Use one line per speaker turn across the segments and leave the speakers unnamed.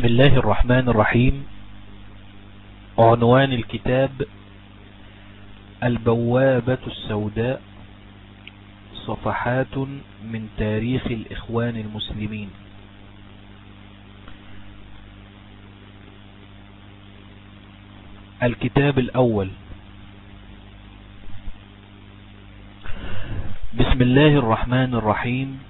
بسم الله الرحمن الرحيم. عنوان الكتاب البوابة السوداء صفحات من تاريخ الإخوان المسلمين. الكتاب الأول. بسم الله الرحمن الرحيم.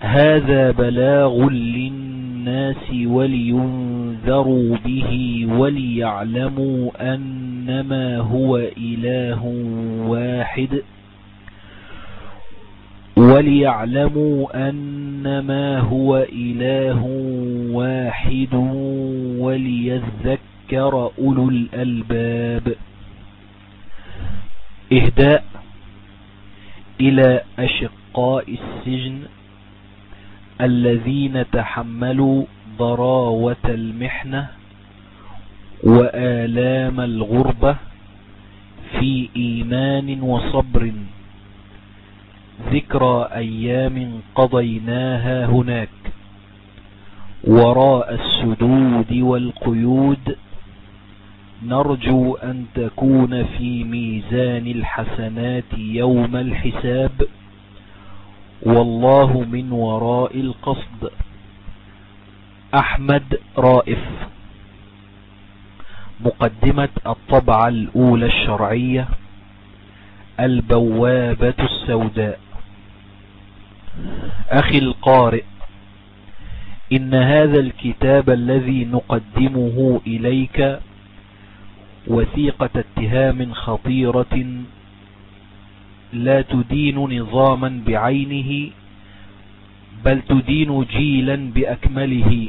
هذا بلاغ للناس ولينذروا به وليعلموا أنما هو إله واحد. وليعلموا أنما هو إله واحد وليذكر أولو الألباب. إهداء إلى أشقاء السجن الذين تحملوا ضراوة المحنة وآلام الغربة في إيمان وصبر. ذكرى أيام قضيناها هناك. وراء السدود والقيود نرجو أن تكون في ميزان الحسنات يوم الحساب. والله من وراء القصد. أحمد رائف. مقدمة الطبعة الأولى الشرعية البوابة السوداء. أخي القارئ إن هذا الكتاب الذي نقدمه إليك وثيقة اتهام خطيرة لا تدين نظاما بعينه بل تدين جيلا بأكمله.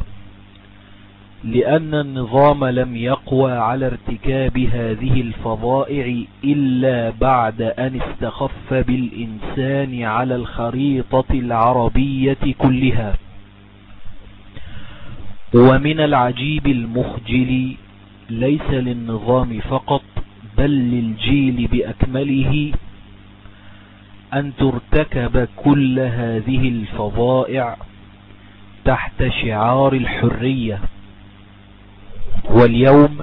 لأن النظام لم يقوى على ارتكاب هذه الفظائع إلا بعد أن استخف بالإنسان على الخريطة العربية كلها. ومن العجيب المخجل ليس للنظام فقط بل للجيل بأكمله. أن ترتكب كل هذه الفظائع تحت شعار الحرية. واليوم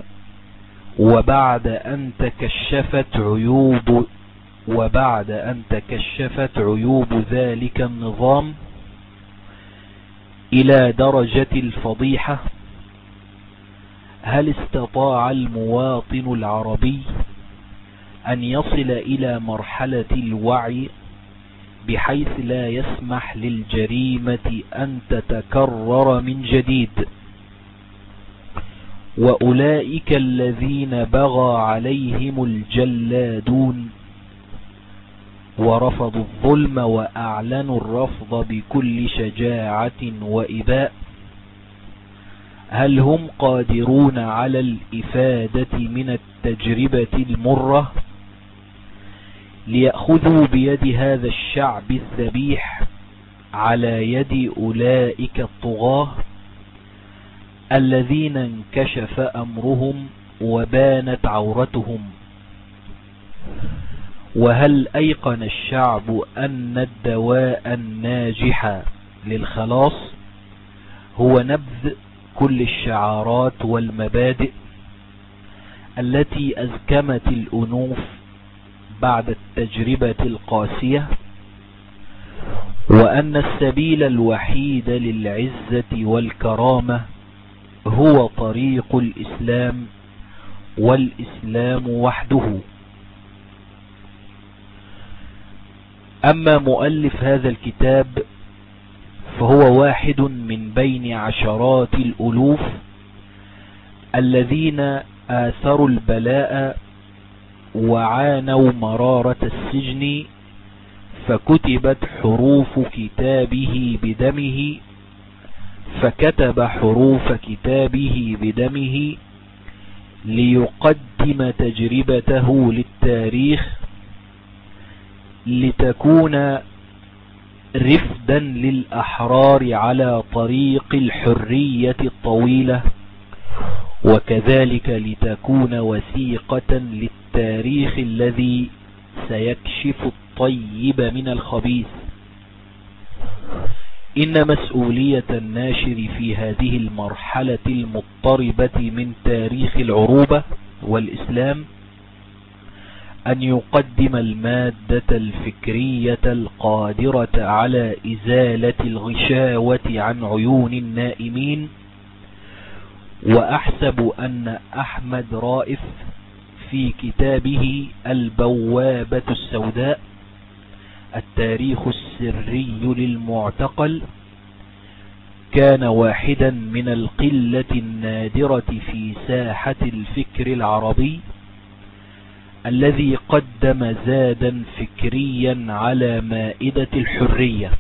وبعد أن تكشفت عيوب وبعد أن تكشفت عيوب ذلك النظام إلى درجة الفضيحة هل استطاع المواطن العربي أن يصل إلى مرحلة الوعي بحيث لا يسمح للجريمة أن تتكرر من جديد. وأولئك الذين بغى عليهم الجلادون ورفضوا الظلم وأعلنوا الرفض بكل شجاعة وإباء. هل هم قادرون على الإفادة من التجربة المرة؟ ليأخذوا بيد هذا الشعب الذبيح على يد أولئك الطغاة الذين انكشف أمرهم وبانت عورتهم. وهل أيقن الشعب أن الدواء الناجح للخلاص؟ هو نبذ كل الشعارات والمبادئ التي أزكمت الأنوف بعد التجربة القاسية وأن السبيل الوحيد للعزة والكرامة هو طريق الإسلام والإسلام وحده. أما مؤلف هذا الكتاب فهو واحد من بين عشرات الألوف الذين آثروا البلاء وعانوا مرارة السجن فكتبت حروف كتابه بدمه فكتب حروف كتابه بدمه ليقدم تجربته للتاريخ لتكون رفدا للأحرار على طريق الحرية الطويلة. وكذلك لتكون وثيقة للتاريخ الذي سيكشف الطيب من الخبيث. إن مسؤولية الناشر في هذه المرحلة المضطربة من تاريخ العروبة والإسلام أن يقدم المادة الفكرية القادرة على إزالة الغشاوة عن عيون النائمين وأحسب أن أحمد رائف في كتابه البوابة السوداء التاريخ السري للمعتقل كان واحدا من القلة النادرة في ساحة الفكر العربي الذي قدم زادا فكريا على مائدة الحرية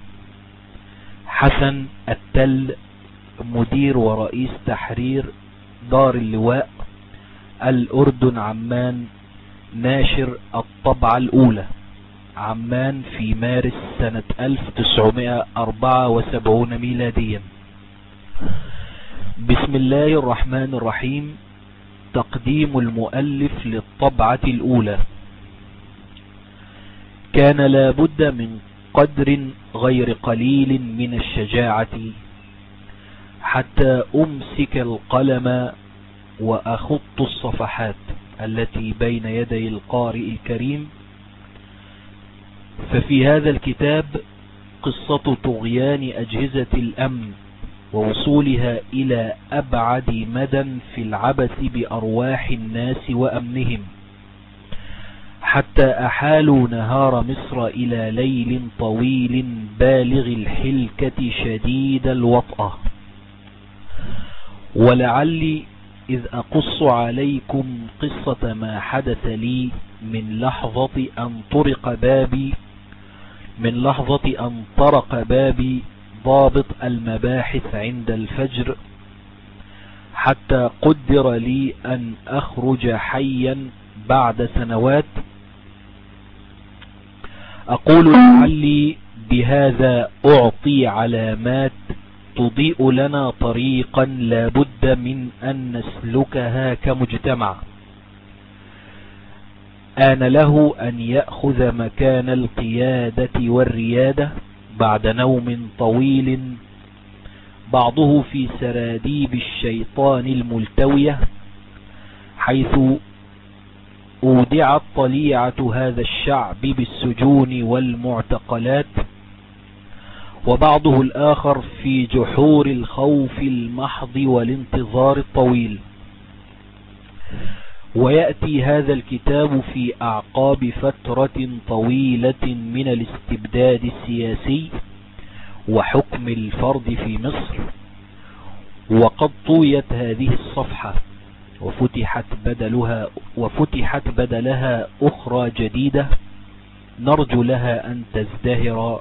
حسن التل مدير ورئيس تحرير دار اللواء الأردن عمان ناشر الطبعة الأولى. عمان في مارس سنة 1974 ميلاديا. بسم الله الرحمن الرحيم. تقديم المؤلف للطبعة الأولى. كان لابد من قدر غير قليل من الشجاعة حتى أمسك القلم وأخط الصفحات التي بين يدي القارئ الكريم. ففي هذا الكتاب قصة طغيان أجهزة الأمن ووصولها إلى أبعد مدى في العبث بأرواح الناس وأمنهم. حتى أحالوا نهار مصر إلى ليل طويل بالغ الحلكة شديد الوطأة ولعلي إذ أقص عليكم قصة ما حدث لي من لحظة أن طرق بابي من لحظة أن طرق بابي ضابط المباحث عند الفجر حتى قدر لي أن أخرج حيا بعد سنوات. أقول لعلي بهذا أعطي علامات تضيء لنا طريقا لابد من أن نسلكها كمجتمع. آن له أن يأخذ مكان القيادة والريادة بعد نوم طويل بعضه في سراديب الشيطان الملتوية حيث أودعت طليعة هذا الشعب بالسجون والمعتقلات. وبعضه الآخر في جحور الخوف المحض والانتظار الطويل. ويأتي هذا الكتاب في أعقاب فترة طويلة من الاستبداد السياسي وحكم الفرد في مصر. وقد طويت هذه الصفحة وفتحت بدلها, وفتحت بدلها أخرى جديدة. نرجو لها أن تزدهر.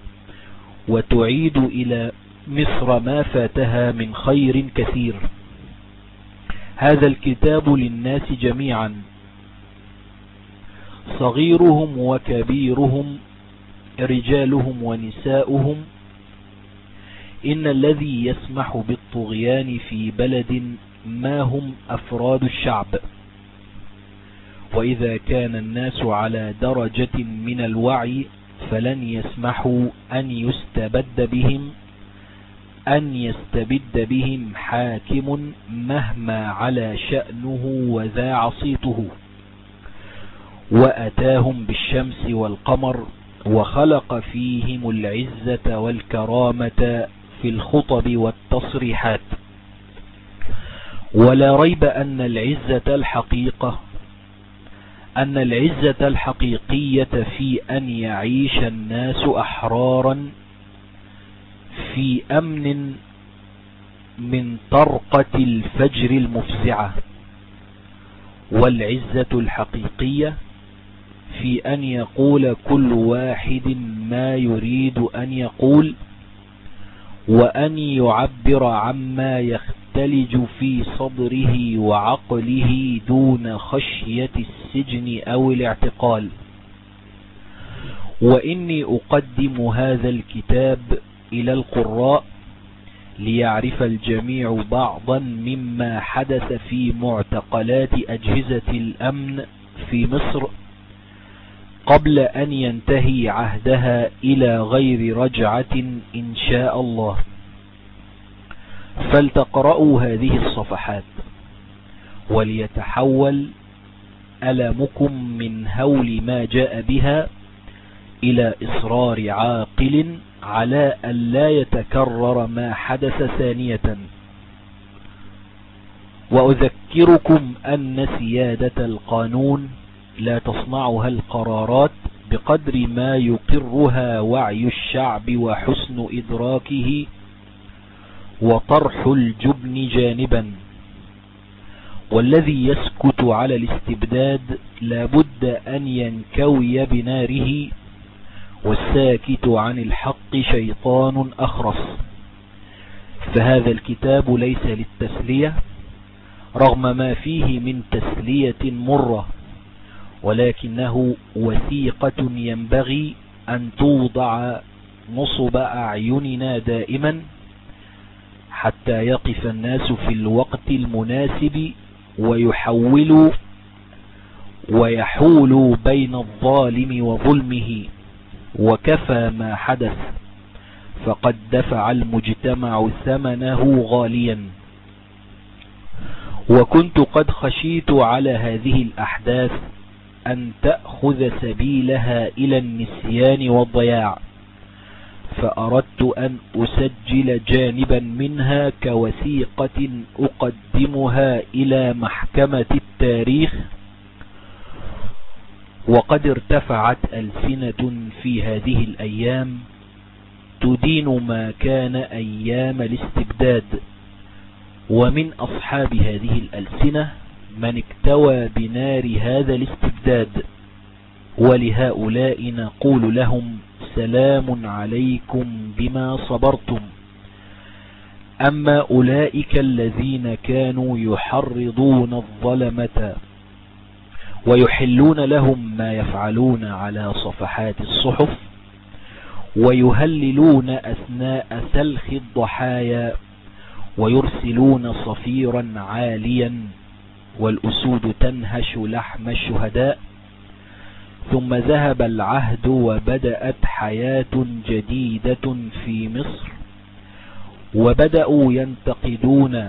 وتعيد إلى مصر ما فاتها من خير كثير. هذا الكتاب للناس جميعا. صغيرهم وكبيرهم رجالهم ونساؤهم. إن الذي يسمح بالطغيان في بلد ما هم أفراد الشعب. وإذا كان الناس على درجة من الوعي فلن يسمحوا أن يستبد بهم أن يستبد بهم حاكم مهما على شأنه وذاع صيته وأتاهم بالشمس والقمر وخلق فيهم العزة والكرامة في الخطب والتصريحات. ولا ريب أن العزة الحقيقة أن العزة الحقيقية في أن يعيش الناس أحرارا في أمن من طرقة الفجر المفزعة والعزة الحقيقية في أن يقول كل واحد ما يريد أن يقول وأن يعبر عما يختلج في صدره وعقله دون خشية السجن أو الاعتقال. وإني أقدم هذا الكتاب إلى القراء ليعرف الجميع بعضا مما حدث في معتقلات أجهزة الأمن في مصر قبل أن ينتهي عهدها إلى غير رجعة إن شاء الله. فلتقرأوا هذه الصفحات وليتحول ألمكم من هول ما جاء بها إلى إصرار عاقل على أن لا يتكرر ما حدث ثانية. وأذكركم أن سيادة القانون لا تصنعها القرارات بقدر ما يقرها وعي الشعب وحسن إدراكه وطرح الجبن جانبا. والذي يسكت على الاستبداد لابد أن ينكوي بناره والساكت عن الحق شيطان أخرس. فهذا الكتاب ليس للتسلية رغم ما فيه من تسلية مرة ولكنه وثيقة ينبغي أن توضع نصب أعيننا دائما. حتى يقف الناس في الوقت المناسب ويحولوا ويحولوا بين الظالم وظلمه. وكفى ما حدث. فقد دفع المجتمع ثمنه غاليا. وكنت قد خشيت على هذه الأحداث أن تأخذ سبيلها إلى النسيان والضياع. فأردت أن أسجل جانبا منها كوثيقة أقدمها إلى محكمة التاريخ وقد ارتفعت ألسنة في هذه الأيام تدين ما كان أيام الاستبداد. ومن أصحاب هذه الألسنة من اكتوى بنار هذا الاستبداد ولهؤلاء نقول لهم سلام عليكم بما صبرتم. أما أولئك الذين كانوا يحرضون الظلمة ويحلون لهم ما يفعلون على صفحات الصحف ويهللون أثناء سلخ الضحايا ويرسلون صفيرا عاليا والأسود تنهش لحم الشهداء ثم ذهب العهد وبدأت حياة جديدة في مصر. وبدأوا ينتقدون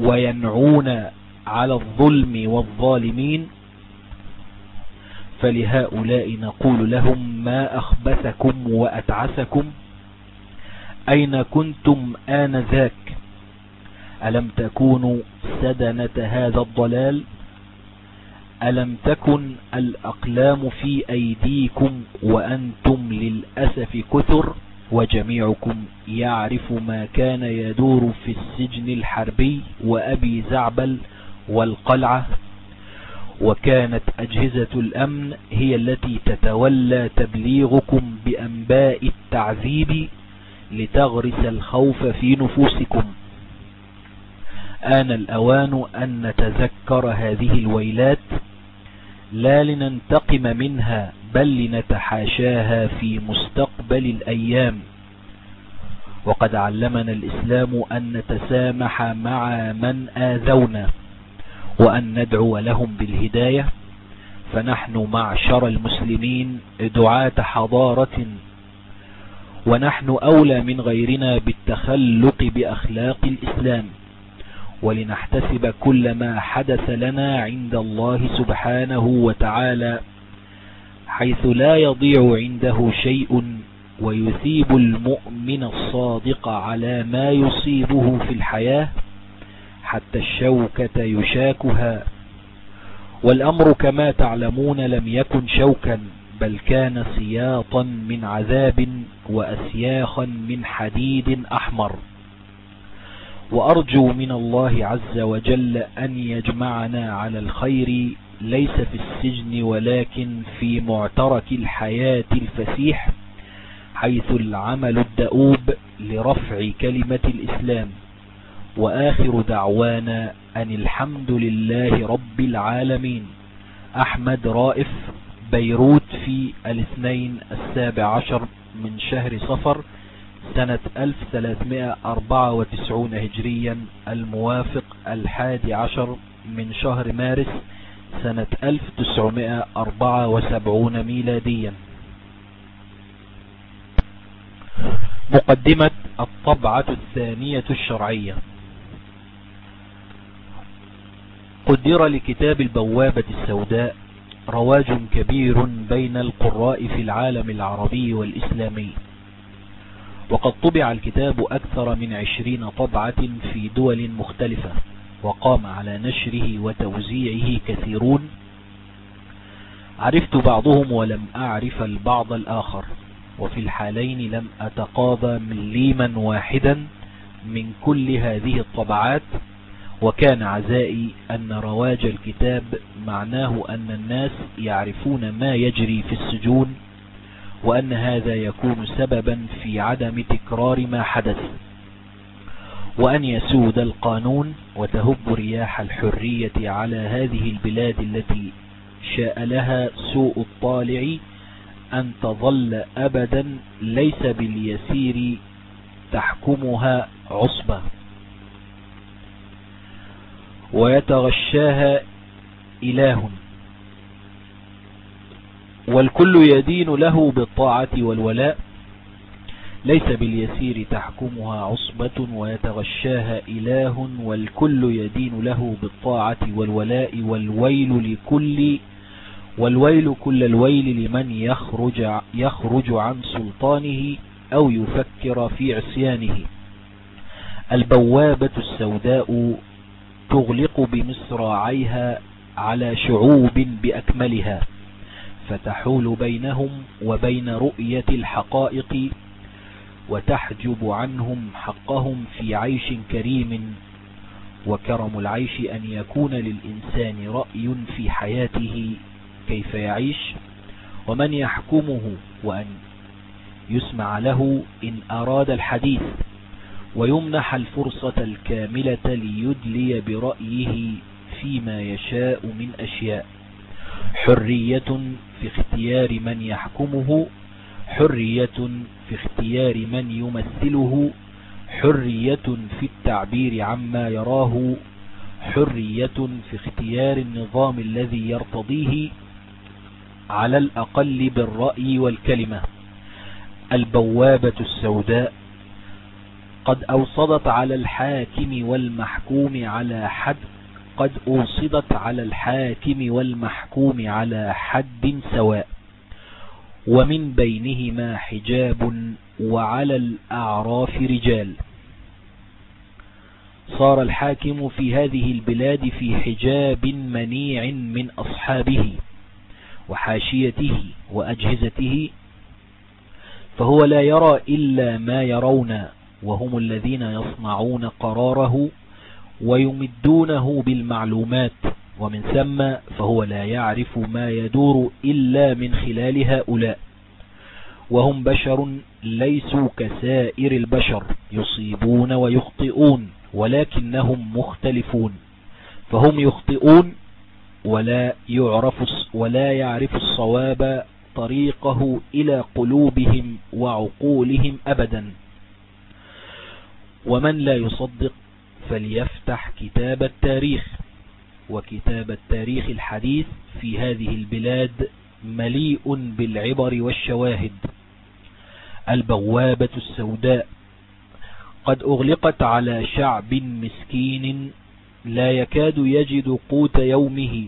وينعون على الظلم والظالمين. فلهؤلاء نقول لهم ما أخبثكم وأتعسكم؟ أين كنتم آنذاك؟ ألم تكونوا سدنة هذا الضلال؟ ألم تكن الأقلام في أيديكم وأنتم للأسف كثر وجميعكم يعرف ما كان يدور في السجن الحربي وأبي زعبل والقلعة وكانت أجهزة الأمن هي التي تتولى تبليغكم بأنباء التعذيب لتغرس الخوف في نفوسكم. آن الأوان أن نتذكر هذه الويلات لا لننتقم منها بل لنتحاشاها في مستقبل الأيام. وقد علمنا الإسلام أن نتسامح مع من آذونا وأن ندعو لهم بالهداية. فنحن معشر المسلمين دعاة حضارة ونحن أولى من غيرنا بالتخلق بأخلاق الإسلام. ولنحتسب كل ما حدث لنا عند الله سبحانه وتعالى حيث لا يضيع عنده شيء ويثيب المؤمن الصادق على ما يصيبه في الحياة حتى الشوكة يشاكها. والأمر كما تعلمون لم يكن شوكا بل كان سياطا من عذاب وأسياخا من حديد أحمر. وأرجو من الله عز وجل أن يجمعنا على الخير ليس في السجن ولكن في معترك الحياة الفسيح حيث العمل الدؤوب لرفع كلمة الإسلام. وآخر دعوانا أن الحمد لله رب العالمين. أحمد رائف بيروت في الاثنين السابع عشر من شهر صفر سنة 1394 هجريا الموافق الحادي عشر من شهر مارس سنة 1974 ميلاديا. مقدمة الطبعة الثانية الشرعية. قدر لكتاب البوابة السوداء رواج كبير بين القراء في العالم العربي والإسلامي. وقد طبع الكتاب أكثر من عشرين طبعة في دول مختلفة وقام على نشره وتوزيعه كثيرون. عرفت بعضهم ولم أعرف البعض الآخر وفي الحالين لم أتقاضى مليما واحدا من كل هذه الطبعات. وكان عزائي أن رواج الكتاب معناه أن الناس يعرفون ما يجري في السجون. وأن هذا يكون سببا في عدم تكرار ما حدث. وأن يسود القانون وتهب رياح الحرية على هذه البلاد التي شاء لها سوء الطالع أن تظل أبدا ليس باليسير تحكمها عصبة. ويتغشاها إله والكل يدين له بالطاعة والولاء. ليس باليسير تحكمها عصبة ويتغشاها إله والكل يدين له بالطاعة والولاء والويل لكل والويل كل الويل لمن يخرج, يخرج عن سلطانه أو يفكر في عصيانه. البوابة السوداء تغلق بمصراعيها على شعوب بأكملها. فتحول بينهم وبين رؤية الحقائق وتحجب عنهم حقهم في عيش كريم. وكرم العيش أن يكون للإنسان رأي في حياته كيف يعيش ومن يحكمه وأن يسمع له إن أراد الحديث ويمنح الفرصة الكاملة ليدلي برأيه فيما يشاء من أشياء. حرية في اختيار من يحكمه حرية في اختيار من يمثله حرية في التعبير عما يراه حرية في اختيار النظام الذي يرتضيه على الأقل بالرأي والكلمة. البوابة السوداء. قد أوصدت على الحاكم والمحكوم على حد قد أوصدت على الحاكم والمحكوم على حد سواء ومن بينهما حجاب وعلى الأعراف رجال. صار الحاكم في هذه البلاد في حجاب منيع من أصحابه وحاشيته وأجهزته فهو لا يرى إلا ما يرون وهم الذين يصنعون قراره ويمدونه بالمعلومات ومن ثم فهو لا يعرف ما يدور إلا من خلال هؤلاء. وهم بشر ليسوا كسائر البشر يصيبون ويخطئون ولكنهم مختلفون. فهم يخطئون ولا يعرف ولا يعرف الصواب طريقه إلى قلوبهم وعقولهم أبدا. ومن لا يصدق فليفتح كتاب التاريخ. وكتاب التاريخ الحديث في هذه البلاد مليء بالعبر والشواهد. البوابة السوداء. قد أغلقت على شعب مسكين لا يكاد يجد قوت يومه.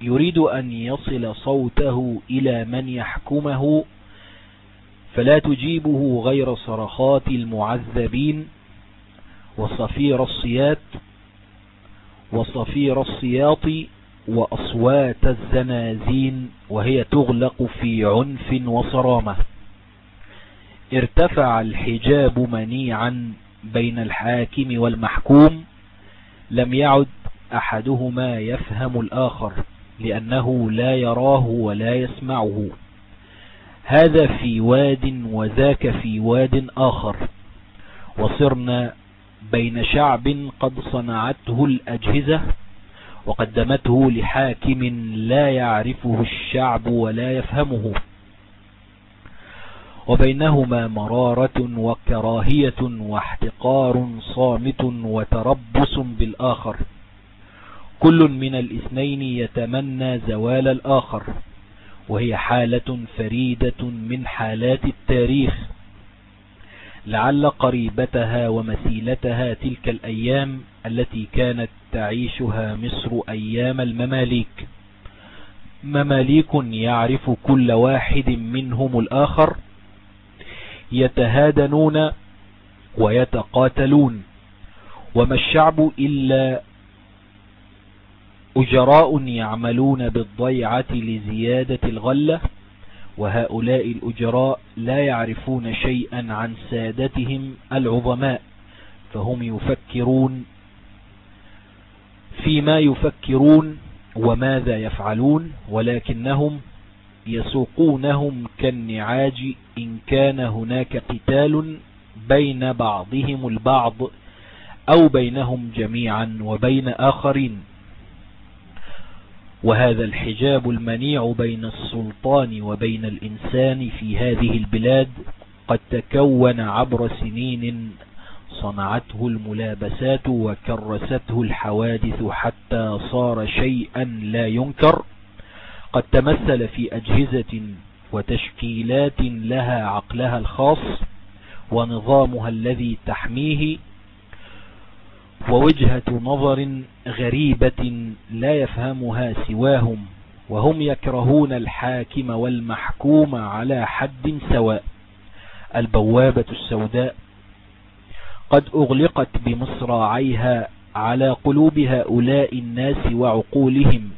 يريد أن يصل صوته إلى من يحكمه فلا تجيبه غير صرخات المعذبين وصفير الصيات وصفير الصياط وأصوات الزنازين وهي تغلق في عنف وصرامة. ارتفع الحجاب منيعا بين الحاكم والمحكوم لم يعد أحدهما يفهم الآخر لأنه لا يراه ولا يسمعه. هذا في واد وذاك في واد آخر. وصرنا بين شعب قد صنعته الأجهزة وقدمته لحاكم لا يعرفه الشعب ولا يفهمه. وبينهما مرارة وكراهية واحتقار صامت وتربص بالآخر. كل من الاثنين يتمنى زوال الآخر وهي حالة فريدة من حالات التاريخ. لعل قريبتها ومثيلتها تلك الأيام التي كانت تعيشها مصر أيام المماليك. مماليك يعرف كل واحد منهم الآخر يتهادنون ويتقاتلون وما الشعب إلا أجراء يعملون بالضيعة لزيادة الغلة. وهؤلاء الأجراء لا يعرفون شيئا عن سادتهم العظماء فهم يفكرون فيما يفكرون وماذا يفعلون ولكنهم يسوقونهم كالنعاج إن كان هناك قتال بين بعضهم البعض أو بينهم جميعا وبين آخرين. وهذا الحجاب المنيع بين السلطان وبين الإنسان في هذه البلاد قد تكون عبر سنين صنعته الملابسات وكرسته الحوادث حتى صار شيئا لا ينكر. قد تمثل في أجهزة وتشكيلات لها عقلها الخاص ونظامها الذي تحميه ووجهة نظر غريبة لا يفهمها سواهم وهم يكرهون الحاكم والمحكوم على حد سواء. البوابة السوداء. قد أغلقت بمصراعيها على قلوب هؤلاء الناس وعقولهم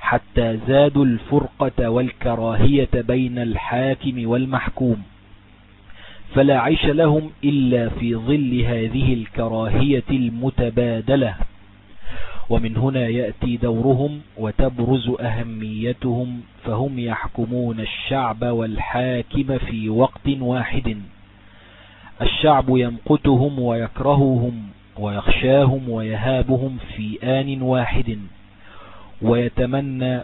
حتى زادوا الفرقة والكراهية بين الحاكم والمحكوم. فلا عيش لهم إلا في ظل هذه الكراهية المتبادلة. ومن هنا يأتي دورهم وتبرز أهميتهم فهم يحكمون الشعب والحاكم في وقت واحد. الشعب يمقتهم ويكرههم ويخشاهم ويهابهم في آن واحد. ويتمنى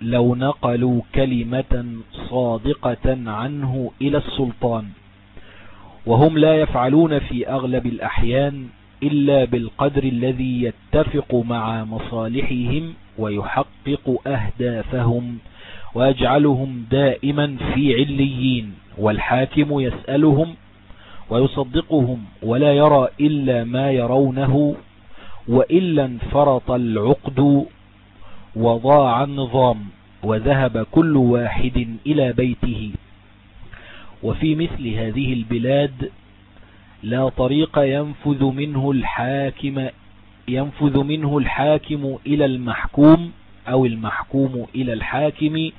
لو نقلوا كلمة صادقة عنه إلى السلطان. وهم لا يفعلون في أغلب الأحيان إلا بالقدر الذي يتفق مع مصالحهم ويحقق أهدافهم ويجعلهم دائما في عليين والحاكم يسألهم ويصدقهم ولا يرى إلا ما يرونه وإلا انفرط العقد وضاع النظام وذهب كل واحد إلى بيته. وفي مثل هذه البلاد لا طريق ينفذ منه الحاكم ينفذ منه الحاكم إلى المحكوم أو المحكوم إلى الحاكم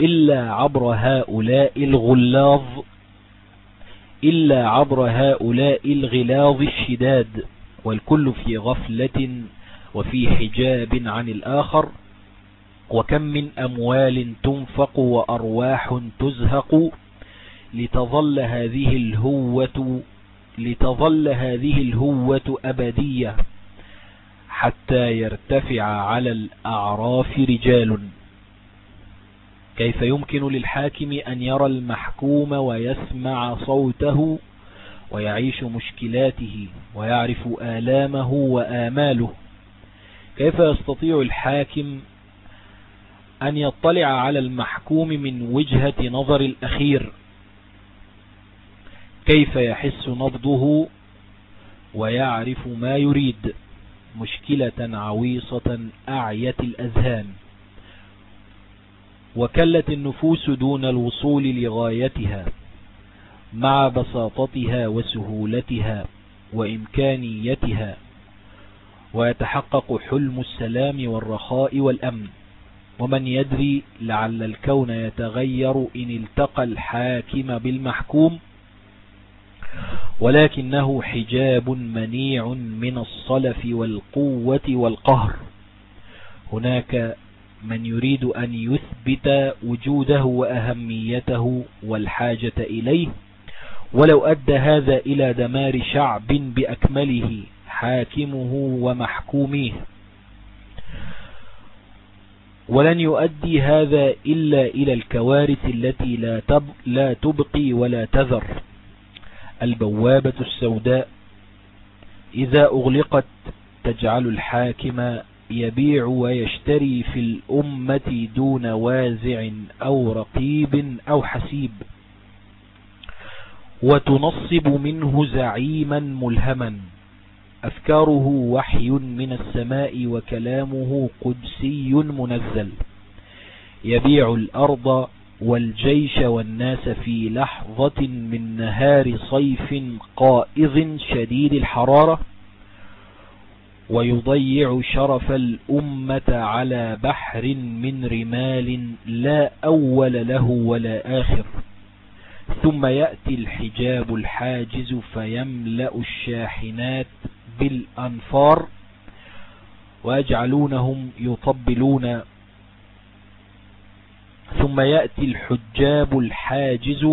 إلا عبر هؤلاء الغلاظ إلا عبر هؤلاء الغلاظ الشداد والكل في غفلة وفي حجاب عن الآخر. وكم من أموال تنفق وأرواح تزهق لتظل هذه الهوة لتظل هذه الهوة أبدية حتى يرتفع على الأعراف رجال. كيف يمكن للحاكم أن يرى المحكوم ويسمع صوته ويعيش مشكلاته ويعرف آلامه وآماله؟ كيف يستطيع الحاكم أن يطلع على المحكوم من وجهة نظر الأخير؟ كيف يحس نبضه ويعرف ما يريد مشكلة عويصة أعيت الأذهان. وكلت النفوس دون الوصول لغايتها مع بساطتها وسهولتها وإمكانيتها. ويتحقق حلم السلام والرخاء والأمن. ومن يدري لعل الكون يتغير إن التقى الحاكم بالمحكوم ولكنه حجاب منيع من الصلف والقوة والقهر. هناك من يريد أن يثبت وجوده وأهميته والحاجة إليه. ولو أدى هذا إلى دمار شعب بأكمله حاكمه ومحكوميه. ولن يؤدي هذا إلا إلى الكوارث التي لا, تب لا تبقي ولا تذر. البوابة السوداء. إذا أغلقت تجعل الحاكم يبيع ويشتري في الأمة دون وازع أو رقيب أو حسيب. وتنصب منه زعيما ملهما. أفكاره وحي من السماء وكلامه قدسي منزل. يبيع الأرض والجيش والناس في لحظة من نهار صيف قائض شديد الحرارة ويضيع شرف الأمة على بحر من رمال لا أول له ولا آخر. ثم يأتي الحجاب الحاجز فيملأ الشاحنات بالأنفار ويجعلونهم يطبلون ثم يأتي الحجاب الحاجز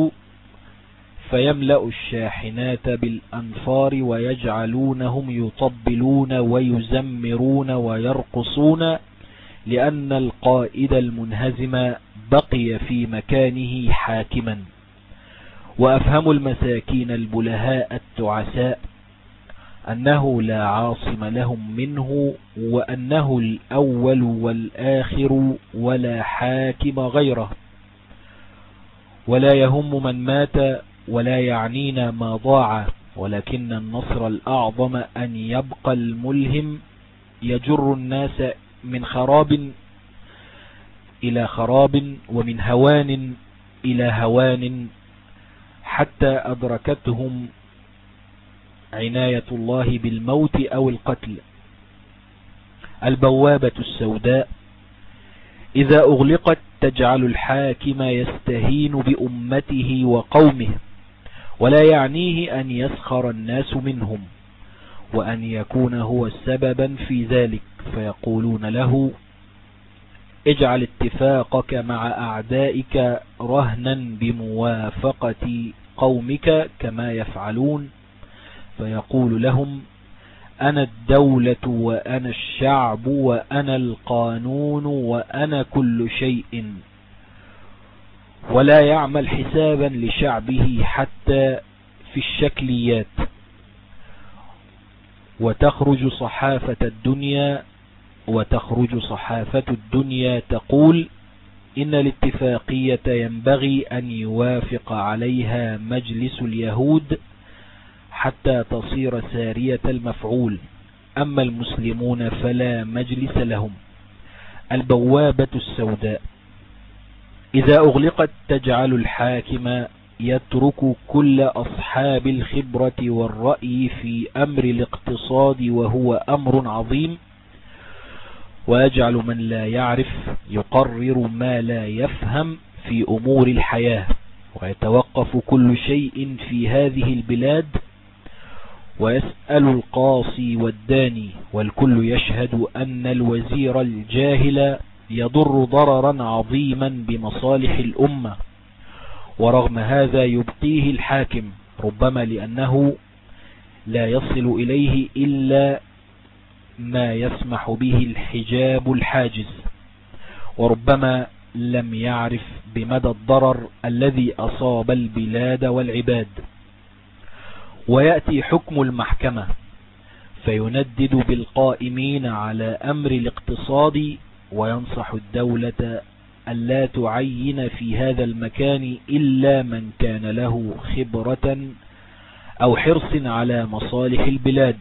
فيملأ الشاحنات بالأنفار ويجعلونهم يطبلون ويزمرون ويرقصون لأن القائد المنهزم بقي في مكانه حاكما. وأفهم المساكين البلهاء التعساء أنه لا عاصم لهم منه وأنه الأول والآخر ولا حاكم غيره. ولا يهم من مات ولا يعنينا ما ضاع ولكن النصر الأعظم أن يبقى الملهم يجر الناس من خراب إلى خراب ومن هوان إلى هوان حتى أدركتهم عناية الله بالموت أو القتل. البوابة السوداء. إذا أغلقت تجعل الحاكم يستهين بأمته وقومه ولا يعنيه أن يسخر الناس منهم وأن يكون هو سببا في ذلك. فيقولون له اجعل اتفاقك مع أعدائك رهنا بموافقة قومك كما يفعلون. فيقول لهم أنا الدولة وأنا الشعب وأنا القانون وأنا كل شيء. ولا يعمل حسابا لشعبه حتى في الشكليات. وتخرج صحافة الدنيا وتخرج صحافة الدنيا تقول إن الاتفاقية ينبغي أن يوافق عليها مجلس اليهود. حتى تصير سارية المفعول. أما المسلمون فلا مجلس لهم. البوابة السوداء. إذا أغلقت تجعل الحاكم يترك كل أصحاب الخبرة والرأي في أمر الاقتصاد وهو أمر عظيم. ويجعل من لا يعرف يقرر ما لا يفهم في أمور الحياة. ويتوقف كل شيء في هذه البلاد. ويسأل القاصي والداني والكل يشهد أن الوزير الجاهل يضر ضررا عظيما بمصالح الأمة. ورغم هذا يبقيه الحاكم ربما لأنه لا يصل إليه إلا ما يسمح به الحجاب الحاجز. وربما لم يعرف بمدى الضرر الذي أصاب البلاد والعباد. ويأتي حكم المحكمة. فيندد بالقائمين على أمر الاقتصاد وينصح الدولة ألا تعين في هذا المكان إلا من كان له خبرة أو حرص على مصالح البلاد.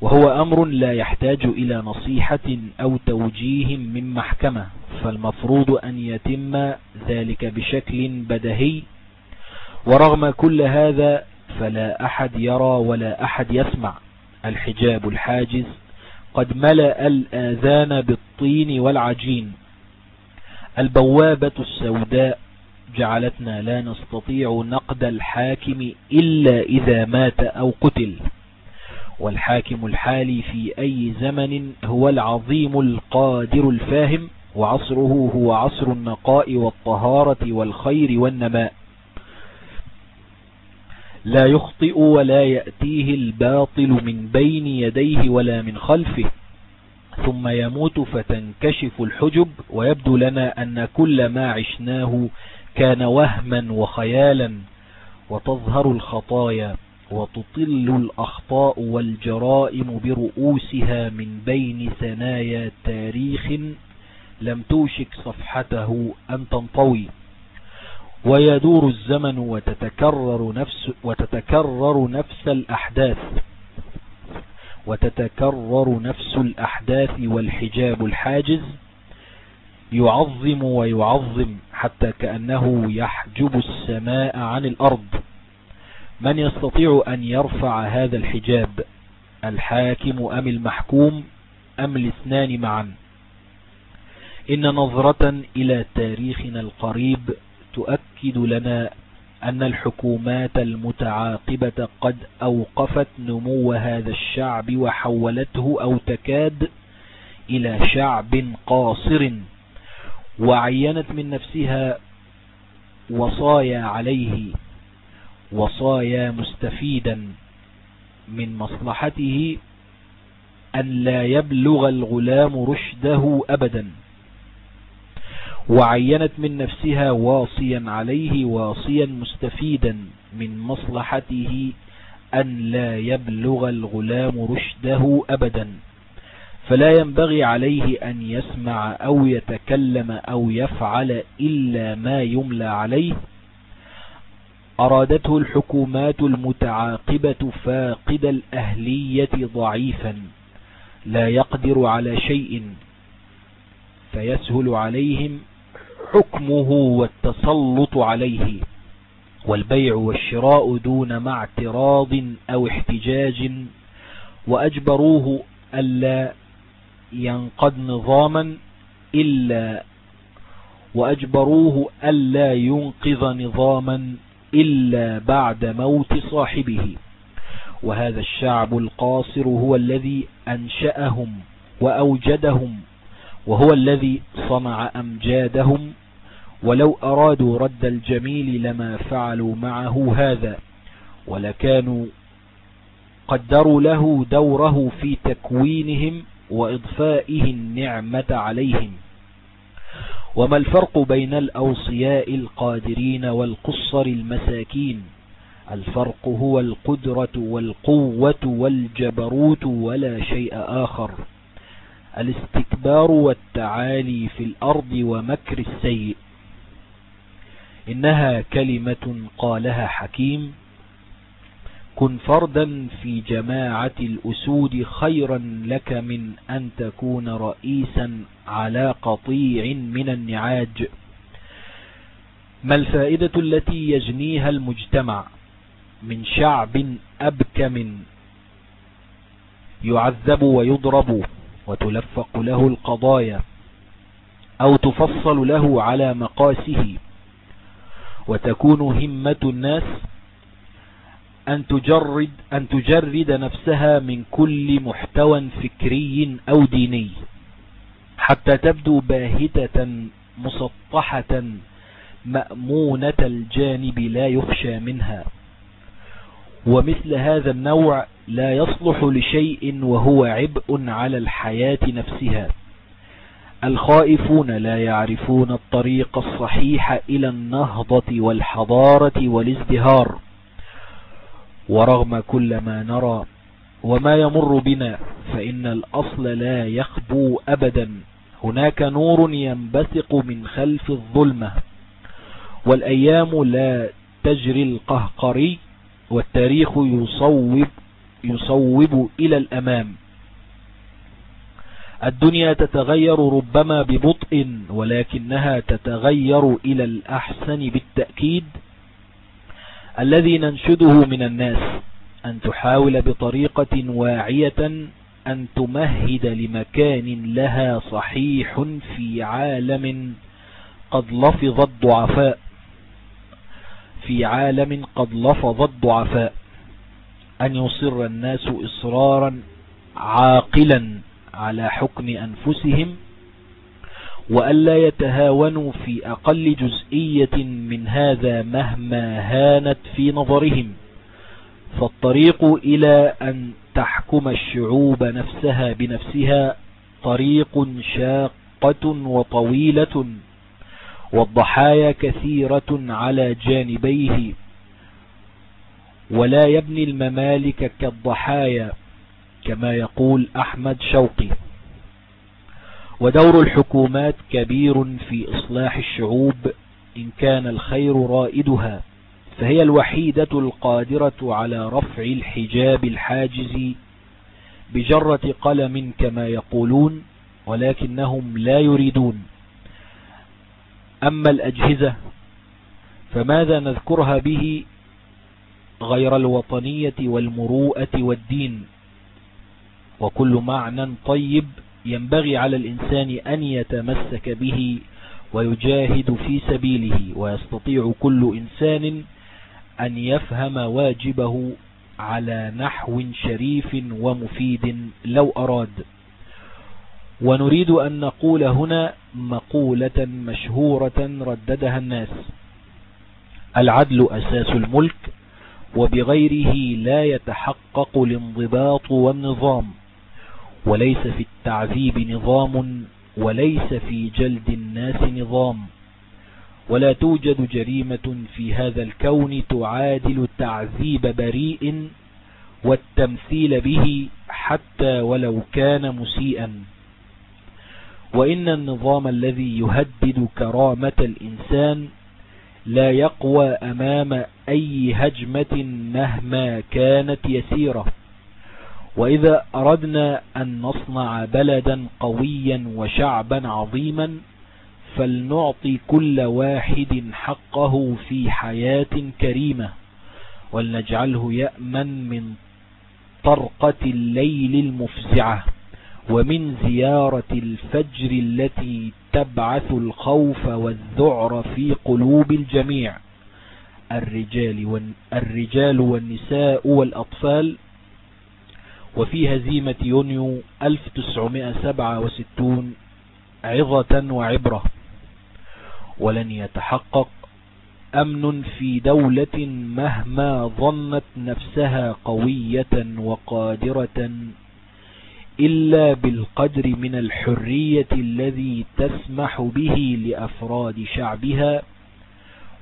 وهو أمر لا يحتاج إلى نصيحة أو توجيه من محكمة فالمفروض أن يتم ذلك بشكل بدهي. ورغم كل هذا فلا أحد يرى ولا أحد يسمع. الحجاب الحاجز. قد ملأ الآذان بالطين والعجين. البوابة السوداء. جعلتنا لا نستطيع نقد الحاكم إلا إذا مات أو قتل. والحاكم الحالي في أي زمن هو العظيم القادر الفاهم. وعصره هو عصر النقاء والطهارة والخير والنماء. لا يخطئ ولا يأتيه الباطل من بين يديه ولا من خلفه. ثم يموت فتنكشف الحجب ويبدو لنا أن كل ما عشناه كان وهما وخيالا. وتظهر الخطايا وتطل الأخطاء والجرائم برؤوسها من بين ثنايا تاريخ لم توشك صفحته أن تنطوي. ويدور الزمن وتتكرر نفس, وتتكرر نفس الأحداث. وتتكرر نفس الأحداث والحجاب الحاجز. يعظم ويعظم حتى كأنه يحجب السماء عن الأرض. من يستطيع أن يرفع هذا الحجاب؟ الحاكم أم المحكوم؟ أم الاثنان معا؟ إن نظرة إلى تاريخنا القريب تؤكد لنا أن الحكومات المتعاقبة قد أوقفت نمو هذا الشعب وحولته أو تكاد إلى شعب قاصر وعينت من نفسها وصايا عليه وصايا مستفيدا من مصلحته أن لا يبلغ الغلام رشده أبدا. وعينت من نفسها واصيا عليه واصيا مستفيدا من مصلحته أن لا يبلغ الغلام رشده أبدا. فلا ينبغي عليه أن يسمع أو يتكلم أو يفعل إلا ما يملى عليه. أرادته الحكومات المتعاقبة فاقد الأهلية ضعيفا لا يقدر على شيء فيسهل عليهم حكمه والتسلط عليه والبيع والشراء دون ما اعتراض أو احتجاج وأجبروه ألا ينقض نظاما إلا وأجبروه ألا ينقذ نظاما إلا بعد موت صاحبه. وهذا الشعب القاصر هو الذي أنشأهم وأوجدهم وهو الذي صنع أمجادهم ولو أرادوا رد الجميل لما فعلوا معه هذا ولكانوا قدروا له دوره في تكوينهم وإضفائه النعمة عليهم. وما الفرق بين الأوصياء القادرين والقصر المساكين؟ الفرق هو القدرة والقوة والجبروت ولا شيء آخر. الاستكبار والتعالي في الأرض ومكر السيء. إنها كلمة قالها حكيم. كن فردا في جماعة الأسود خيرا لك من أن تكون رئيسا على قطيع من النعاج. ما الفائدة التي يجنيها المجتمع من شعب أبكم؟ يعذب ويضرب. وتلفق له القضايا أو تفصل له على مقاسه. وتكون همة الناس أن تجرد, أن تجرد نفسها من كل محتوى فكري أو ديني. حتى تبدو باهتة مسطحة مأمونة الجانب لا يخشى منها. ومثل هذا النوع لا يصلح لشيء وهو عبء على الحياة نفسها. الخائفون لا يعرفون الطريق الصحيح إلى النهضة والحضارة والازدهار. ورغم كل ما نرى وما يمر بنا فإن الأصل لا يخبو أبدا. هناك نور ينبثق من خلف الظلمة. والأيام لا تجري القهقري والتاريخ يصوب, يصوب إلى الأمام. الدنيا تتغير ربما ببطء ولكنها تتغير إلى الأحسن بالتأكيد. الذي ننشده من الناس أن تحاول بطريقة واعية أن تمهد لمكان لها صحيح في عالم قد لفظ الضعفاء. في عالم قد لفظ الضعفاء. أن يصر الناس إصرارا عاقلا على حكم أنفسهم وألا يتهاونوا في أقل جزئية من هذا مهما هانت في نظرهم. فالطريق إلى أن تحكم الشعوب نفسها بنفسها طريق شاقة وطويلة والضحايا كثيرة على جانبيه. ولا يبني الممالك كالضحايا كما يقول أحمد شوقي. ودور الحكومات كبير في إصلاح الشعوب إن كان الخير رائدها فهي الوحيدة القادرة على رفع الحجاب الحاجز بجرة قلم كما يقولون ولكنهم لا يريدون. أما الأجهزة فماذا نذكرها به غير الوطنية والمروءة والدين. وكل معنى طيب ينبغي على الإنسان أن يتمسك به ويجاهد في سبيله ويستطيع كل إنسان أن يفهم واجبه على نحو شريف ومفيد لو أراد. ونريد أن نقول هنا مقولة مشهورة رددها الناس. العدل أساس الملك وبغيره لا يتحقق الانضباط والنظام وليس في التعذيب نظام وليس في جلد الناس نظام. ولا توجد جريمة في هذا الكون تعادل تعذيب بريء والتمثيل به حتى ولو كان مسيئا. وإن النظام الذي يهدد كرامة الإنسان لا يقوى أمام أي هجمة مهما كانت يسيرة. وإذا أردنا أن نصنع بلدا قويا وشعبا عظيما فلنعطي كل واحد حقه في حياة كريمة ولنجعله يأمن من طرقة الليل المفزعة ومن زيارة الفجر التي تبعث الخوف والذعر في قلوب الجميع. الرجال, الرجال والنساء والأطفال. وفي هزيمة يونيو 1967 عظة وعبرة. ولن يتحقق أمن في دولة مهما ظنت نفسها قوية وقادرة إلا بالقدر من الحرية الذي تسمح به لأفراد شعبها.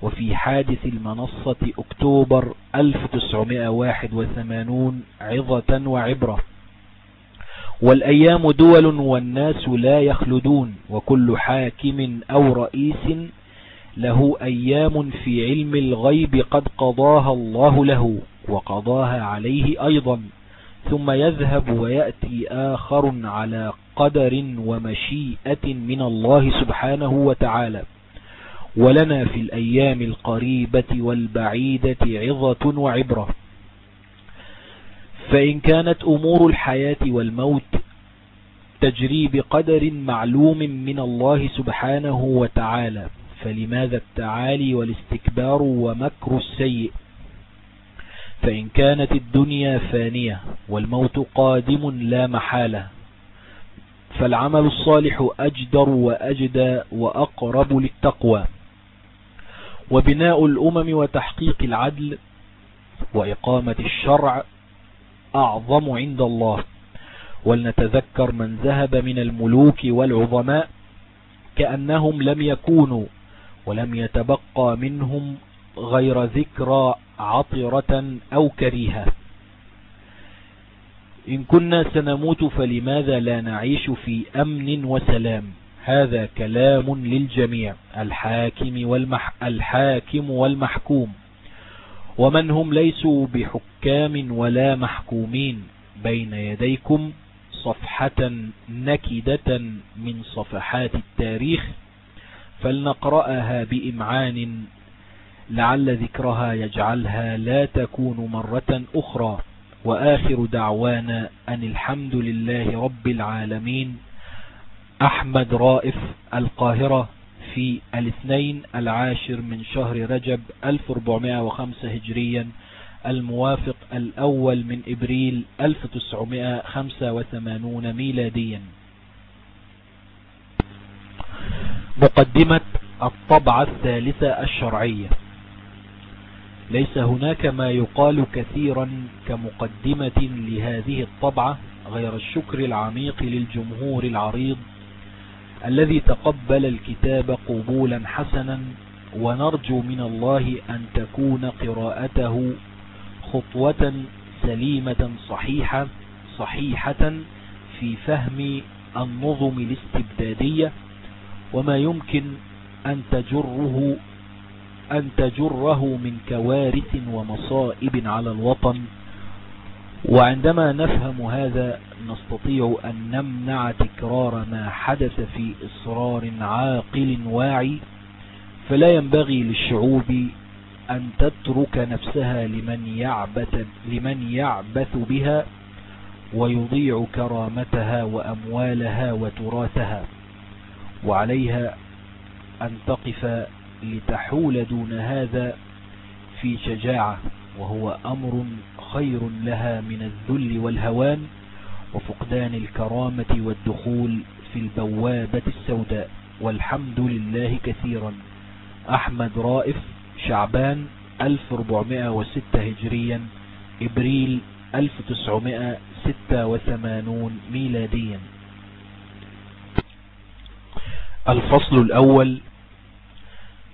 وفي حادث المنصة أكتوبر 1981 عظة وعبرة. والأيام دول والناس لا يخلدون وكل حاكم أو رئيس له أيام في علم الغيب قد قضاها الله له وقضاها عليه أيضا. ثم يذهب ويأتي آخر على قدر ومشيئة من الله سبحانه وتعالى. ولنا في الأيام القريبة والبعيدة عظة وعبرة. فإن كانت أمور الحياة والموت تجري بقدر معلوم من الله سبحانه وتعالى فلماذا التعالي والاستكبار ومكر السيء؟ فإن كانت الدنيا فانية والموت قادم لا محالة فالعمل الصالح أجدر وأجدى وأقرب للتقوى. وبناء الأمم وتحقيق العدل وإقامة الشرع أعظم عند الله. ولنتذكر من ذهب من الملوك والعظماء كأنهم لم يكونوا ولم يتبقى منهم غير ذكرى عطرة أو كريهة. إن كنا سنموت فلماذا لا نعيش في أمن وسلام؟ هذا كلام للجميع الحاكم, والمح الحاكم والمحكوم. ومن هم ليسوا بحكام ولا محكومين؟ بين يديكم صفحة نكدة من صفحات التاريخ فلنقرأها بإمعان لعل ذكرها يجعلها لا تكون مرة أخرى. وآخر دعوانا أن الحمد لله رب العالمين. أحمد رائف القاهرة في الاثنين العاشر من شهر رجب 1405 هجريا. الموافق الأول من إبريل 1985 ميلاديا. مقدمة الطبعة الثالثة الشرعية. ليس هناك ما يقال كثيرا كمقدمة لهذه الطبعة غير الشكر العميق للجمهور العريض الذي تقبل الكتاب قبولا حسنا ونرجو من الله أن تكون قراءته خطوة سليمة صحيحة صحيحة في فهم النظم الاستبدادية وما يمكن أن تجره أن تجره من كوارث ومصائب على الوطن. وعندما نفهم هذا نستطيع أن نمنع تكرار ما حدث في إصرار عاقل واعي. فلا ينبغي للشعوب أن تترك نفسها لمن يعبث, لمن يعبث بها ويضيع كرامتها وأموالها وتراثها. وعليها أن تقف لتحول دون هذا في شجاعة وهو أمر خير لها من الذل والهوان وفقدان الكرامة والدخول في البوابة السوداء. والحمد لله كثيرا. أحمد رائف شعبان 1406 هجريا إبريل 1986 ميلاديا. الفصل الأول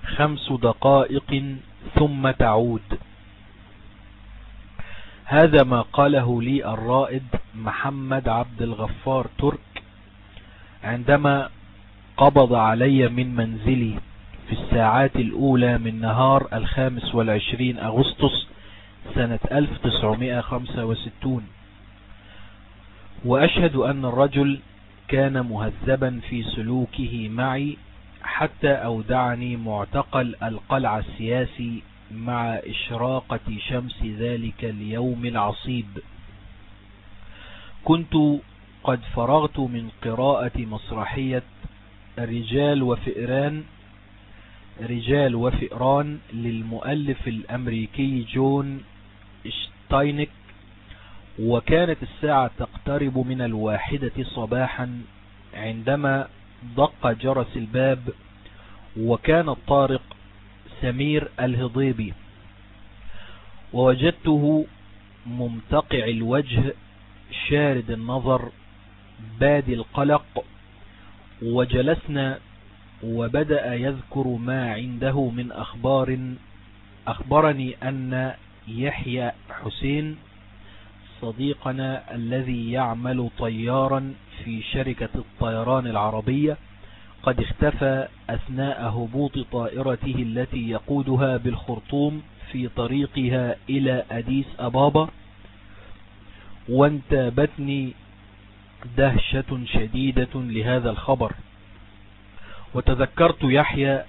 خمس دقائق ثم تعود. هذا ما قاله لي الرائد محمد عبد الغفار ترك عندما قبض علي من منزلي في الساعات الأولى من نهار الخامس والعشرين أغسطس سنة 1965 وأشهد أن الرجل كان مهذبا في سلوكه معي حتى أودعني معتقل القلعة السياسي مع إشراقة شمس ذلك اليوم العصيب. كنت قد فرغت من قراءة مسرحية رجال وفئران رجال وفئران للمؤلف الأمريكي جون شتاينك وكانت الساعة تقترب من الواحدة صباحا عندما دق جرس الباب وكان الطارق سمير الهضيبي. ووجدته ممتقع الوجه شارد النظر بادي القلق وجلسنا وبدأ يذكر ما عنده من أخبار أخبرني أن يحيى حسين صديقنا الذي يعمل طيارا في شركة الطيران العربية قد اختفى أثناء هبوط طائرته التي يقودها بالخرطوم في طريقها إلى أديس أبابا وانتابتني دهشة شديدة لهذا الخبر. وتذكرت يحيى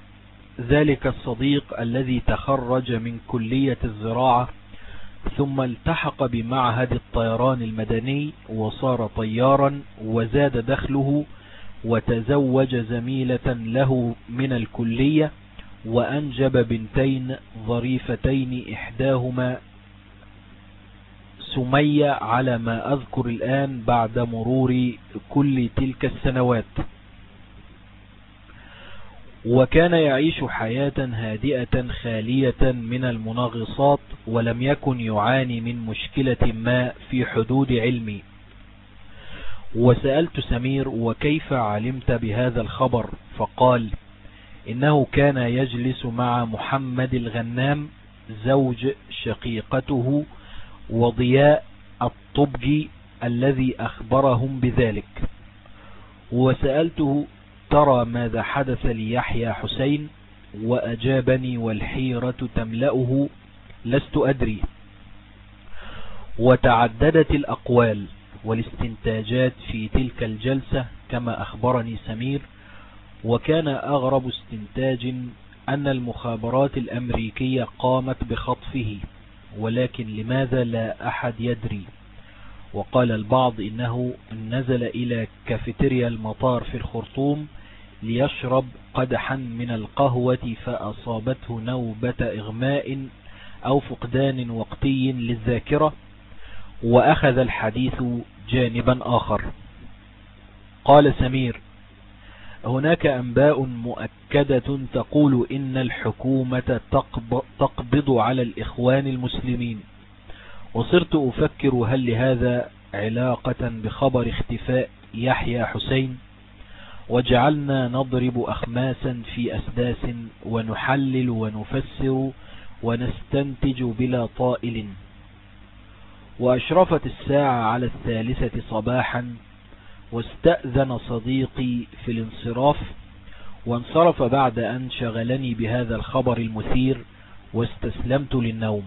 ذلك الصديق الذي تخرج من كلية الزراعة ثم التحق بمعهد الطيران المدني وصار طيارا وزاد دخله وتزوج زميلة له من الكلية وأنجب بنتين ظريفتين إحداهما سمية على ما أذكر الآن بعد مرور كل تلك السنوات. وكان يعيش حياة هادئة خالية من المناغصات ولم يكن يعاني من مشكلة ما في حدود علمي. وسألت سمير وكيف علمت بهذا الخبر؟ فقال إنه كان يجلس مع محمد الغنام زوج شقيقته وضياء الطبجي الذي أخبرهم بذلك. وسألته ترى ماذا حدث ليحيى حسين وأجابني والحيرة تملأه لست أدري. وتعددت الأقوال والاستنتاجات في تلك الجلسة كما أخبرني سمير وكان أغرب استنتاج أن المخابرات الأمريكية قامت بخطفه ولكن لماذا لا أحد يدري. وقال البعض إنه نزل إلى كافيتيريا المطار في الخرطوم ليشرب قدحا من القهوة فأصابته نوبة إغماء أو فقدان وقتي للذاكرة وأخذ الحديث جانبا آخر. قال سمير هناك أنباء مؤكدة تقول إن الحكومة تقبض على الإخوان المسلمين. وصرت أفكر هل لهذا علاقة بخبر اختفاء يحيى حسين؟ وجعلنا نضرب أخماسا في أسداس ونحلل ونفسر ونستنتج بلا طائل. وأشرفت الساعة على الثالثة صباحا واستأذن صديقي في الانصراف وانصرف بعد أن شغلني بهذا الخبر المثير واستسلمت للنوم.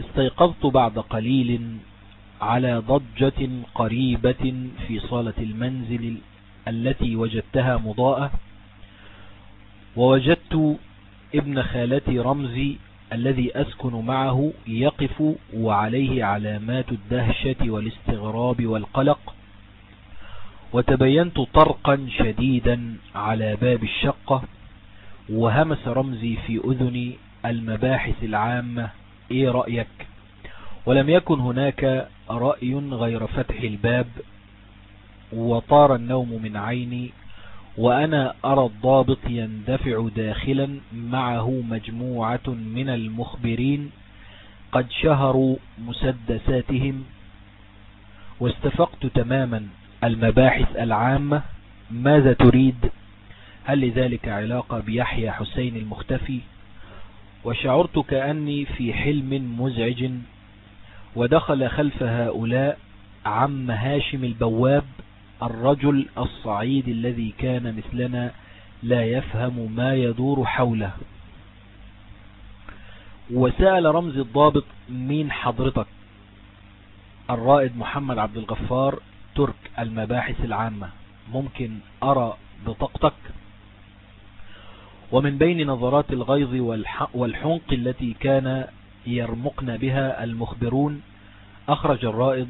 استيقظت بعد قليل على ضجة قريبة في صالة المنزل التي وجدتها مضاءة ووجدت ابن خالتي رمزي الذي أسكن معه يقف وعليه علامات الدهشة والاستغراب والقلق وتبينت طرقا شديدا على باب الشقة وهمس رمزي في أذني المباحث العامة إيه رأيك؟ ولم يكن هناك رأي غير فتح الباب وطار النوم من عيني وأنا أرى الضابط يندفع داخلا معه مجموعة من المخبرين قد شهروا مسدساتهم واستفقت تماما المباحث العامة. ماذا تريد؟ هل لذلك علاقة بيحيى حسين المختفي؟ وشعرت كأني في حلم مزعج ودخل خلف هؤلاء عم هاشم البواب الرجل الصعيد الذي كان مثلنا لا يفهم ما يدور حوله. وسأل رمز الضابط مين حضرتك؟ الرائد محمد عبد الغفار ترك المباحث العامة. ممكن أرى بطاقتك؟ ومن بين نظرات الغيظ والحنق التي كان يرمقن بها المخبرون أخرج الرائد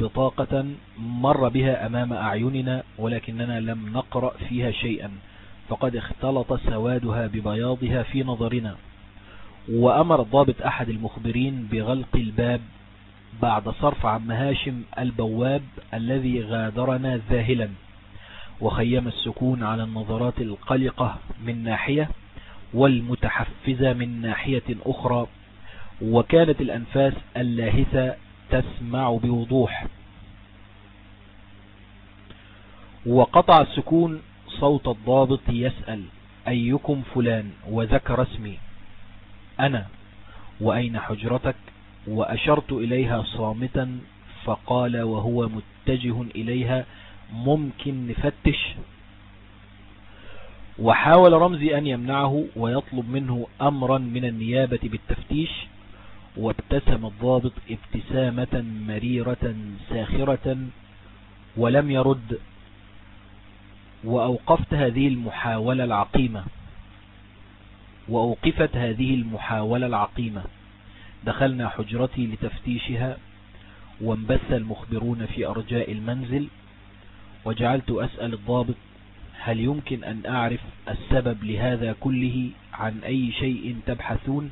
بطاقة مر بها أمام أعيننا ولكننا لم نقرأ فيها شيئا فقد اختلط سوادها ببياضها في نظرنا. وأمر الضابط أحد المخبرين بغلق الباب بعد صرف عم هاشم البواب الذي غادرنا ذاهلا. وخيم السكون على النظرات القلقة من ناحية والمتحفزة من ناحية أخرى وكانت الأنفاس اللاهثة تسمع بوضوح. وقطع السكون صوت الضابط يسأل أيكم فلان؟ وذكر اسمي. أنا. وأين حجرتك؟ وأشرت إليها صامتا. فقال وهو متجه إليها ممكن نفتش. وحاول رمزي أن يمنعه ويطلب منه أمرا من النيابة بالتفتيش وابتسم الضابط ابتسامة مريرة ساخرة ولم يرد وأوقفت هذه المحاولة العقيمة. وأوقفت هذه المحاولة العقيمة. دخلنا حجرتي لتفتيشها وانبث المخبرون في أرجاء المنزل وجعلت أسأل الضابط هل يمكن أن أعرف السبب لهذا كله عن أي شيء تبحثون؟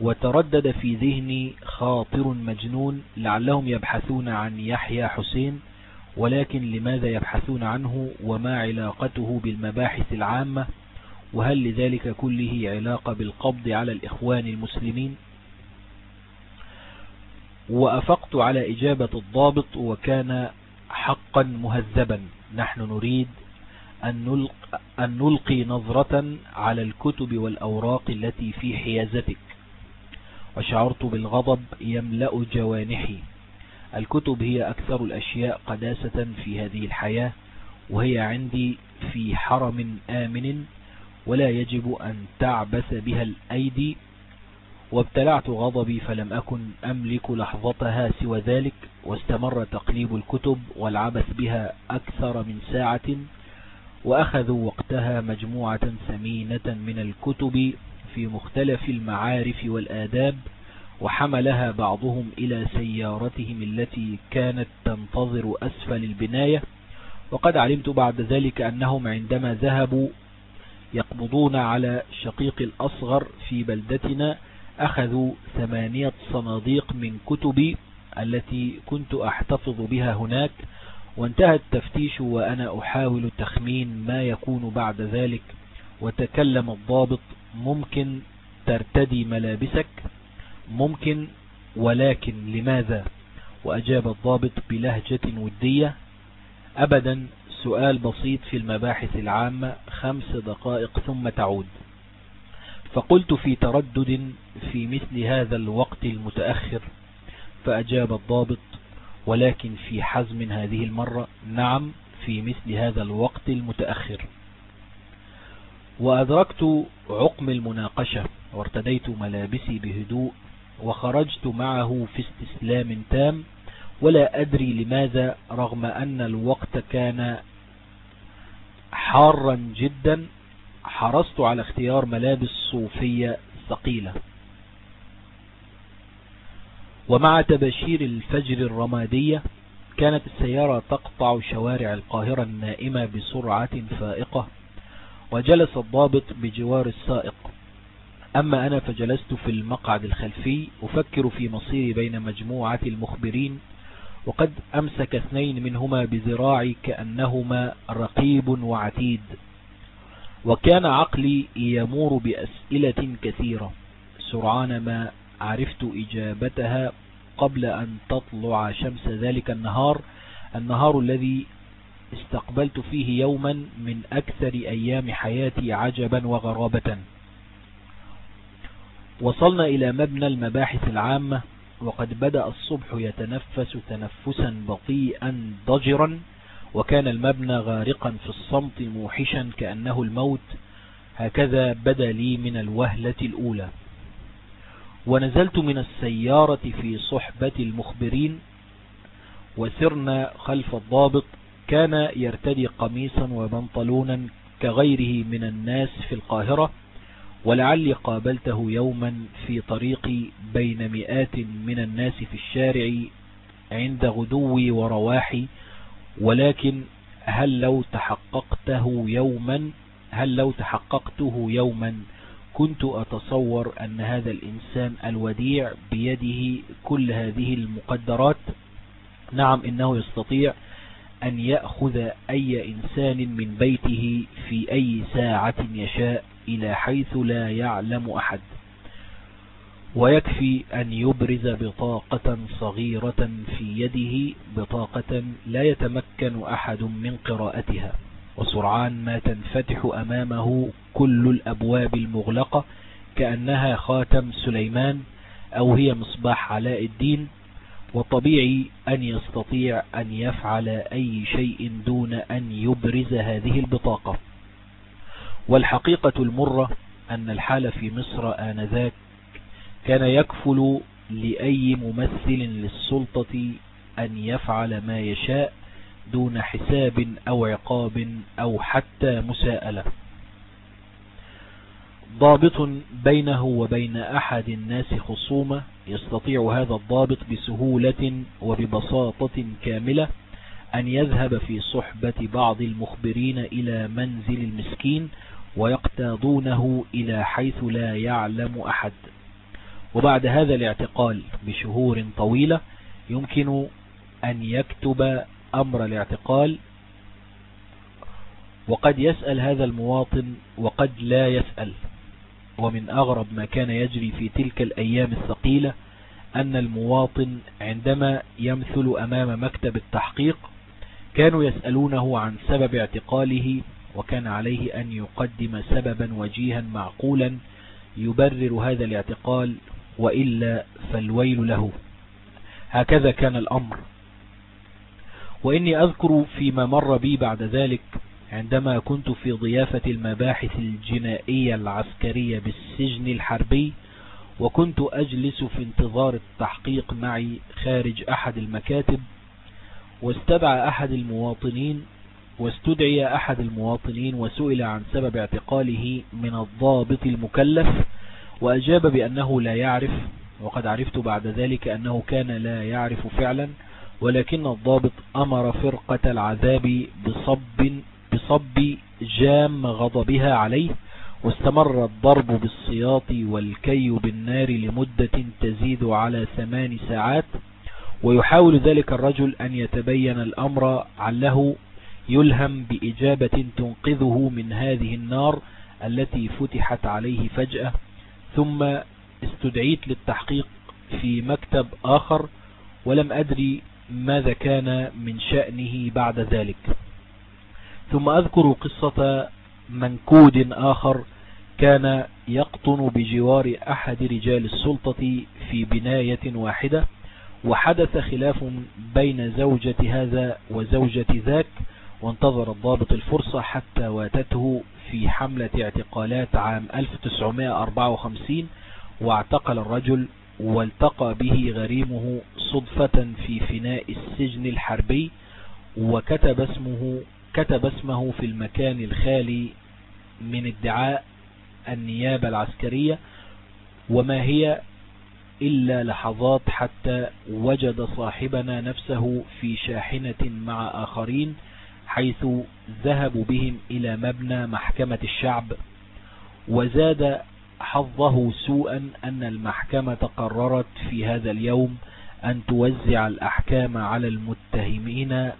وتردد في ذهني خاطر مجنون لعلهم يبحثون عن يحيى حسين ولكن لماذا يبحثون عنه وما علاقته بالمباحث العامة؟ وهل لذلك كله علاقة بالقبض على الإخوان المسلمين؟ وأفقت على إجابة الضابط وكان حقا مهذبا. نحن نريد أن نلقي, نظرة على الكتب والأوراق التي في حيازتك. وشعرت بالغضب يملأ جوانحي. الكتب هي أكثر الأشياء قداسة في هذه الحياة وهي عندي في حرم آمن ولا يجب أن تعبث بها الأيدي وابتلعت غضبي فلم أكن أملك لحظتها سوى ذلك واستمر تقليب الكتب والعبث بها أكثر من ساعة وأخذوا وقتها مجموعة ثمينة من الكتب في مختلف المعارف والآداب وحملها بعضهم إلى سيارتهم التي كانت تنتظر أسفل البناية. وقد علمت بعد ذلك أنهم عندما ذهبوا يقبضون على شقيق الأصغر في بلدتنا أخذوا ثمانية صناديق من كتبي التي كنت أحتفظ بها هناك وانتهى التفتيش وأنا أحاول تخمين ما يكون بعد ذلك وتكلم الضابط ممكن ترتدي ملابسك؟ ممكن ولكن لماذا؟ وأجاب الضابط بلهجة ودية أبدا سؤال بسيط في المباحث العامة خمس دقائق ثم تعود. فقلت في تردد في مثل هذا الوقت المتأخر فأجاب الضابط ولكن في حزم هذه المرة نعم في مثل هذا الوقت المتأخر. وأدركت عقم المناقشة وارتديت ملابسي بهدوء وخرجت معه في استسلام تام ولا أدري لماذا رغم أن الوقت كان حارا جدا حرصت على اختيار ملابس صوفية ثقيلة. ومع تبشير الفجر الرمادية كانت السيارة تقطع شوارع القاهرة النائمة بسرعة فائقة وجلس الضابط بجوار السائق. أما أنا فجلست في المقعد الخلفي أفكر في مصيري بين مجموعة المخبرين وقد أمسك اثنين منهما بذراعي كأنهما رقيب وعتيد. وكان عقلي يمور بأسئلة كثيرة. سرعان ما عرفت إجابتها قبل أن تطلع شمس ذلك النهار. النهار الذي استقبلت فيه يوما من أكثر أيام حياتي عجبا وغرابة. وصلنا إلى مبنى المباحث العامة وقد بدأ الصبح يتنفس تنفسا بطيئا ضجرا. وكان المبنى غارقا في الصمت موحشا كأنه الموت هكذا بدا لي من الوهلة الأولى. ونزلت من السيارة في صحبة المخبرين وسرنا خلف الضابط كان يرتدي قميصا وبنطلونا كغيره من الناس في القاهرة ولعلي قابلته يوما في طريقي بين مئات من الناس في الشارع عند غدوي ورواحي ولكن هل لو تحققته يوما هل لو تحققته يوما كنت أتصور أن هذا الإنسان الوديع بيده كل هذه المقدرات؟ نعم إنه يستطيع أن يأخذ أي إنسان من بيته في أي ساعة يشاء إلى حيث لا يعلم أحد. ويكفي أن يبرز بطاقة صغيرة في يده بطاقة لا يتمكن أحد من قراءتها. وسرعان ما تنفتح أمامه كل الأبواب المغلقة كأنها خاتم سليمان أو هي مصباح علاء الدين. وطبيعي أن يستطيع أن يفعل أي شيء دون أن يبرز هذه البطاقة. والحقيقة المرة أن الحال في مصر آنذاك كان يكفل لأي ممثل للسلطة أن يفعل ما يشاء دون حساب أو عقاب أو حتى مساءلة. ضابط بينه وبين أحد الناس خصومة يستطيع هذا الضابط بسهولة وببساطة كاملة أن يذهب في صحبة بعض المخبرين إلى منزل المسكين ويقتاضونه إلى حيث لا يعلم أحد. وبعد هذا الاعتقال بشهور طويلة يمكن أن يكتب أمر الاعتقال وقد يسأل هذا المواطن وقد لا يسأل. ومن أغرب ما كان يجري في تلك الأيام الثقيلة أن المواطن عندما يمثل أمام مكتب التحقيق كانوا يسألونه عن سبب اعتقاله وكان عليه أن يقدم سببا وجيها معقولا يبرر هذا الاعتقال وإلا فالويل له. هكذا كان الأمر. وإني أذكر فيما مر بي بعد ذلك عندما كنت في ضيافة المباحث الجنائية العسكرية بالسجن الحربي وكنت أجلس في انتظار التحقيق معي خارج أحد المكاتب واستدعى أحد المواطنين واستدعي أحد المواطنين وسئل عن سبب اعتقاله من الضابط المكلف وأجاب بأنه لا يعرف وقد عرفت بعد ذلك أنه كان لا يعرف فعلا ولكن الضابط أمر فرقة العذاب بصب, بصب جام غضبها عليه واستمر الضرب بالسياط والكي بالنار لمدة تزيد على ثمان ساعات ويحاول ذلك الرجل أن يتبين الأمر عله يلهم بإجابة تنقذه من هذه النار التي فتحت عليه فجأة. ثم استدعيت للتحقيق في مكتب آخر ولم أدري ماذا كان من شأنه بعد ذلك. ثم أذكر قصة منكود آخر كان يقطن بجوار أحد رجال السلطة في بناية واحدة وحدث خلاف بين زوجة هذا وزوجة ذاك وانتظر الضابط الفرصة حتى واتته في حملة اعتقالات عام 1954 واعتقل الرجل والتقى به غريمه صدفة في فناء السجن الحربي وكتب اسمه كتب اسمه في المكان الخالي من ادعاء النيابة العسكرية وما هي إلا لحظات حتى وجد صاحبنا نفسه في شاحنة مع آخرين حيث ذهبوا بهم إلى مبنى محكمة الشعب وزاد حظه سوءا أن المحكمة قررت في هذا اليوم أن توزع الأحكام على المتهمين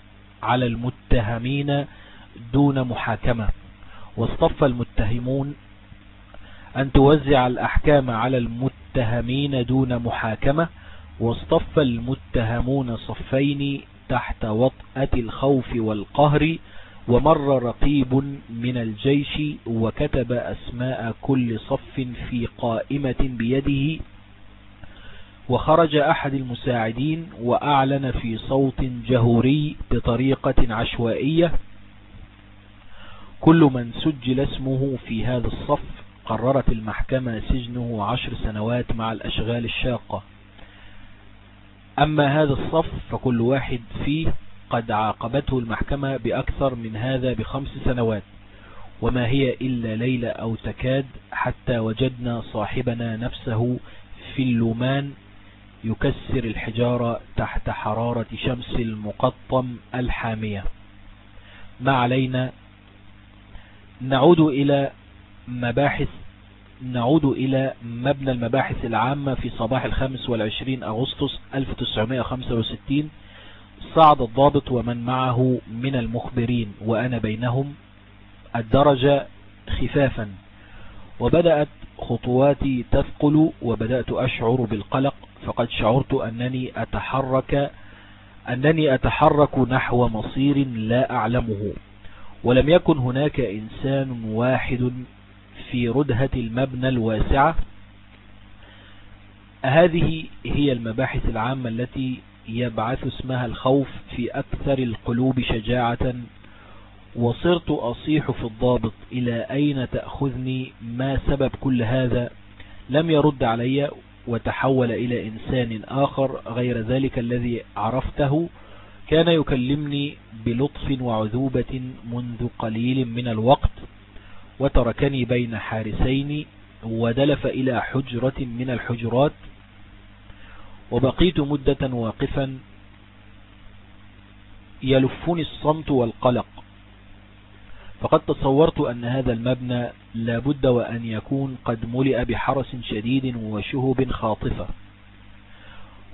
على المتهمين دون محاكمة. واصطف المتهمون أن توزع الأحكام على المتهمين دون محاكمة واصطف المتهمون صفين تحت وطأة الخوف والقهر ومر رقيب من الجيش وكتب أسماء كل صف في قائمة بيده وخرج أحد المساعدين وأعلن في صوت جهوري بطريقة عشوائية كل من سجل اسمه في هذا الصف قررت المحكمة سجنه عشر سنوات مع الأشغال الشاقة. أما هذا الصف فكل واحد فيه قد عاقبته المحكمة بأكثر من هذا بخمس سنوات وما هي إلا ليلة أو تكاد حتى وجدنا صاحبنا نفسه في اللومان يكسر الحجارة تحت حرارة شمس المقطم الحامية. ما علينا؟ نعود إلى مباحث نعود إلى مبنى المباحث العامة في صباح الخامس والعشرين أغسطس 1965 صعد الضابط ومن معه من المخبرين وأنا بينهم. الدرجة خفافا. وبدأت خطواتي تثقل وبدأت أشعر بالقلق فقد شعرت أنني أتحرك أنني أتحرك نحو مصير لا أعلمه. ولم يكن هناك إنسان واحد في ردهة المبنى الواسعة. هذه هي المباحث العامة التي يبعث اسمها الخوف في أكثر القلوب شجاعة. وصرت أصيح في الضابط إلى أين تأخذني؟ ما سبب كل هذا؟ لم يرد علي وتحول إلى إنسان آخر غير ذلك الذي عرفته. كان يكلمني بلطف وعذوبة منذ قليل من الوقت. وتركني بين حارسين ودلف إلى حجرة من الحجرات وبقيت مدة واقفا يلفني الصمت والقلق. فقد تصورت أن هذا المبنى لابد وأن يكون قد ملئ بحرس شديد وشهب خاطفة.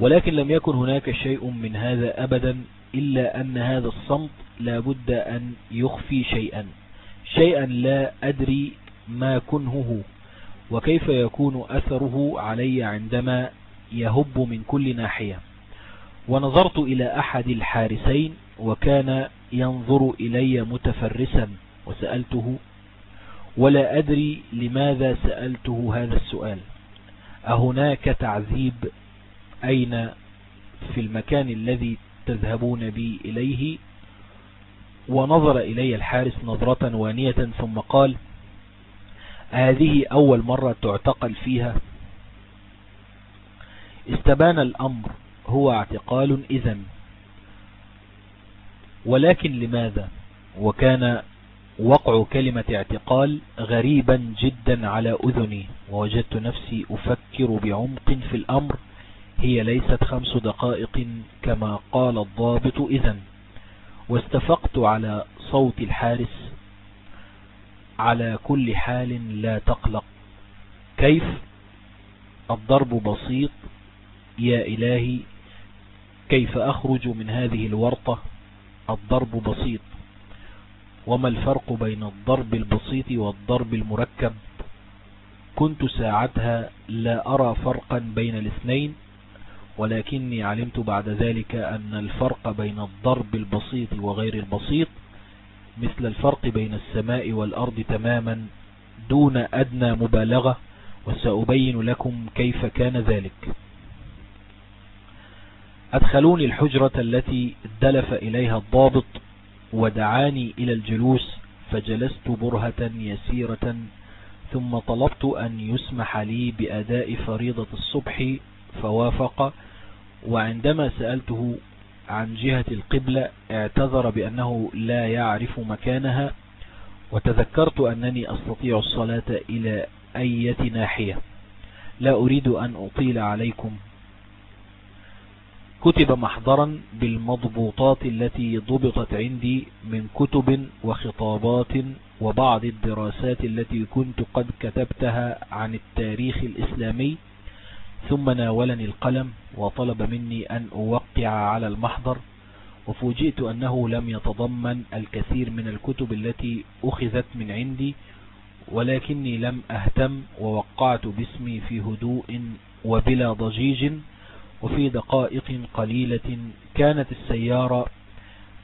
ولكن لم يكن هناك شيء من هذا أبدا إلا أن هذا الصمت لابد أن يخفي شيئا. شيئا لا أدري ما كنهه وكيف يكون أثره علي عندما يهب من كل ناحية. ونظرت إلى أحد الحارسين وكان ينظر إلي متفرسا وسألته ولا أدري لماذا سألته هذا السؤال؟ أهناك تعذيب؟ أين في المكان الذي تذهبون بي إليه؟ ونظر إلي الحارس نظرة وانية ثم قال هذه أول مرة تعتقل فيها. استبان الأمر هو اعتقال إذن. ولكن لماذا؟ وكان وقع كلمة اعتقال غريبا جدا على أذني. ووجدت نفسي أفكر بعمق في الأمر هي ليست خمس دقائق كما قال الضابط إذن. واستفقت على صوت الحارس على كل حال لا تقلق. كيف؟ الضرب بسيط. يا إلهي كيف أخرج من هذه الورطة؟ الضرب بسيط. وما الفرق بين الضرب البسيط والضرب المركب؟ كنت ساعتها لا أرى فرقا بين الاثنين. ولكني علمت بعد ذلك أن الفرق بين الضرب البسيط وغير البسيط مثل الفرق بين السماء والأرض تماما دون أدنى مبالغة وسأبين لكم كيف كان ذلك. أدخلوني الحجرة التي دلف إليها الضابط ودعاني إلى الجلوس فجلست برهة يسيرة ثم طلبت أن يسمح لي بأداء فريضة الصبح فوافق وعندما سألته عن جهة القبلة اعتذر بأنه لا يعرف مكانها وتذكرت أنني أستطيع الصلاة إلى أي ناحية. لا أريد أن أطيل عليكم. كتب محضرا بالمضبوطات التي ضبطت عندي من كتب وخطابات وبعض الدراسات التي كنت قد كتبتها عن التاريخ الإسلامي. ثم ناولني القلم وطلب مني أن أوقع على المحضر وفوجئت أنه لم يتضمن الكثير من الكتب التي أخذت من عندي ولكني لم أهتم ووقعت باسمي في هدوء وبلا ضجيج وفي دقائق قليلة كانت السيارة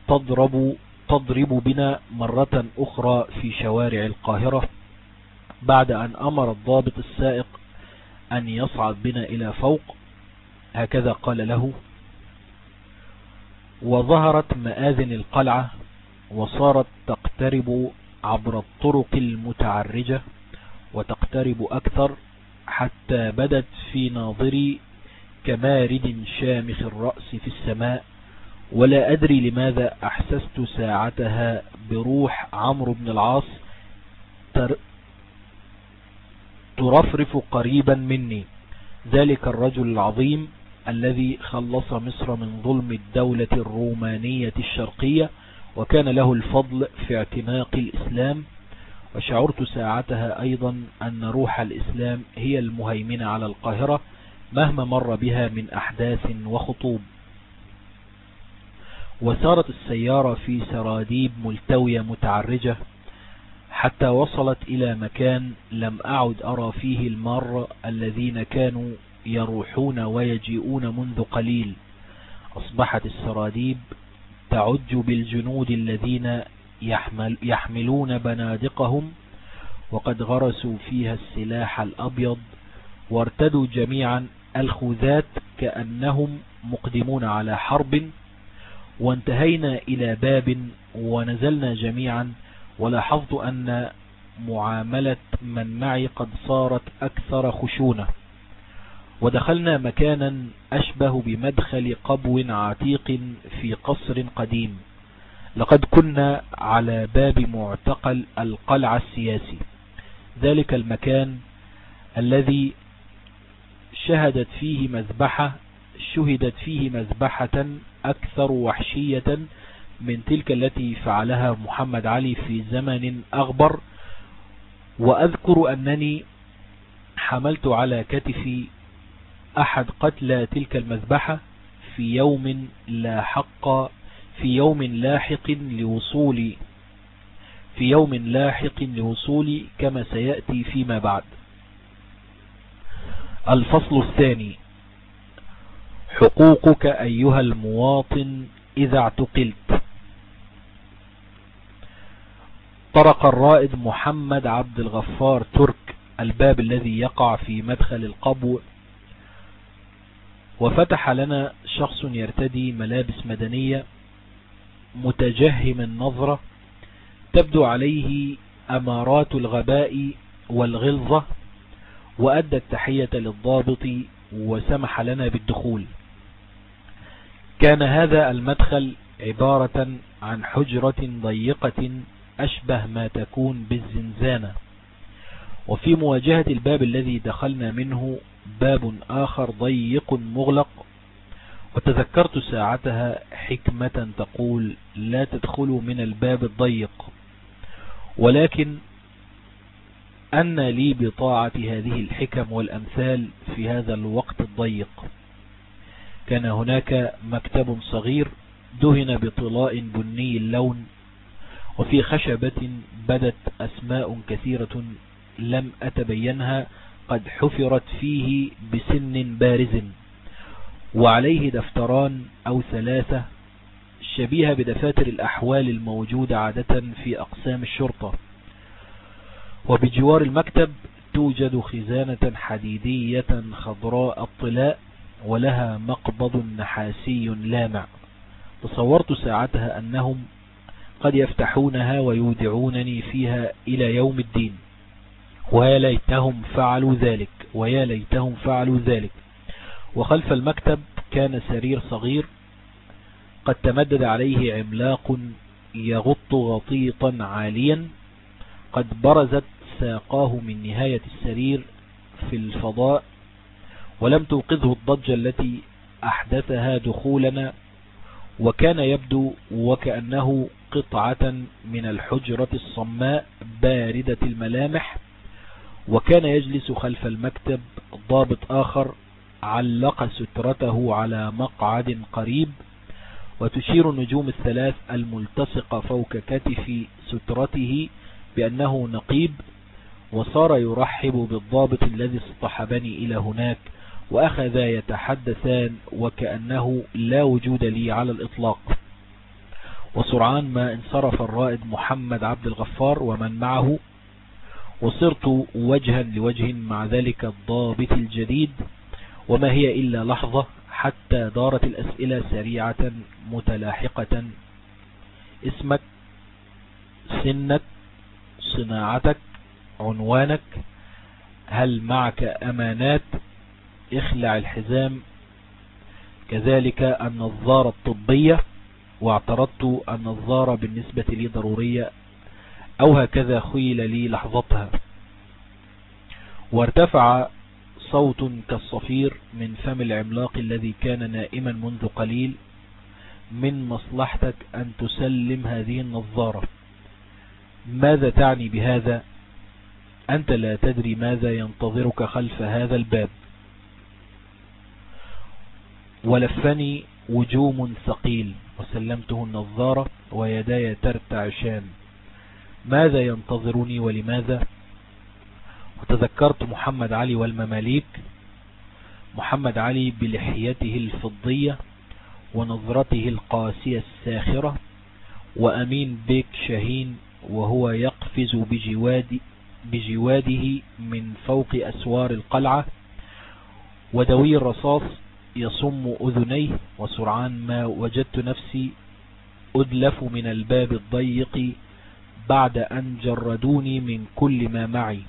تضرب تضرب بنا مرة أخرى في شوارع القاهرة بعد أن أمر الضابط السائق أن يصعد بنا إلى فوق. هكذا قال له. وظهرت مآذن القلعة وصارت تقترب عبر الطرق المتعرجة وتقترب أكثر حتى بدت في ناظري كمارد شامخ الرأس في السماء. ولا أدري لماذا أحسست ساعتها بروح عمرو بن العاص ترفرف قريبا مني. ذلك الرجل العظيم الذي خلص مصر من ظلم الدولة الرومانية الشرقية وكان له الفضل في اعتناق الإسلام. وشعرت ساعتها أيضا أن روح الإسلام هي المهيمنة على القاهرة مهما مر بها من أحداث وخطوب. وسارت السيارة في سراديب ملتوية متعرجة حتى وصلت إلى مكان لم أعد أرى فيه المار الذين كانوا يروحون ويجيئون منذ قليل. أصبحت السراديب تعج بالجنود الذين يحمل يحملون بنادقهم وقد غرسوا فيها السلاح الأبيض وارتدوا جميعا الخوذات كأنهم مقدمون على حرب وانتهينا إلى باب ونزلنا جميعا ولاحظت أن معاملة من معي قد صارت أكثر خشونة. ودخلنا مكانا أشبه بمدخل قبو عتيق في قصر قديم. لقد كنا على باب معتقل القلعة السياسي. ذلك المكان الذي شهدت فيه مذبحة شهدت فيه مذبحة أكثر وحشية من تلك التي فعلها محمد علي في زمن أغبر وأذكر أنني حملت على كتفي أحد قتلى تلك المذبحة في يوم لا حق في يوم لاحق لوصول في يوم لاحق لوصول كما سيأتي فيما بعد. الفصل الثاني حقوقك أيها المواطن إذا اعتقلت. طرق الرائد محمد عبد الغفار ترك الباب الذي يقع في مدخل القبو. وفتح لنا شخص يرتدي ملابس مدنية متجهم النظرة تبدو عليه أمارات الغباء والغلظة وأدى التحية للضابط وسمح لنا بالدخول. كان هذا المدخل عبارة عن حجرة ضيقة أشبه ما تكون بالزنزانة. وفي مواجهة الباب الذي دخلنا منه باب آخر ضيق مغلق وتذكرت ساعتها حكمة تقول لا تدخلوا من الباب الضيق. ولكن أن لي بطاعة هذه الحكم والأمثال في هذا الوقت الضيق. كان هناك مكتب صغير دهن بطلاء بني اللون وفي خشبة بدت أسماء كثيرة لم أتبينها قد حفرت فيه بسن بارز وعليه دفتران أو ثلاثة شبيهة بدفاتر الأحوال الموجودة عادة في أقسام الشرطة. وبجوار المكتب توجد خزانة حديدية خضراء الطلاء ولها مقبض نحاسي لامع. تصورت ساعتها أنهم قد يفتحونها ويودعونني فيها إلى يوم الدين. ويا ليتهم فعلوا ذلك ويا ليتهم فعلوا ذلك. وخلف المكتب كان سرير صغير قد تمدد عليه عملاق يغط غطيطا عاليا قد برزت ساقاه من نهاية السرير في الفضاء ولم توقظه الضجة التي أحدثها دخولنا وكان يبدو وكأنه قطعة من الحجرة الصماء باردة الملامح وكان يجلس خلف المكتب ضابط آخر علق سترته على مقعد قريب وتشير النجوم الثلاث الملتصقة فوق كتف سترته بأنه نقيب وصار يرحب بالضابط الذي اصطحبني إلى هناك وأخذا يتحدثان وكأنه لا وجود لي على الإطلاق. وسرعان ما انصرف الرائد محمد عبد الغفار ومن معه وصرت وجها لوجه مع ذلك الضابط الجديد وما هي إلا لحظة حتى دارت الأسئلة سريعة متلاحقة. اسمك سنك صناعتك عنوانك هل معك أمانات؟ اخلع الحزام. كذلك النظارة الطبية. واعترضت النظارة بالنسبة لي ضرورية أو هكذا خيل لي لحظتها. وارتفع صوت كالصفير من فم العملاق الذي كان نائما منذ قليل من مصلحتك أن تسلم هذه النظارة. ماذا تعني بهذا؟ أنت لا تدري ماذا ينتظرك خلف هذا الباب. ولفني وجوم ثقيل. وسلمته النظارة ويداي ترتعشان ماذا ينتظرني ولماذا؟ وتذكرت محمد علي والمماليك محمد علي بلحيته الفضية ونظرته القاسية الساخرة وأمين بيك شاهين وهو يقفز بجواد بجواده من فوق أسوار القلعة ودوي الرصاص يصم أذنيه وسرعان ما وجدت نفسي أدلف من الباب الضيق بعد أن جردوني من كل ما معي.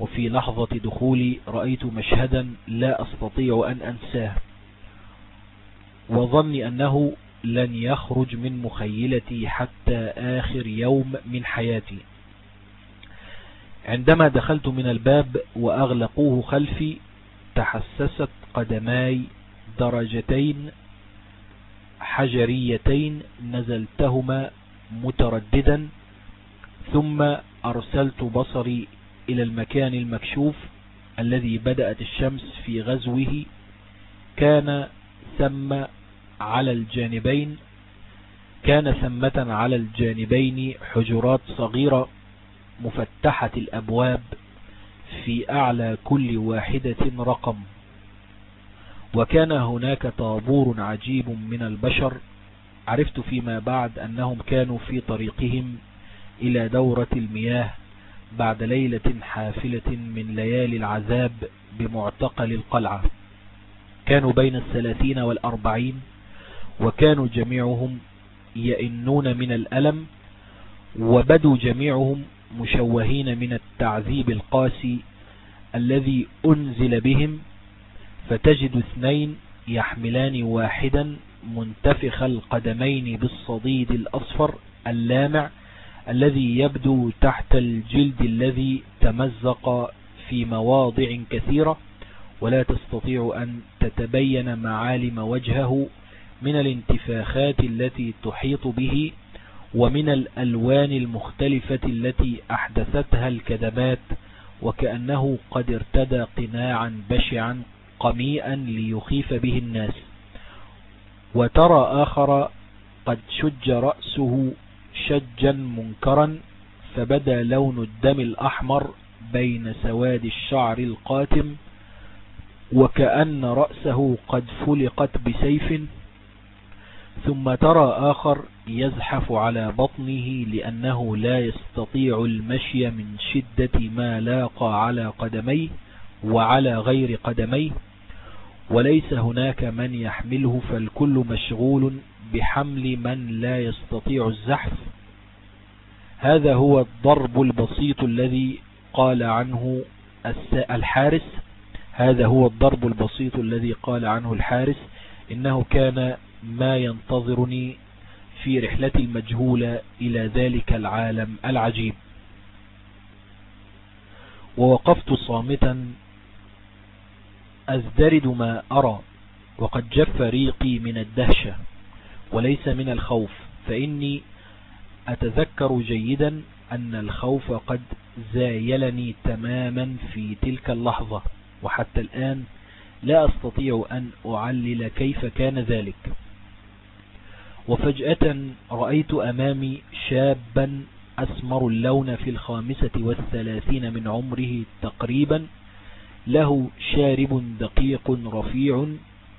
وفي لحظة دخولي رأيت مشهدا لا أستطيع أن أنساه. وظني أنه لن يخرج من مخيلتي حتى آخر يوم من حياتي. عندما دخلت من الباب وأغلقوه خلفي تحسست قدماي درجتين حجريتين نزلتهما مترددا ثم أرسلت بصري إلى المكان المكشوف الذي بدأت الشمس في غزوه كان ثم على الجانبين كان ثمة على الجانبين حجرات صغيرة مفتحة الأبواب في أعلى كل واحدة رقم. وكان هناك طابور عجيب من البشر عرفت فيما بعد أنهم كانوا في طريقهم إلى دورة المياه بعد ليلة حافلة من ليالي العذاب بمعتقل القلعة. كانوا بين الثلاثين والأربعين وكانوا جميعهم يئنون من الألم وبدوا جميعهم مشوهين من التعذيب القاسي الذي أنزل بهم فتجد اثنين يحملان واحدا منتفخ القدمين بالصديد الأصفر اللامع الذي يبدو تحت الجلد الذي تمزق في مواضع كثيرة ولا تستطيع أن تتبين معالم وجهه من الانتفاخات التي تحيط به ومن الألوان المختلفة التي أحدثتها الكذبات وكأنه قد ارتدى قناعا بشعا قميئا ليخيف به الناس. وترى آخر قد شج رأسه شجا منكرا فبدا لون الدم الأحمر بين سواد الشعر القاتم وكأن رأسه قد فلقت بسيف. ثم ترى آخر يزحف على بطنه لأنه لا يستطيع المشي من شدة ما لاقى على قدميه وعلى غير قدميه. وليس هناك من يحمله فالكل مشغول بحمل من لا يستطيع الزحف. هذا هو الضرب البسيط الذي قال عنه الحارس. هذا هو الضرب البسيط الذي قال عنه الحارس. إنه كان ما ينتظرني في رحلتي المجهولة إلى ذلك العالم العجيب. ووقفت صامتا أزدرد ما أرى وقد جف ريقي من الدهشة وليس من الخوف فإني أتذكر جيدا أن الخوف قد زايلني تماما في تلك اللحظة وحتى الآن لا أستطيع أن أعلل كيف كان ذلك. وفجأة رأيت أمامي شابا أسمر اللون في الخامسة والثلاثين من عمره تقريبا له شارب دقيق رفيع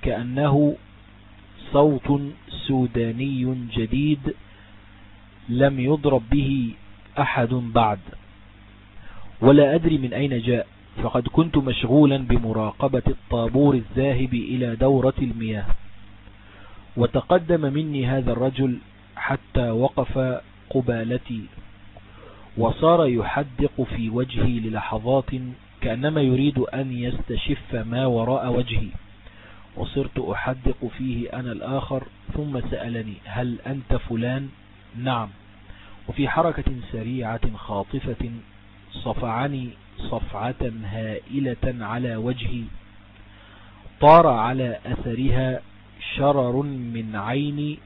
كأنه صوت سوداني جديد لم يضرب به أحد بعد. ولا أدري من أين جاء. فقد كنت مشغولا بمراقبة الطابور الذاهب إلى دورة المياه. وتقدم مني هذا الرجل حتى وقف قبالتي وصار يحدق في وجهي للحظات كأنما يريد أن يستشف ما وراء وجهي. وصرت أحدق فيه أنا الآخر ثم سألني هل أنت فلان؟ نعم. وفي حركة سريعة خاطفة صفعني صفعة هائلة على وجهي. طار على أثرها شرر من عيني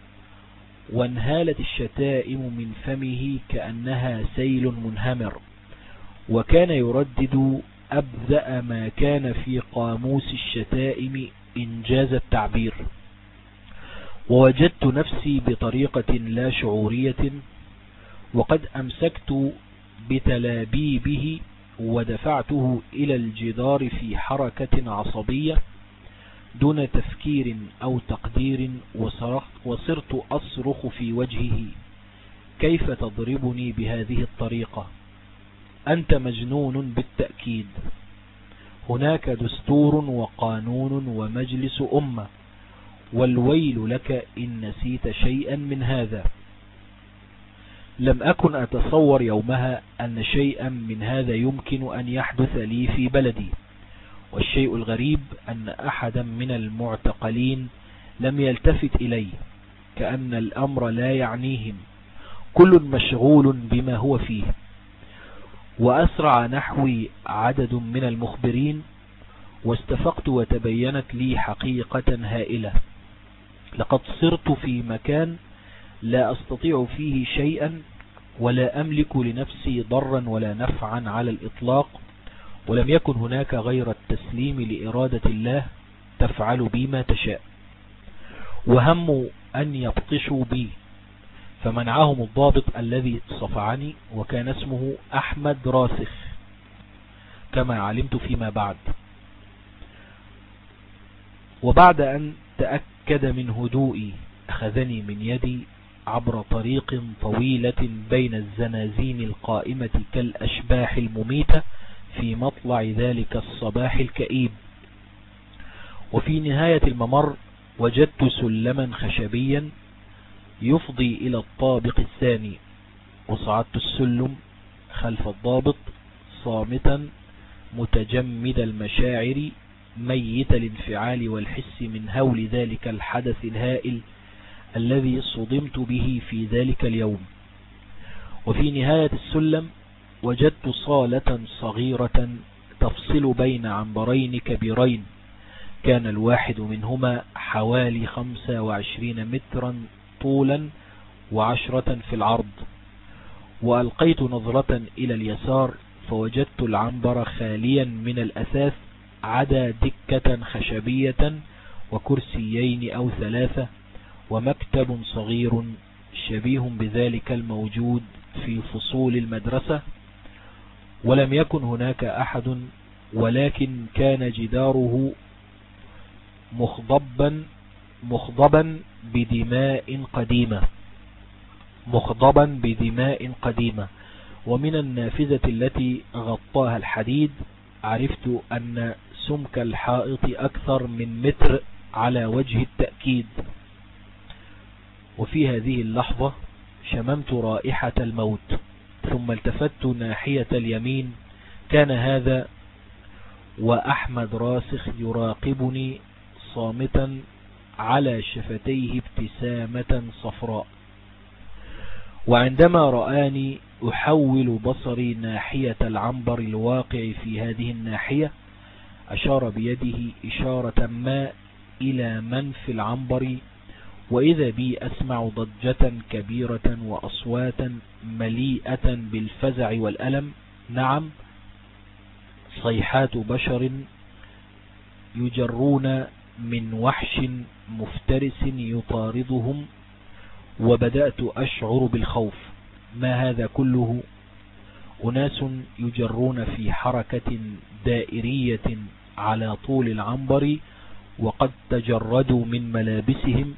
وانهالت الشتائم من فمه كأنها سيل منهمر. وكان يردد أبذأ ما كان في قاموس الشتائم إنجاز التعبير. ووجدت نفسي بطريقة لا شعورية وقد أمسكت بتلابيبه ودفعته إلى الجدار في حركة عصبية دون تفكير أو تقدير وصرت أصرخ في وجهه كيف تضربني بهذه الطريقة؟ أنت مجنون بالتأكيد. هناك دستور وقانون ومجلس أمة والويل لك إن نسيت شيئا من هذا. لم أكن أتصور يومها أن شيئا من هذا يمكن أن يحدث لي في بلدي. والشيء الغريب أن أحدا من المعتقلين لم يلتفت إلي كأن الأمر لا يعنيهم. كل مشغول بما هو فيه. وأسرع نحوي عدد من المخبرين واستفقت وتبينت لي حقيقة هائلة. لقد صرت في مكان لا أستطيع فيه شيئا ولا أملك لنفسي ضرا ولا نفعا على الإطلاق ولم يكن هناك غير التسليم لإرادة الله تفعل بي ما تشاء. وهموا أن يبطشوا بي. فمنعهم الضابط الذي صفعني وكان اسمه أحمد راسخ كما علمت فيما بعد. وبعد أن تأكد من هدوئي أخذني من يدي عبر طريق طويلة بين الزنازين القائمة كالأشباح المميتة في مطلع ذلك الصباح الكئيب. وفي نهاية الممر وجدت سلما خشبيا يفضي إلى الطابق الثاني. وصعدت السلم خلف الضابط صامتا متجمد المشاعر ميت الانفعال والحس من هول ذلك الحدث الهائل الذي صدمت به في ذلك اليوم. وفي نهاية السلم وجدت صالة صغيرة تفصل بين عنبرين كبيرين كان الواحد منهما حوالي 25 مترا طولا وعشرة في العرض. وألقيت نظرة إلى اليسار فوجدت العنبر خاليا من الأثاث عدا دكة خشبية وكرسيين أو ثلاثة ومكتب صغير شبيه بذلك الموجود في فصول المدرسة. ولم يكن هناك أحد ولكن كان جداره مخضبا مخضبا بدماء قديمة. مخضبا بدماء قديمة. ومن النافذة التي غطاها الحديد عرفت أن سمك الحائط أكثر من متر على وجه التأكيد. وفي هذه اللحظة شممت رائحة الموت ثم التفت ناحية اليمين. كان هذا وأحمد راسخ يراقبني صامتا على شفتيه ابتسامة صفراء. وعندما رآني أحول بصري ناحية العنبر الواقع في هذه الناحية أشار بيده إشارة ما إلى من في العنبر وإذا بي أسمع ضجة كبيرة وأصواتا مليئة بالفزع والألم. نعم صيحات بشر يجرون من وحش مفترس يطاردهم وبدأت أشعر بالخوف. ما هذا كله؟ أناس يجرون في حركة دائرية على طول العنبر وقد تجردوا من ملابسهم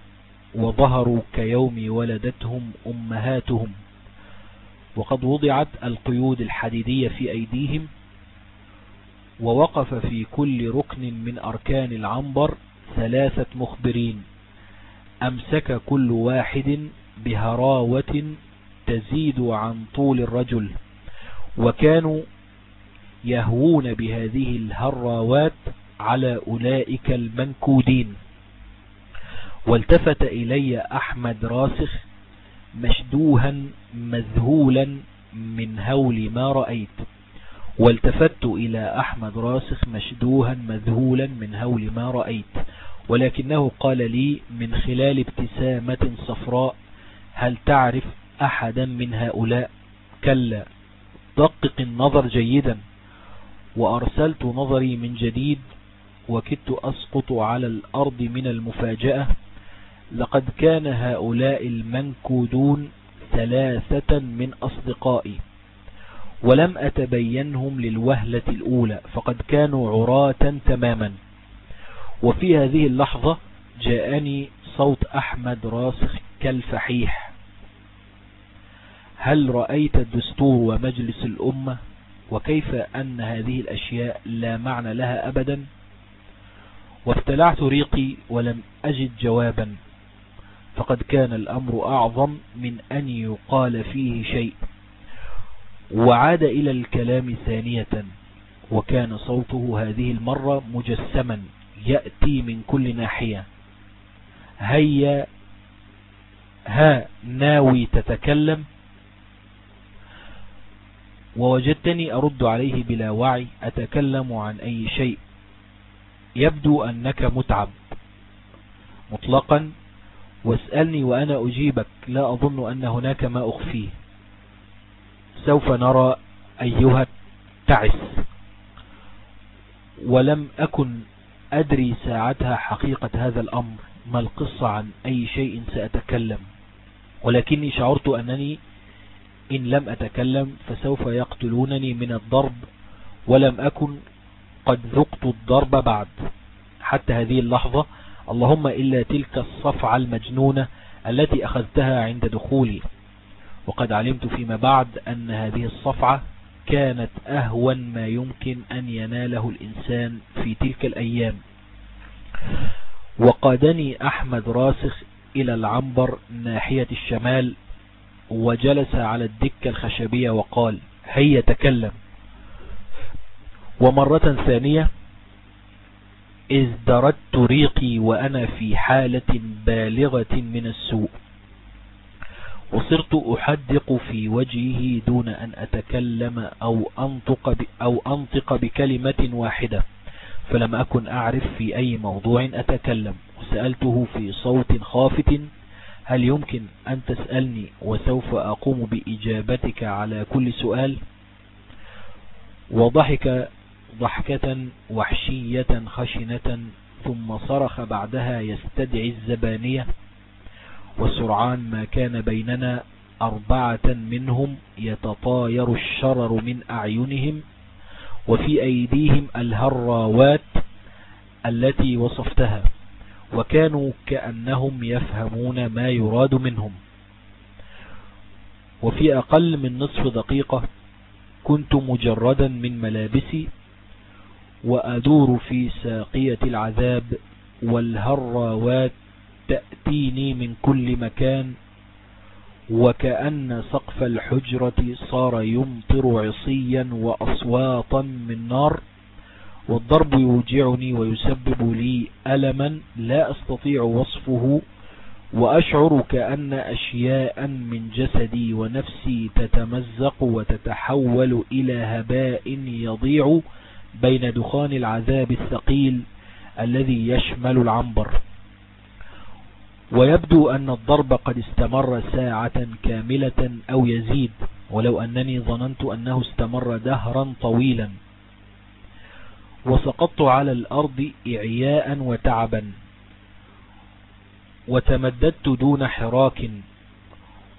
وظهروا كيوم ولدتهم أمهاتهم. وقد وضعت القيود الحديدية في أيديهم ووقف في كل ركن من أركان العنبر ثلاثة مخبرين. أمسك كل واحد بهراوة تزيد عن طول الرجل وكانوا يهوون بهذه الهراوات على أولئك المنكودين. والتفت إلي أحمد راسخ مشدوها مذهولا من هول ما رأيت. والتفت إلى أحمد راسخ مشدوها مذهولا من هول ما رأيت ولكنه قال لي من خلال ابتسامة صفراء هل تعرف أحدا من هؤلاء؟ كلا دقق النظر جيدا وأرسلت نظري من جديد وكدت أسقط على الأرض من المفاجأة لقد كان هؤلاء المنكودون ثلاثة من أصدقائي. ولم أتبينهم للوهلة الأولى فقد كانوا عراة تماما. وفي هذه اللحظة جاءني صوت أحمد راسخ كالفحيح. هل رأيت الدستور ومجلس الأمة؟ وكيف أن هذه الأشياء لا معنى لها أبدا؟ وابتلعت ريقي ولم أجد جوابا. فقد كان الأمر أعظم من أن يقال فيه شيء. وعاد إلى الكلام ثانية وكان صوته هذه المرة مجسما يأتي من كل ناحية. هيا ها ناوي تتكلم؟ ووجدتني أرد عليه بلا وعي أتكلم عن أي شيء؟ يبدو أنك متعب. مطلقا واسألني وأنا أجيبك لا أظن أن هناك ما أخفيه. سوف نرى أيها تعس ولم أكن أدري ساعتها حقيقة هذا الأمر ما القصة عن أي شيء سأتكلم. ولكني شعرت أنني إن لم أتكلم فسوف يقتلونني من الضرب ولم أكن قد ذقت الضرب بعد. حتى هذه اللحظة اللهم إلا تلك الصفعة المجنونة التي أخذتها عند دخولي. وقد علمت فيما بعد أن هذه الصفعة كانت أهون ما يمكن أن يناله الإنسان في تلك الأيام. وقادني أحمد راسخ إلى العنبر ناحية الشمال وجلس على الدكة الخشبية وقال هيا تكلم. ومرة ثانية إذ دردت ريقي وأنا في حالة بالغة من السوء. وصرت أحدق في وجهه دون أن أتكلم أو أنطق, أو أنطق بكلمة واحدة فلم أكن أعرف في أي موضوع أتكلم. وسألته في صوت خافت هل يمكن أن تسألني وسوف أقوم بإجابتك على كل سؤال؟ وضحك ضحكة وحشية خشنة ثم صرخ بعدها يستدعي الزبانية. وسرعان ما كان بيننا أربعة منهم يتطاير الشرر من أعينهم وفي أيديهم الهراوات التي وصفتها وكانوا كأنهم يفهمون ما يراد منهم. وفي أقل من نصف دقيقة كنت مجردا من ملابسي وأدور في ساقية العذاب والهراوات تأتيني من كل مكان وكأن سقف الحجرة صار يمطر عصيا وأصواتا من نار والضرب يوجعني ويسبب لي ألما لا أستطيع وصفه وأشعر كأن أشياء من جسدي ونفسي تتمزق وتتحول إلى هباء يضيع بين دخان العذاب الثقيل الذي يشمل العنبر. ويبدو أن الضرب قد استمر ساعة كاملة أو يزيد ولو أنني ظننت أنه استمر دهرا طويلا. وسقطت على الأرض إعياء وتعبا وتمددت دون حراك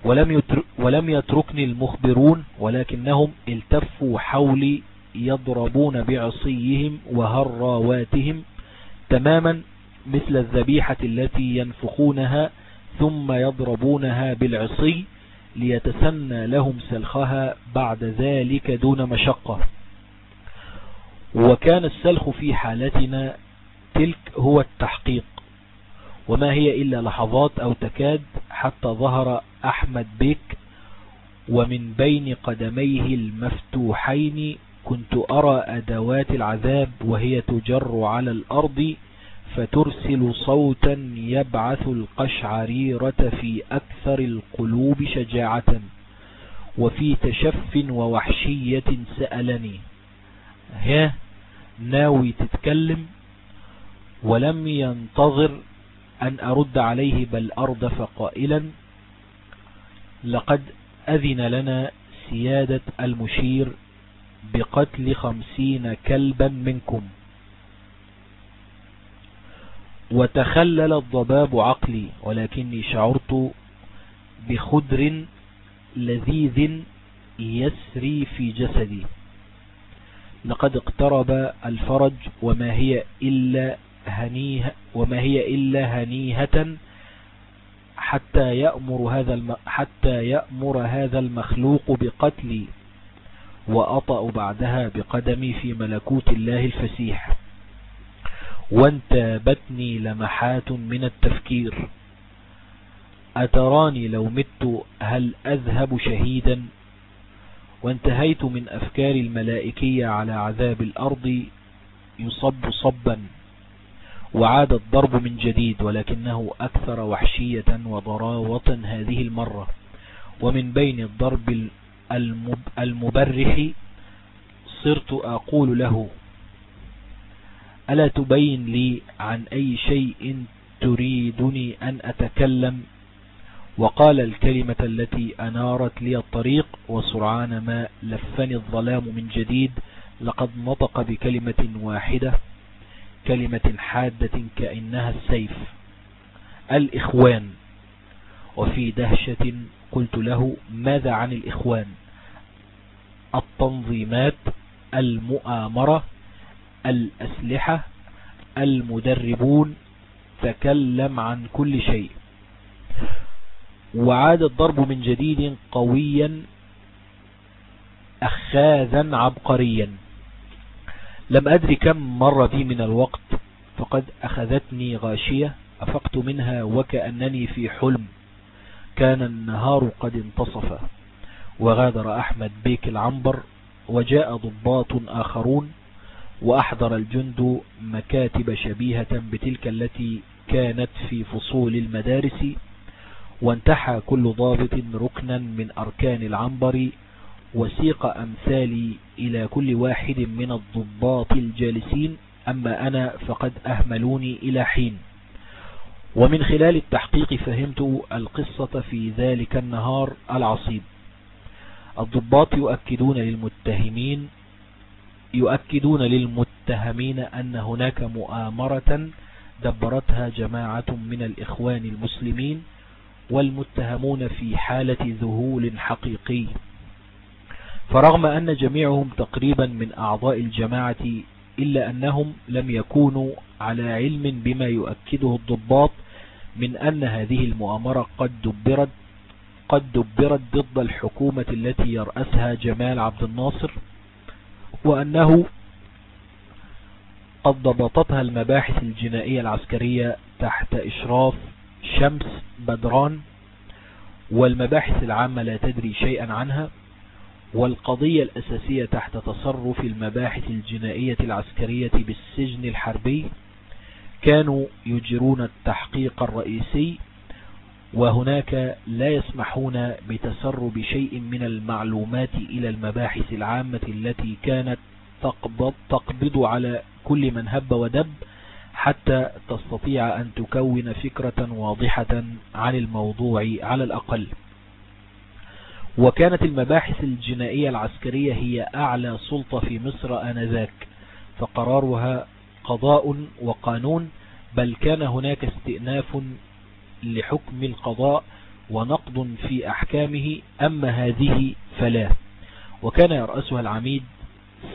ولم, يتر ولم يتركني المخبرون ولكنهم التفوا حولي يضربون بعصيهم وهراواتهم تماما مثل الذبيحة التي ينفخونها ثم يضربونها بالعصي ليتسنى لهم سلخها بعد ذلك دون مشقة. وكان السلخ في حالتنا تلك هو التحقيق. وما هي إلا لحظات أو تكاد حتى ظهر أحمد بيك ومن بين قدميه المفتوحين كنت أرى أدوات العذاب وهي تجر على الأرض فترسل صوتا يبعث القشعريرة في أكثر القلوب شجاعة وفي تشف ووحشية سألني. ها ناوي تتكلم؟ ولم ينتظر أن أرد عليه بل أردف قائلا لقد أذن لنا سيادة المشير بقتل خمسين كلبا منكم. وتخلل الضباب عقلي ولكني شعرت بخدر لذيذ يسري في جسدي. لقد اقترب الفرج وما هي إلا هنيه وما هي إلا هنيهة حتى يأمر هذا حتى يأمر هذا المخلوق بقتلي وأطأ بعدها بقدمي في ملكوت الله الفسيح. وانتابتني لمحات من التفكير. أتراني لو مت هل أذهب شهيدا؟ وانتهيت من أفكار الملائكية على عذاب الأرض يصب صبا. وعاد الضرب من جديد ولكنه أكثر وحشية وضراوة هذه المرة. ومن بين الضرب المبرح صرت أقول له ألا تبين لي عن أي شيء تريدني أن أتكلم؟ وقال الكلمة التي أنارت لي الطريق وسرعان ما لفني الظلام من جديد لقد نطق بكلمة واحدة كلمة حادة كأنها السيف. الإخوان. وفي دهشة قلت له ماذا عن الإخوان؟ التنظيمات المؤامرة الأسلحة المدربون تكلم عن كل شيء. وعاد الضرب من جديد قويا أخاذا عبقريا. لم أدري كم مر بي من الوقت فقد أخذتني غاشية أفقت منها وكأنني في حلم. كان النهار قد انتصف وغادر أحمد بيك العنبر وجاء ضباط آخرون وأحضر الجند مكاتب شبيهة بتلك التي كانت في فصول المدارس وانتحى كل ضابط ركنا من أركان العنبر وسيق أمثالي إلى كل واحد من الضباط الجالسين أما أنا فقد أهملوني إلى حين. ومن خلال التحقيق فهمت القصة في ذلك النهار العصيب. الضباط يؤكدون للمتهمين يؤكدون للمتهمين أن هناك مؤامرة دبرتها جماعة من الإخوان المسلمين والمتهمون في حالة ذهول حقيقي. فرغم أن جميعهم تقريبا من أعضاء الجماعة إلا أنهم لم يكونوا على علم بما يؤكده الضباط من أن هذه المؤامرة قد دبرت قد دبرت ضد الحكومة التي يرأسها جمال عبد الناصر. وأنه قد ضبطتها المباحث الجنائية العسكرية تحت إشراف شمس بدران والمباحث العامة لا تدري شيئا عنها والقضية الأساسية تحت تصرف المباحث الجنائية العسكرية بالسجن الحربي كانوا يجرون التحقيق الرئيسي وهناك لا يسمحون بتسرب شيء من المعلومات إلى المباحث العامة التي كانت تقبض, تقبض على كل من هب ودب حتى تستطيع أن تكون فكرة واضحة عن الموضوع على الأقل. وكانت المباحث الجنائية العسكرية هي أعلى سلطة في مصر آنذاك فقرارها قضاء وقانون بل كان هناك استئناف لحكم القضاء ونقض في أحكامه أما هذه فلا. وكان يرأسها العميد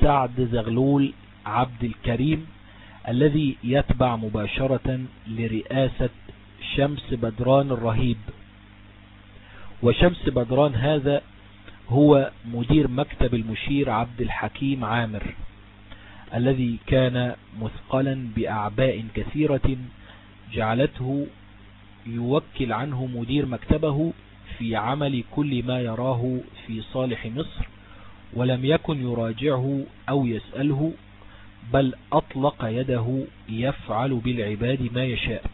سعد زغلول عبد الكريم الذي يتبع مباشرة لرئاسة شمس بدران الرهيب. وشمس بدران هذا هو مدير مكتب المشير عبد الحكيم عامر الذي كان مثقلا بأعباء كثيرة جعلته يوكل عنه مدير مكتبه في عمل كل ما يراه في صالح مصر ولم يكن يراجعه أو يسأله بل أطلق يده يفعل بالعباد ما يشاء.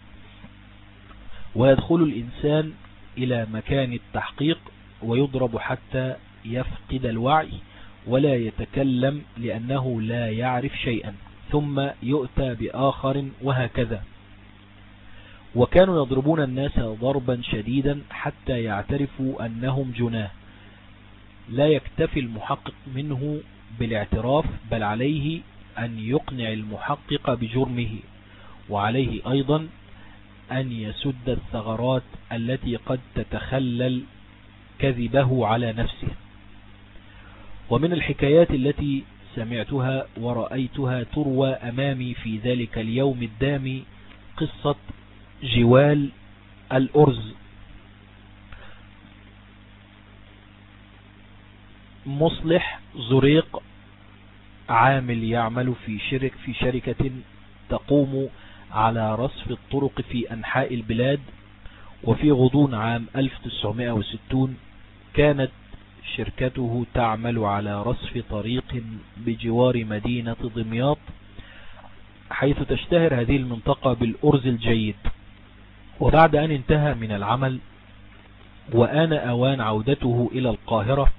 ويدخل الإنسان إلى مكان التحقيق ويضرب حتى يفقد الوعي ولا يتكلم لأنه لا يعرف شيئا ثم يؤتى بآخر وهكذا. وكانوا يضربون الناس ضربا شديدا حتى يعترفوا أنهم جناه. لا يكتفي المحقق منه بالاعتراف بل عليه أن يقنع المحقق بجرمه وعليه أيضا أن يسد الثغرات التي قد تتخلل كذبه على نفسه. ومن الحكايات التي سمعتها ورأيتها تروى أمامي في ذلك اليوم الدامي قصة جوال الأرز. مصلح زريق عامل يعمل في شرك في شركة تقوم على رصف الطرق في أنحاء البلاد. وفي غضون عام 1960 كانت شركته تعمل على رصف طريق بجوار مدينة دمياط حيث تشتهر هذه المنطقة بالأرز الجيد. وبعد أن انتهى من العمل وآن أوان عودته إلى القاهرة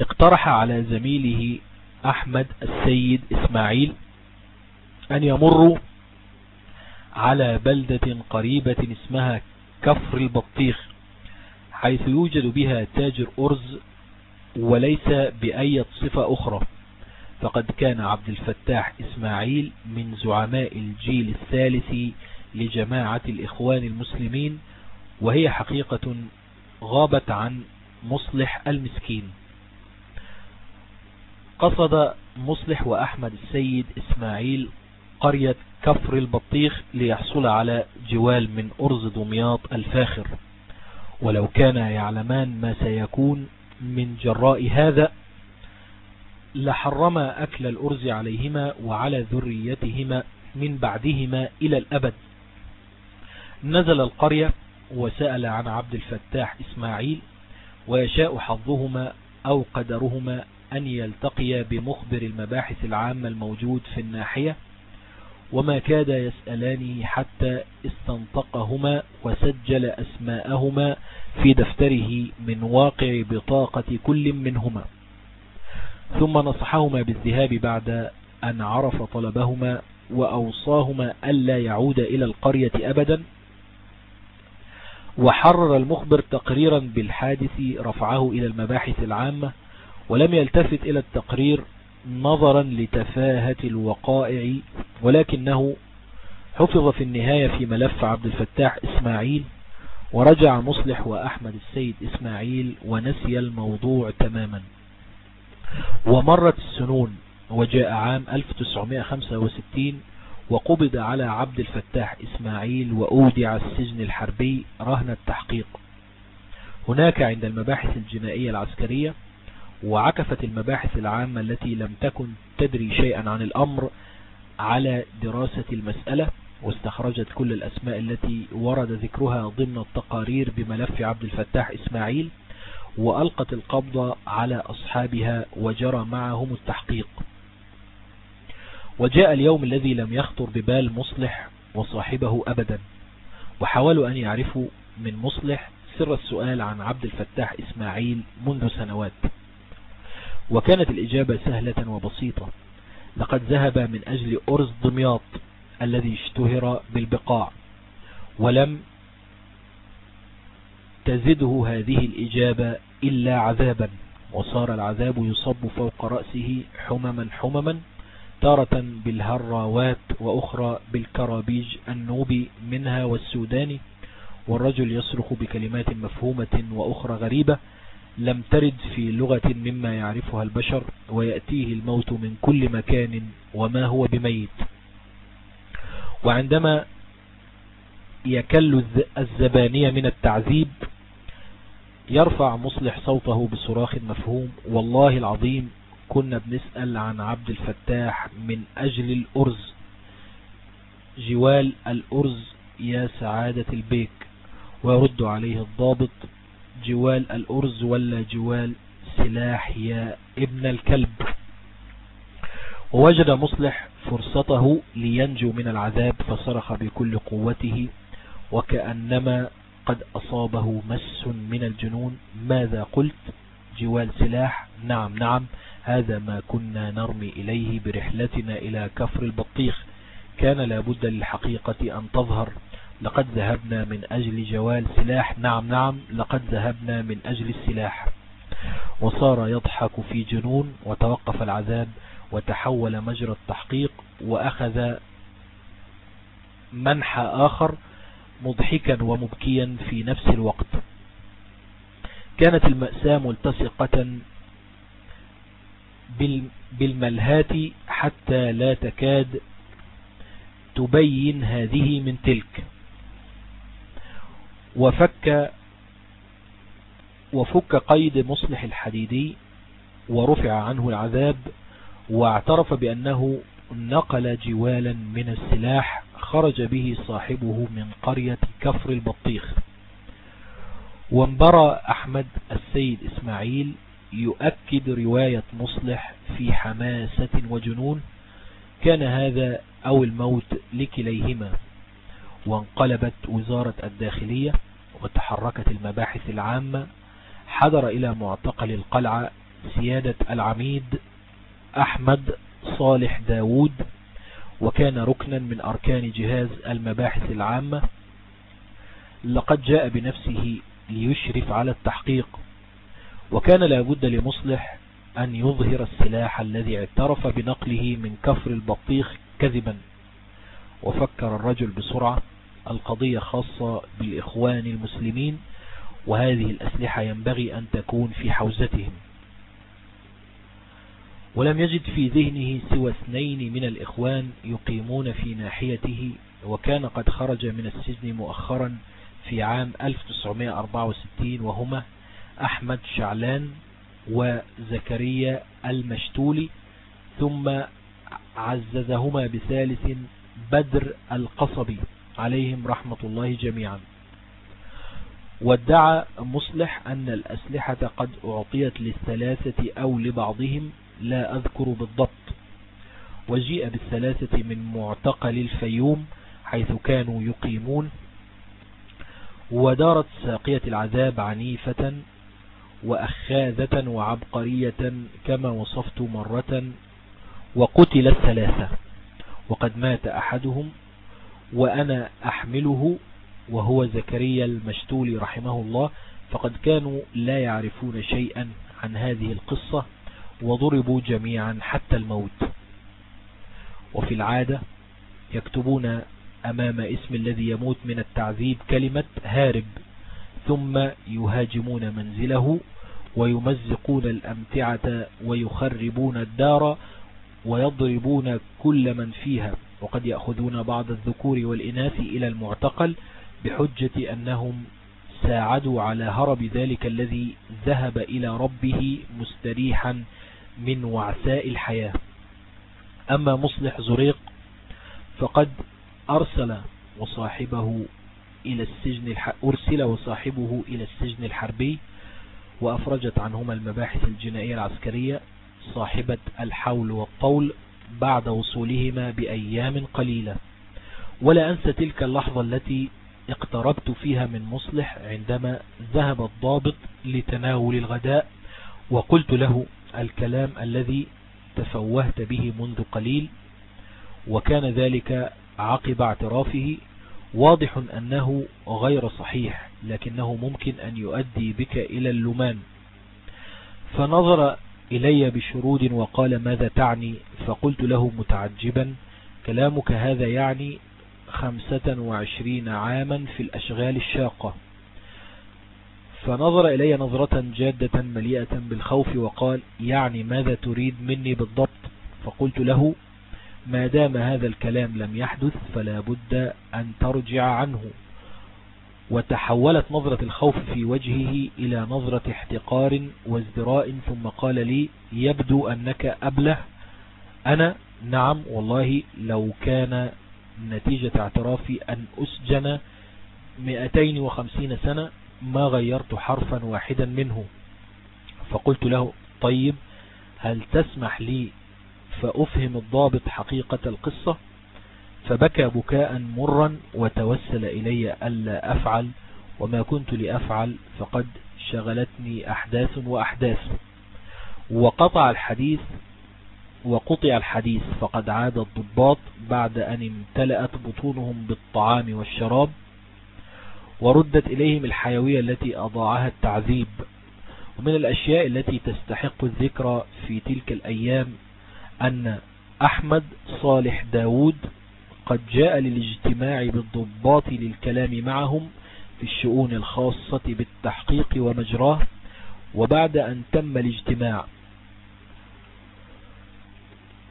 اقترح على زميله أحمد السيد إسماعيل أن يمروا على بلدة قريبة اسمها كفر البطيخ حيث يوجد بها تاجر أرز وليس بأي صفة أخرى. فقد كان عبد الفتاح إسماعيل من زعماء الجيل الثالث لجماعة الإخوان المسلمين وهي حقيقة غابت عن مصلح المسكين. قصد مصلح وأحمد السيد إسماعيل قرية كفر البطيخ ليحصل على جوال من أرز دمياط الفاخر. ولو كان يعلمان ما سيكون من جراء هذا لحرم أكل الأرز عليهما وعلى ذريتهما من بعدهما إلى الأبد. نزل القرية وسأل عن عبد الفتاح إسماعيل ويشاء حظهما أو قدرهما أن يلتقي بمخبر المباحث العامة الموجود في الناحية وما كاد يسألانه حتى استنطقهما وسجل أسماءهما في دفتره من واقع بطاقة كل منهما. ثم نصحهما بالذهاب بعد أن عرف طلبهما وأوصاهما ألا يعود إلى القرية أبدا. وحرر المخبر تقريرا بالحادث رفعه إلى المباحث العامة ولم يلتفت إلى التقرير نظرا لتفاهة الوقائع ولكنه حفظ في النهاية في ملف عبد الفتاح إسماعيل ورجع مصلح وأحمد السيد إسماعيل ونسي الموضوع تماما. ومرت السنون وجاء عام 1965 وقبض على عبد الفتاح إسماعيل وأودع السجن الحربي رهن التحقيق. هناك عند المباحث الجنائية العسكرية وعكفت المباحث العامة التي لم تكن تدري شيئا عن الأمر على دراسة المسألة واستخرجت كل الأسماء التي ورد ذكرها ضمن التقارير بملف عبد الفتاح إسماعيل وألقت القبضة على أصحابها وجرى معهم التحقيق. وجاء اليوم الذي لم يخطر ببال مصلح وصاحبه أبدا. وحاولوا أن يعرفوا من مصلح سر السؤال عن عبد الفتاح إسماعيل منذ سنوات. وكانت الإجابة سهلة وبسيطة. لقد ذهب من أجل أرز دمياط الذي اشتهر بالبقاع ولم تزده هذه الإجابة إلا عذابا. وصار العذاب يصب فوق رأسه حمما حمما تارة بالهراوات وأخرى بالكرابيج النوبي منها والسوداني والرجل يصرخ بكلمات مفهومة وأخرى غريبة لم ترد في لغة مما يعرفها البشر ويأتيه الموت من كل مكان وما هو بميت. وعندما يكل الزبانية من التعذيب يرفع مصلح صوته بصراخ مفهوم والله العظيم كنا بنسأل عن عبد الفتاح من أجل الأرز. جوال الأرز يا سعادة البيك. ويرد عليه الضابط جوال الأرز ولا جوال سلاح يا ابن الكلب. ووجد مصلح فرصته لينجو من العذاب فصرخ بكل قوته وكأنما قد أصابه مس من الجنون. ماذا قلت؟ جوال سلاح. نعم نعم. هذا ما كنا نرمي إليه برحلتنا إلى كفر البطيخ. كان لابد للحقيقة أن تظهر. لقد ذهبنا من أجل جوال سلاح. نعم نعم لقد ذهبنا من أجل السلاح. وصار يضحك في جنون وتوقف العذاب وتحول مجرى التحقيق وأخذ منحى آخر مضحكا ومبكيا في نفس الوقت. كانت المأساة ملتصقة بالملهات حتى لا تكاد تبين هذه من تلك. وفك وفك قيد مصلح الحديدي ورفع عنه العذاب واعترف بأنه نقل جوالا من السلاح خرج به صاحبه من قرية كفر البطيخ. وانبرى أحمد السيد إسماعيل يؤكد رواية مصلح في حماسة وجنون كان هذا أو الموت لكليهما. وانقلبت وزارة الداخلية وتحركت المباحث العامة حضر إلى معتقل القلعة سيادة العميد أحمد صالح داود وكان ركنا من أركان جهاز المباحث العامة. لقد جاء بنفسه ليشرف على التحقيق. وكان لابد لمصلح أن يظهر السلاح الذي اعترف بنقله من كفر البطيخ كذبا. وفكر الرجل بسرعة القضية خاصة بالإخوان المسلمين وهذه الأسلحة ينبغي أن تكون في حوزتهم. ولم يجد في ذهنه سوى اثنين من الإخوان يقيمون في ناحيته وكان قد خرج من السجن مؤخرا في عام 1964 وهما أحمد شعلان وزكريا المشتولي ثم عززهما بثالث بدر القصبي عليهم رحمة الله جميعا. وادعى مصلح أن الأسلحة قد أعطيت للثلاثة أو لبعضهم لا أذكر بالضبط. وجيء بالثلاثة من معتقل الفيوم حيث كانوا يقيمون. ودارت ساقية العذاب عنيفة وأخاذة وعبقرية كما وصفت مرة وقتل الثلاثة وقد مات أحدهم وأنا أحمله وهو زكريا المشتولي رحمه الله فقد كانوا لا يعرفون شيئا عن هذه القصة وضربوا جميعا حتى الموت. وفي العادة يكتبون أمام اسم الذي يموت من التعذيب كلمة هارب. ثم يهاجمون منزله ويمزقون الأمتعة ويخربون الدار ويضربون كل من فيها. وقد يأخذون بعض الذكور والإناث إلى المعتقل بحجة أنهم ساعدوا على هرب ذلك الذي ذهب إلى ربه مستريحا من وعساء الحياة. أما مصلح زريق فقد أرسل وصاحبه إلى السجن أرسل وصاحبه إلى السجن الحربي وأفرجت عنهما المباحث الجنائية العسكرية صاحبة الحول والطول بعد وصولهما بأيام قليلة. ولا أنسى تلك اللحظة التي اقتربت فيها من مصلح عندما ذهب الضابط لتناول الغداء وقلت له الكلام الذي تفوهت به منذ قليل وكان ذلك عقب اعترافه واضح أنه غير صحيح لكنه ممكن أن يؤدي بك إلى اللمان فنظر إلي بشرود وقال ماذا تعني؟ فقلت له متعجبا كلامك هذا يعني خمسة وعشرين عاما في الأشغال الشاقة. فنظر إلي نظرة جادة مليئة بالخوف وقال يعني ماذا تريد مني بالضبط؟ فقلت له ما دام هذا الكلام لم يحدث فلا بد أن ترجع عنه. وتحولت نظرة الخوف في وجهه إلى نظرة احتقار وازدراء ثم قال لي يبدو أنك أبلة. أنا نعم والله لو كان نتيجة اعترافي أن أسجن 250 سنة ما غيرت حرفا واحدا منه. فقلت له طيب هل تسمح لي فأفهم الضابط حقيقة القصة فبكى بكاء مرا وتوسل إلي ألا أفعل وما كنت لأفعل فقد شغلتني أحداث وأحداث. وقطع الحديث وقطع الحديث فقد عاد الضباط بعد أن امتلأت بطونهم بالطعام والشراب وردت إليهم الحيوية التي أضاعها التعذيب. ومن الأشياء التي تستحق الذكر في تلك الأيام أن أحمد صالح داود قد جاء للاجتماع بالضباط للكلام معهم في الشؤون الخاصة بالتحقيق ومجراه وبعد أن تم الاجتماع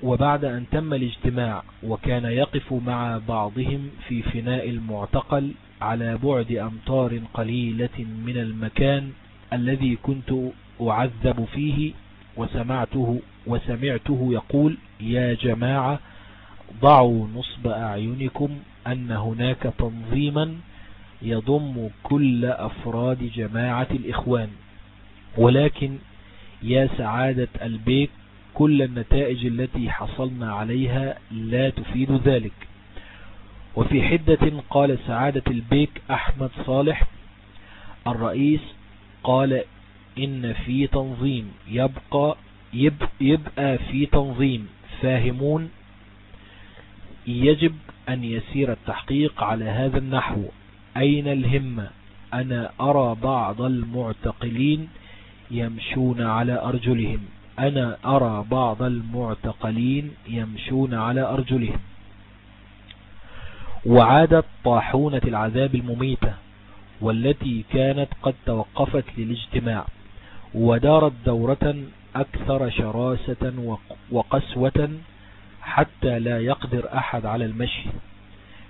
وبعد أن تم الاجتماع وكان يقف مع بعضهم في فناء المعتقل على بعد أمطار قليلة من المكان الذي كنت أعذب فيه وسمعته, وسمعته يقول يا جماعة ضعوا نصب أعينكم أن هناك تنظيما يضم كل أفراد جماعة الإخوان. ولكن يا سعادة البيك كل النتائج التي حصلنا عليها لا تفيد ذلك. وفي حدة قال سعادة البيك أحمد صالح الرئيس قال إن في تنظيم يبقى يبقى في تنظيم. فاهمون؟ يجب أن يسير التحقيق على هذا النحو. أين الهمة؟ أنا أرى بعض المعتقلين يمشون على أرجلهم. أنا أرى بعض المعتقلين يمشون على أرجلهم. وعادت طاحونة العذاب المميتة والتي كانت قد توقفت للاجتماع. ودارت دورة أكثر شراسة وقسوة حتى لا يقدر أحد على المشي.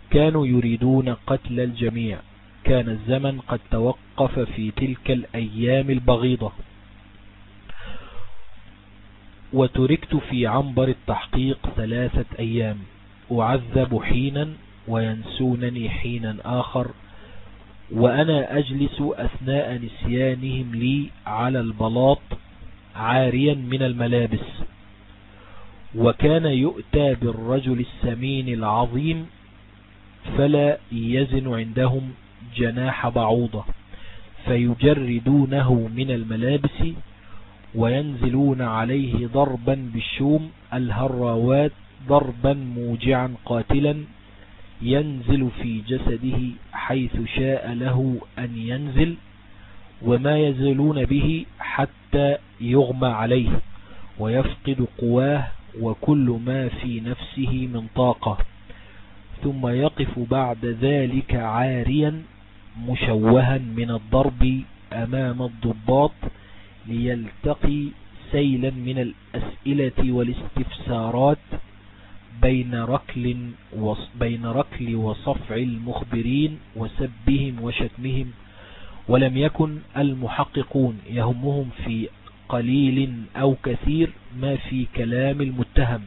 كانوا يريدون قتل الجميع. كان الزمن قد توقف في تلك الأيام البغيضة. وتركت في عنبر التحقيق ثلاثة أيام. أعذب حينا وينسونني حينا آخر. وأنا أجلس أثناء نسيانهم لي على البلاط عاريا من الملابس. وكان يؤتى بالرجل السمين العظيم فلا يزن عندهم جناح بعوضة فيجردونه من الملابس وينزلون عليه ضربا بالشوم الهراوات ضربا موجعا قاتلا ينزل في جسده حيث شاء له أن ينزل وما يزلون به حتى يغمى عليه ويفقد قواه وكل ما في نفسه من طاقة. ثم يقف بعد ذلك عاريا مشوها من الضرب أمام الضباط ليلتقي سيلا من الأسئلة والاستفسارات بين ركل بين ركل وصفع المخبرين وسبهم وشتمهم ولم يكن المحققون يهمهم في قليل أو كثير ما في كلام المتهم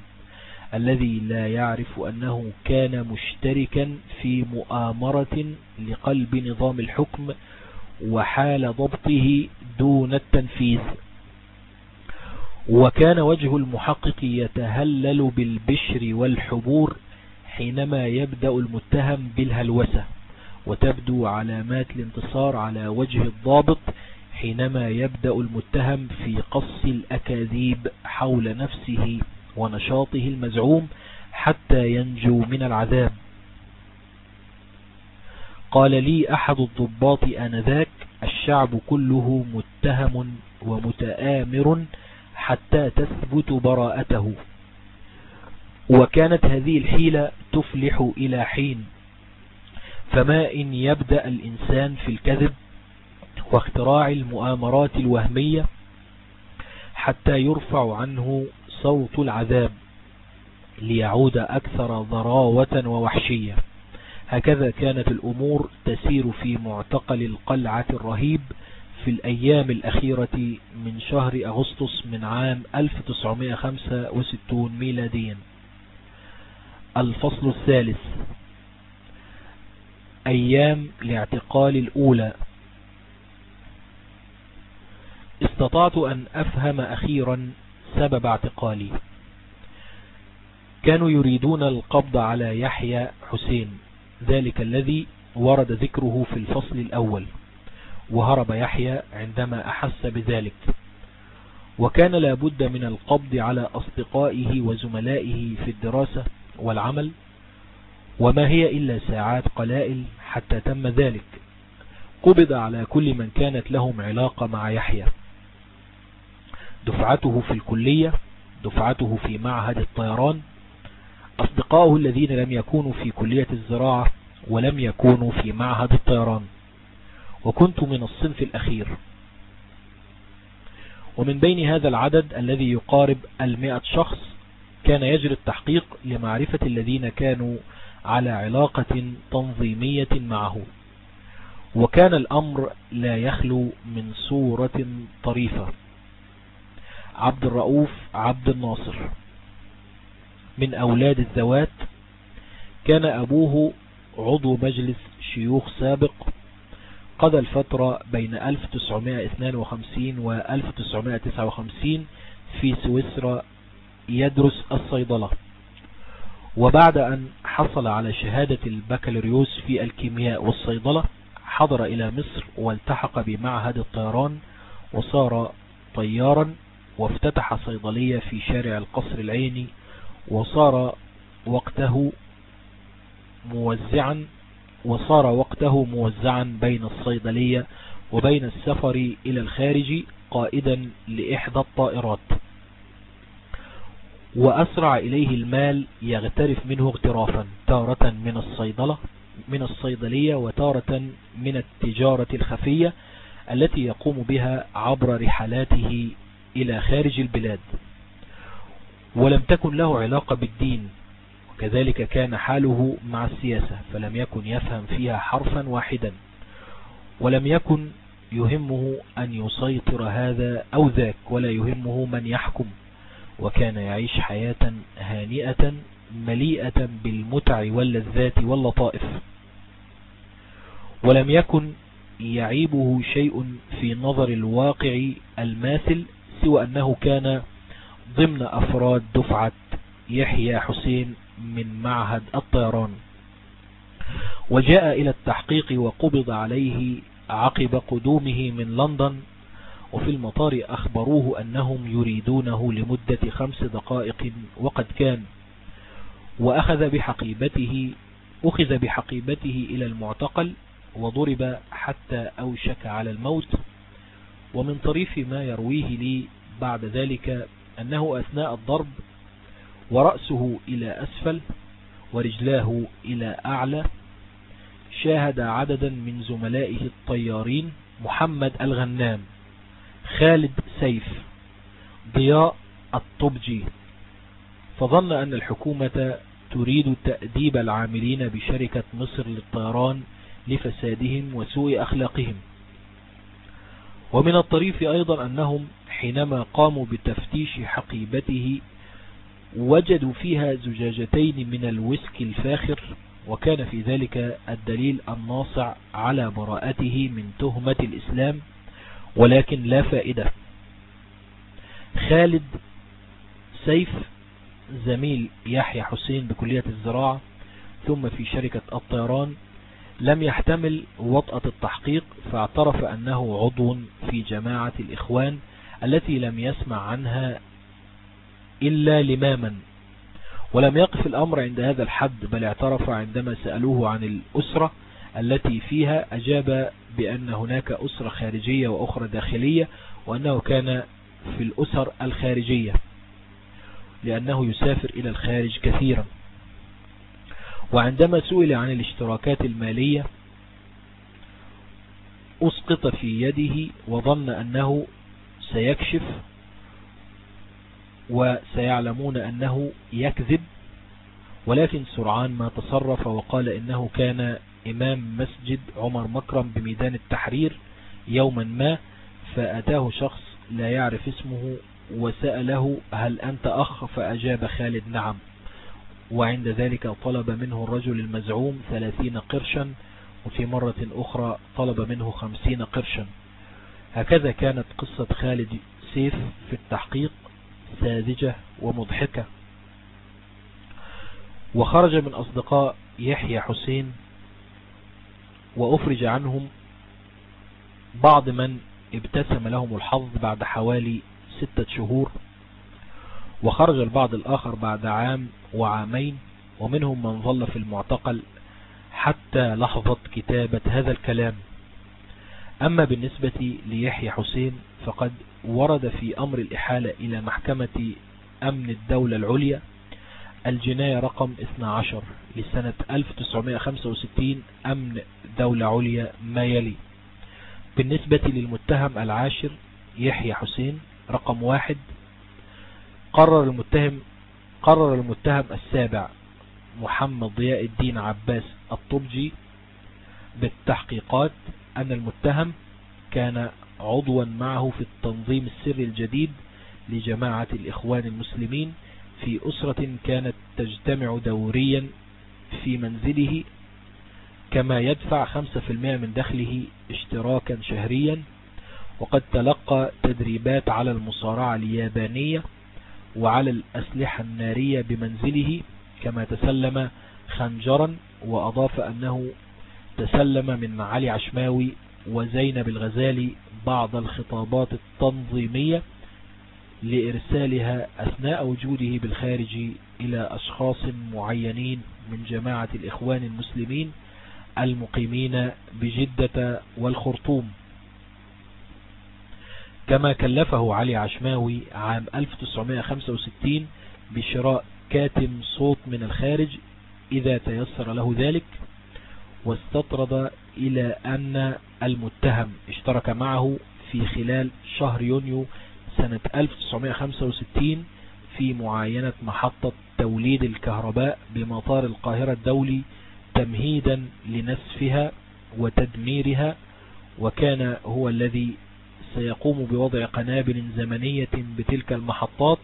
الذي لا يعرف أنه كان مشتركا في مؤامرة لقلب نظام الحكم وحال ضبطه دون التنفيذ. وكان وجه المحقق يتهلل بالبشر والحبور حينما يبدأ المتهم بالهلوسة وتبدو علامات الانتصار على وجه الضابط حينما يبدأ المتهم في قص الأكاذيب حول نفسه ونشاطه المزعوم حتى ينجو من العذاب. قال لي أحد الضباط آنذاك الشعب كله متهم ومتآمر حتى تثبت براءته. وكانت هذه الحيلة تفلح إلى حين. فما إن يبدأ الإنسان في الكذب واختراع المؤامرات الوهمية حتى يرفع عنه صوت العذاب ليعود أكثر ضراوة ووحشية. هكذا كانت الأمور تسير في معتقل القلعة الرهيب في الأيام الأخيرة من شهر أغسطس من عام 1965 ميلاديا. الفصل الثالث. أيام الاعتقال الأولى. استطعت أن أفهم أخيرا سبب اعتقالي. كانوا يريدون القبض على يحيى حسين. ذلك الذي ورد ذكره في الفصل الأول. وهرب يحيى عندما أحس بذلك. وكان لابد من القبض على أصدقائه وزملائه في الدراسة والعمل وما هي إلا ساعات قلائل حتى تم ذلك. قبض على كل من كانت لهم علاقة مع يحيى. دفعته في الكلية دفعته في معهد الطيران. أصدقائه الذين لم يكونوا في كلية الزراعة ولم يكونوا في معهد الطيران. وكنت من الصنف الأخير. ومن بين هذا العدد الذي يقارب المئة شخص كان يجري التحقيق لمعرفة الذين كانوا على علاقة تنظيمية معه. وكان الأمر لا يخلو من صورة طريفة. عبد الرؤوف عبد الناصر. من أولاد الزوات كان أبوه عضو مجلس شيوخ سابق قضى الفترة بين 1952 و 1959 في سويسرا يدرس الصيدلة. وبعد أن حصل على شهادة البكالوريوس في الكيمياء والصيدلة حضر إلى مصر والتحق بمعهد الطيران وصار طيارا وافتتح صيدلية في شارع القصر العيني وصار وقته موزعا وصار وقته موزعا بين الصيدلية وبين السفر إلى الخارج قائدا لإحدى الطائرات. وأسرع إليه المال يغترف منه اغترافا تارة من الصيدلة من الصيدلية وتارة من التجارة الخفية التي يقوم بها عبر رحلاته إلى خارج البلاد. ولم تكن له علاقة بالدين وكذلك كان حاله مع السياسة فلم يكن يفهم فيها حرفا واحدا ولم يكن يهمه أن يسيطر هذا أو ذاك ولا يهمه من يحكم وكان يعيش حياة هانئة مليئة بالمتع واللذات واللطائف. ولم يكن يعيبه شيء في نظر الواقع الماثل سوى أنه كان ضمن أفراد دفعة يحيى حسين من معهد الطيران. وجاء إلى التحقيق وقبض عليه عقب قدومه من لندن وفي المطار أخبروه أنهم يريدونه لمدة خمس دقائق وقد كان. وأخذ بحقيبته أخذ بحقيبته إلى المعتقل وضرب حتى أوشك على الموت. ومن طريف ما يرويه لي بعد ذلك أنه أثناء الضرب ورأسه إلى أسفل ورجلاه إلى أعلى شاهد عددا من زملائه الطيارين محمد الغنام خالد سيف ضياء الطبجي فظن أن الحكومة تريد تأديب العاملين بشركة مصر للطيران لفسادهم وسوء أخلاقهم. ومن الطريف أيضا أنهم حينما قاموا بتفتيش حقيبته وجدوا فيها زجاجتين من الويسكي الفاخر وكان في ذلك الدليل الناصع على براءته من تهمة الإسلام ولكن لا فائدة. خالد سيف زميل يحيى حسين بكلية الزراعة ثم في شركة الطيران لم يحتمل وطأة التحقيق فاعترف أنه عضو في جماعة الإخوان التي لم يسمع عنها إلا لماما. ولم يقف الأمر عند هذا الحد بل اعترف عندما سألوه عن الأسرة التي فيها أجاب بأن هناك أسرة خارجية وأخرى داخلية وأنه كان في الأسر الخارجية لأنه يسافر إلى الخارج كثيرا. وعندما سئل عن الاشتراكات المالية أسقط في يده وظن أنه سيكشف وسيعلمون أنه يكذب. ولكن سرعان ما تصرف وقال إنه كان إمام مسجد عمر مكرم بميدان التحرير يوما ما فأتاه شخص لا يعرف اسمه وسأله هل أنت أخ؟ فأجاب خالد نعم. وعند ذلك طلب منه الرجل المزعوم ثلاثين قرشا وفي مرة أخرى طلب منه خمسين قرشا. هكذا كانت قصة خالد سيف في التحقيق. ساذجة ومضحكة. وخرج من أصدقاء يحيى حسين وأفرج عنهم بعض من ابتسم لهم الحظ بعد حوالي ستة شهور. وخرج البعض الآخر بعد عام وعامين ومنهم من ظل في المعتقل حتى لحظة كتابة هذا الكلام. أما بالنسبة ليحيى حسين فقد ورد في أمر الإحالة إلى محكمة أمن الدولة العليا الجناية رقم 12 لسنة 1965 أمن دولة عليا ما يلي. بالنسبة للمتهم العاشر يحيى حسين رقم واحد قرر المتهم قرر المتهم السابع محمد ضياء الدين عباس الطبجي بالتحقيقات أن المتهم كان عضوا معه في التنظيم السري الجديد لجماعة الإخوان المسلمين في أسرة كانت تجتمع دوريا في منزله كما يدفع 5% من دخله اشتراكا شهريا وقد تلقى تدريبات على المصارعة اليابانية وعلى الأسلحة النارية بمنزله كما تسلم خنجرا وأضاف أنه تسلم من علي عشماوي وزينب الغزالي بعض الخطابات التنظيمية لإرسالها أثناء وجوده بالخارج إلى أشخاص معينين من جماعة الإخوان المسلمين المقيمين بجدة والخرطوم. كما كلفه علي عشماوي عام 1965 بشراء كاتم صوت من الخارج إذا تيسر له ذلك واستطرد إلى أن المتهم اشترك معه في خلال شهر يونيو سنة 1965 في معاينة محطة توليد الكهرباء بمطار القاهرة الدولي تمهيدا لنسفها وتدميرها وكان هو الذي سيقوم بوضع قنابل زمنية بتلك المحطات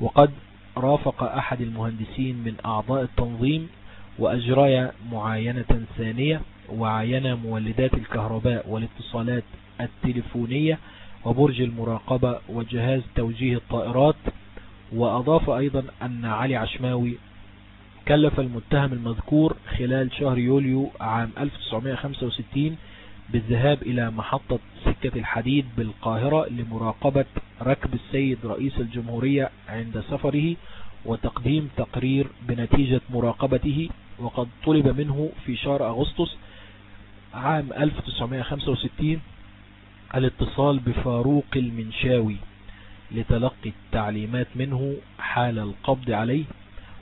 وقد رافق أحد المهندسين من أعضاء التنظيم وأجرى معاينة ثانية وعاين مولدات الكهرباء والاتصالات التلفونية وبرج المراقبة وجهاز توجيه الطائرات. وأضاف أيضا أن علي عشماوي كلف المتهم المذكور خلال شهر يوليو عام 1965 بالذهاب إلى محطة سكة الحديد بالقاهرة لمراقبة ركب السيد رئيس الجمهورية عند سفره وتقديم تقرير بنتيجة مراقبته. وقد طلب منه في شهر أغسطس عام 1965 الاتصال بفاروق المنشاوي لتلقي التعليمات منه حال القبض عليه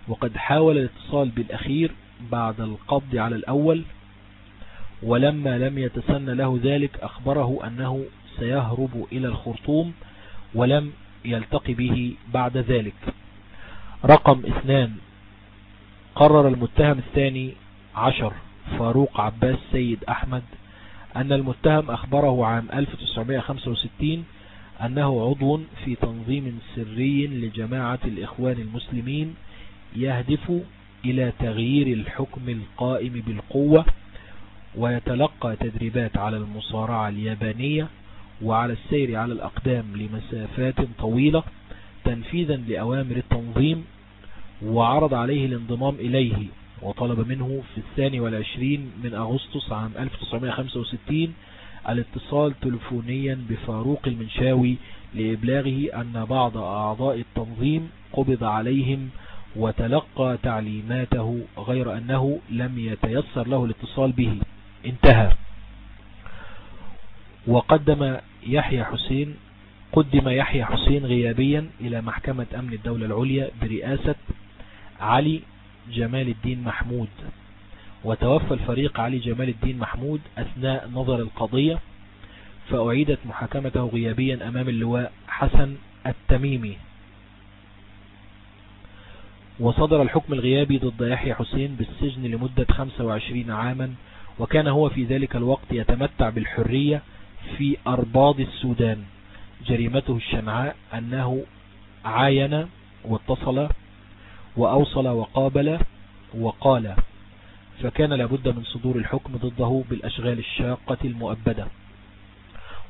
وقد حاول الاتصال بالأخير بعد القبض على الأول ولما لم يتسن له ذلك أخبره أنه سيهرب إلى الخرطوم ولم يلتقي به بعد ذلك. رقم اثنان قرر المتهم الثاني عشر فاروق عباس سيد أحمد أن المتهم أخبره عام 1965 أنه عضو في تنظيم سري لجماعة الإخوان المسلمين يهدف إلى تغيير الحكم القائم بالقوة ويتلقى تدريبات على المصارعة اليابانية وعلى السير على الأقدام لمسافات طويلة تنفيذا لأوامر التنظيم وعرض عليه الانضمام إليه وطلب منه في الثاني والعشرين من أغسطس عام 1965 الاتصال تلفونيا بفاروق المنشاوي لإبلاغه أن بعض أعضاء التنظيم قبض عليهم وتلقى تعليماته غير أنه لم يتيسر له الاتصال به. انتهى. وقدم يحيى حسين قدم يحيى حسين غيابيا إلى محكمة أمن الدولة العليا برئاسة علي جمال الدين محمود. وتوفى الفريق علي جمال الدين محمود أثناء نظر القضية فأعيدت محاكمته غيابيا أمام اللواء حسن التميمي. وصدر الحكم الغيابي ضد يحيى حسين بالسجن لمدة 25 عاما وكان هو في ذلك الوقت يتمتع بالحرية في أرباض السودان. جريمته الشنعاء أنه عاين واتصل وأوصل وقابل وقال فكان لابد من صدور الحكم ضده بالأشغال الشاقة المؤبدة.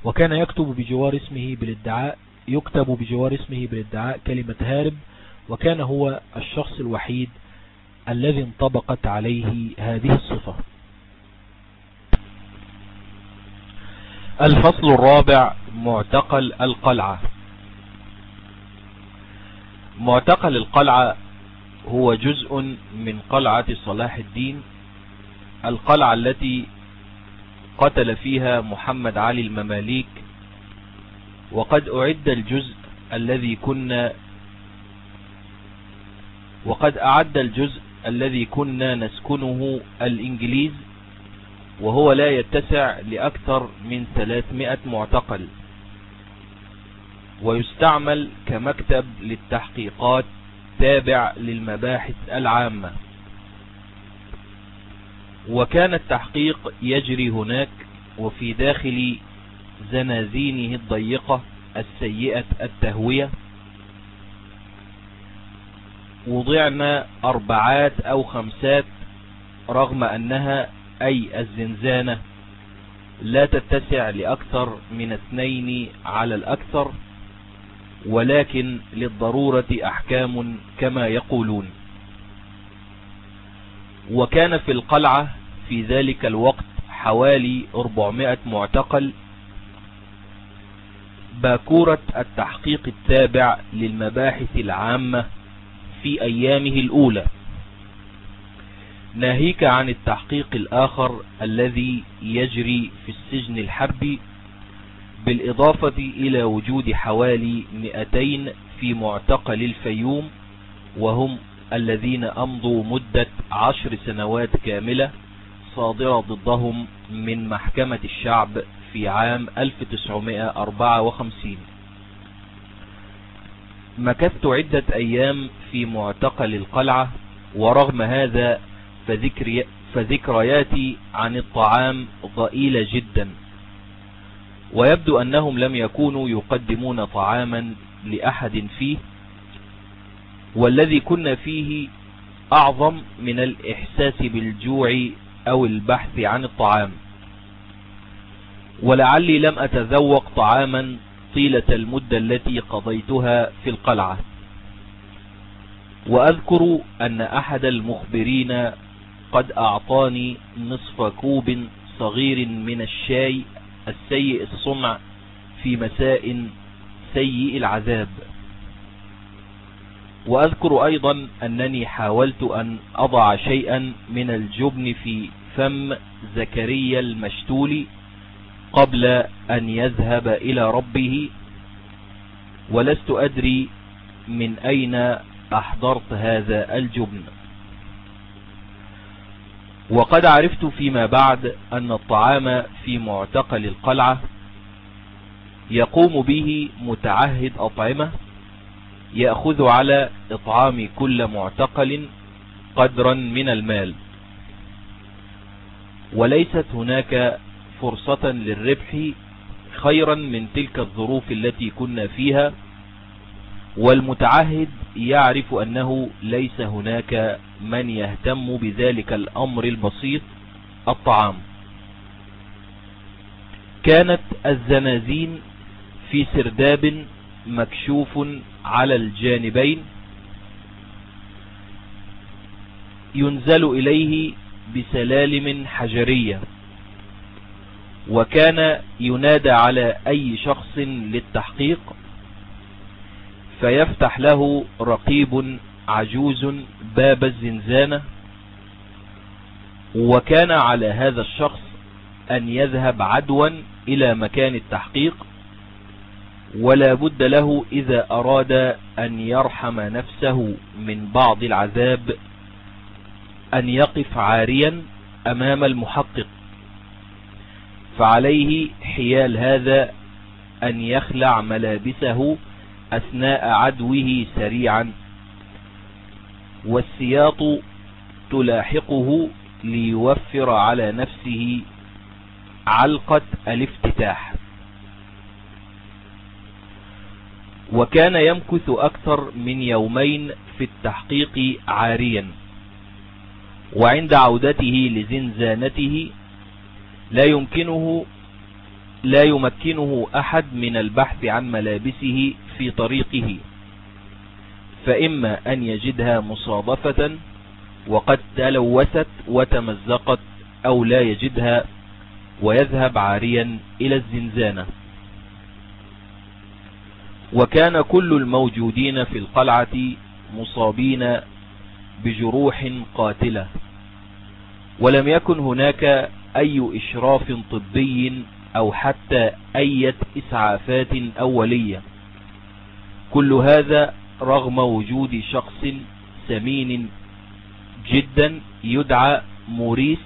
وكان يكتب بجوار اسمه بالادعاء يكتب بجوار اسمه بالادعاء كلمة هارب وكان هو الشخص الوحيد الذي انطبقت عليه هذه الصفة. الفصل الرابع معتقل القلعة. معتقل القلعة هو جزء من قلعة صلاح الدين القلعة التي قتل فيها محمد علي المماليك وقد أعد الجزء الذي كنا وقد أعد الجزء الذي كنا نسكنه الإنجليز وهو لا يتسع لأكثر من 300 معتقل ويستعمل كمكتب للتحقيقات تابع للمباحث العامة. وكان التحقيق يجري هناك وفي داخل زنازينه الضيقة السيئة التهوية. وضعنا أربعات أو خمسات رغم أنها أي الزنزانة لا تتسع لأكثر من اثنين على الأكثر. ولكن للضرورة أحكام كما يقولون. وكان في القلعة في ذلك الوقت حوالي 400 معتقل باكورة التحقيق التابع للمباحث العامة في أيامه الأولى. ناهيك عن التحقيق الآخر الذي يجري في السجن الحربي بالإضافة إلى وجود حوالي 200 في معتقل الفيوم وهم الذين أمضوا مدة عشر سنوات كاملة صادرة ضدهم من محكمة الشعب في عام 1954 مكثت عدة أيام في معتقل القلعة ورغم هذا فذكري فذكرياتي عن الطعام ضئيلة جدا. ويبدو أنهم لم يكونوا يقدمون طعاما لأحد فيه والذي كنا فيه أعظم من الإحساس بالجوع أو البحث عن الطعام. ولعلي لم أتذوق طعاما طيلة المدة التي قضيتها في القلعة. وأذكر أن أحد المخبرين قد أعطاني نصف كوب صغير من الشاي السيء الصنع في مساء سيء العذاب. وأذكر أيضا أنني حاولت أن أضع شيئا من الجبن في فم زكريا المشتول قبل أن يذهب إلى ربه ولست أدري من أين أحضرت هذا الجبن. وقد عرفت فيما بعد أن الطعام في معتقل القلعة يقوم به متعهد أطعمة يأخذ على إطعام كل معتقل قدرا من المال. وليست هناك فرصة للربح خيرا من تلك الظروف التي كنا فيها والمتعهد يعرف أنه ليس هناك من يهتم بذلك الأمر البسيط الطعام. كانت الزنازين في سرداب مكشوف على الجانبين ينزل إليه بسلالم حجرية وكان ينادى على أي شخص للتحقيق. فيفتح له رقيب عجوز باب الزنزانة. وكان على هذا الشخص أن يذهب عدوا إلى مكان التحقيق ولا بد له إذا أراد أن يرحم نفسه من بعض العذاب أن يقف عاريا أمام المحقق. فعليه حيال هذا أن يخلع ملابسه أثناء عدوه سريعا. والسياط تلاحقه ليوفر على نفسه علقة الافتتاح. وكان يمكث أكثر من يومين في التحقيق عاريا. وعند عودته لزنزانته لا يمكنه لا يمكنه أحد من البحث عن ملابسه في طريقه فإما أن يجدها مصادفة وقد تلوثت وتمزقت أو لا يجدها ويذهب عاريا إلى الزنزانة. وكان كل الموجودين في القلعة مصابين بجروح قاتلة. ولم يكن هناك أي إشراف طبي أو حتى أي إسعافات أولية. كل هذا رغم وجود شخص سمين جدا يدعى موريس.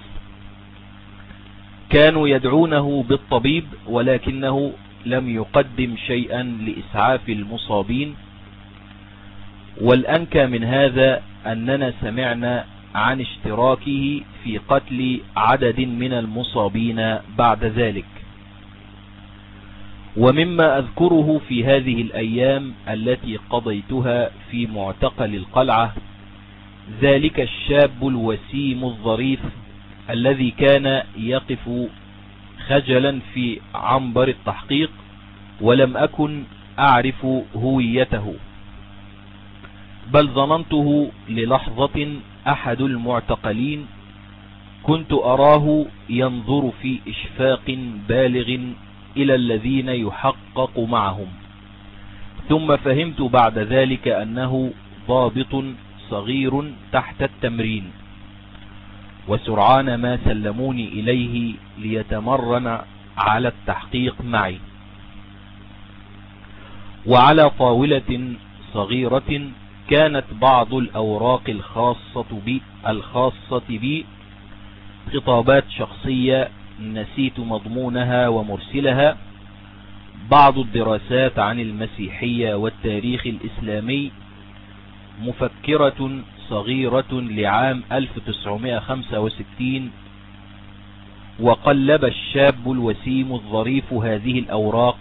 كانوا يدعونه بالطبيب ولكنه لم يقدم شيئا لإسعاف المصابين. والأنكى من هذا أننا سمعنا عن اشتراكه في قتل عدد من المصابين بعد ذلك. ومما أذكره في هذه الأيام التي قضيتها في معتقل القلعة ذلك الشاب الوسيم الظريف الذي كان يقف خجلا في عنبر التحقيق ولم أكن أعرف هويته. بل ظننته للحظة أحد المعتقلين كنت أراه ينظر في إشفاق بالغ إلى الذين يحقق معهم. ثم فهمت بعد ذلك أنه ضابط صغير تحت التمرين. وسرعان ما سلموني إليه ليتمرن على التحقيق معي. وعلى طاولة صغيرة كانت بعض الأوراق الخاصة بي الخاصة بي خطابات شخصية نسيت مضمونها ومرسلها. بعض الدراسات عن المسيحية والتاريخ الإسلامي مفكرة صغيرة لعام 1965 وقلب الشاب الوسيم الظريف هذه الأوراق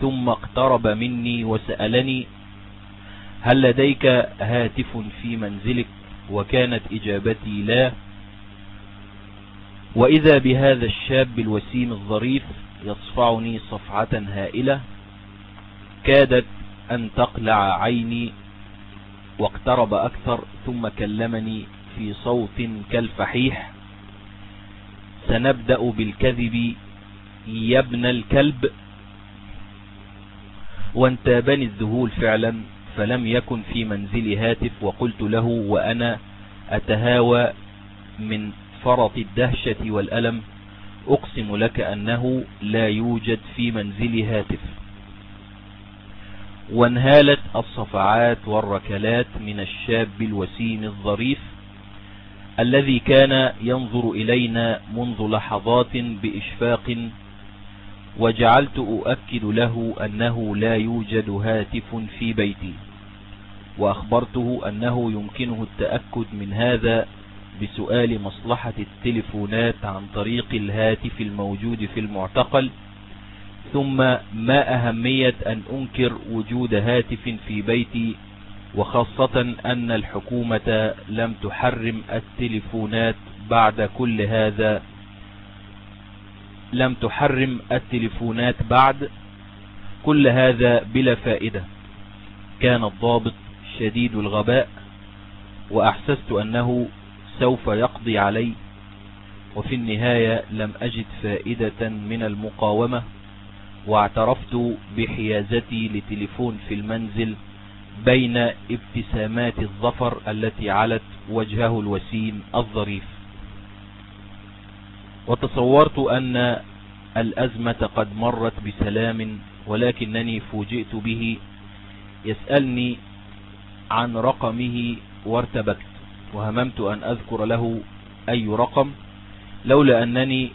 ثم اقترب مني وسألني هل لديك هاتف في منزلك؟ وكانت إجابتي لا. وإذا بهذا الشاب الوسيم الظريف يصفعني صفعة هائلة كادت أن تقلع عيني واقترب أكثر ثم كلمني في صوت كالفحيح سنبدأ بالكذب يا ابن الكلب. وانتابني الذهول فعلا فلم يكن في منزلي هاتف وقلت له وأنا أتهاوى من فرط الدهشة والألم أقسم لك أنه لا يوجد في منزلي هاتف. وانهالت الصفعات والركلات من الشاب الوسيم الظريف الذي كان ينظر إلينا منذ لحظات بإشفاق وجعلت أؤكد له أنه لا يوجد هاتف في بيتي وأخبرته أنه يمكنه التأكد من هذا بسؤال مصلحة التلفونات عن طريق الهاتف الموجود في المعتقل ثم ما أهمية أن أنكر وجود هاتف في بيتي وخاصة أن الحكومة لم تحرم التلفونات بعد كل هذا. لم تحرم التلفونات بعد كل هذا بلا فائدة. كان الضابط شديد الغباء وأحسست أنه سوف يقضي علي. وفي النهاية لم أجد فائدة من المقاومة واعترفت بحيازتي لتليفون في المنزل بين ابتسامات الظفر التي علت وجهه الوسيم الظريف. وتصورت أن الأزمة قد مرت بسلام ولكنني فوجئت به يسألني عن رقمه وارتبكت. وهممت أن أذكر له أي رقم لولا أنني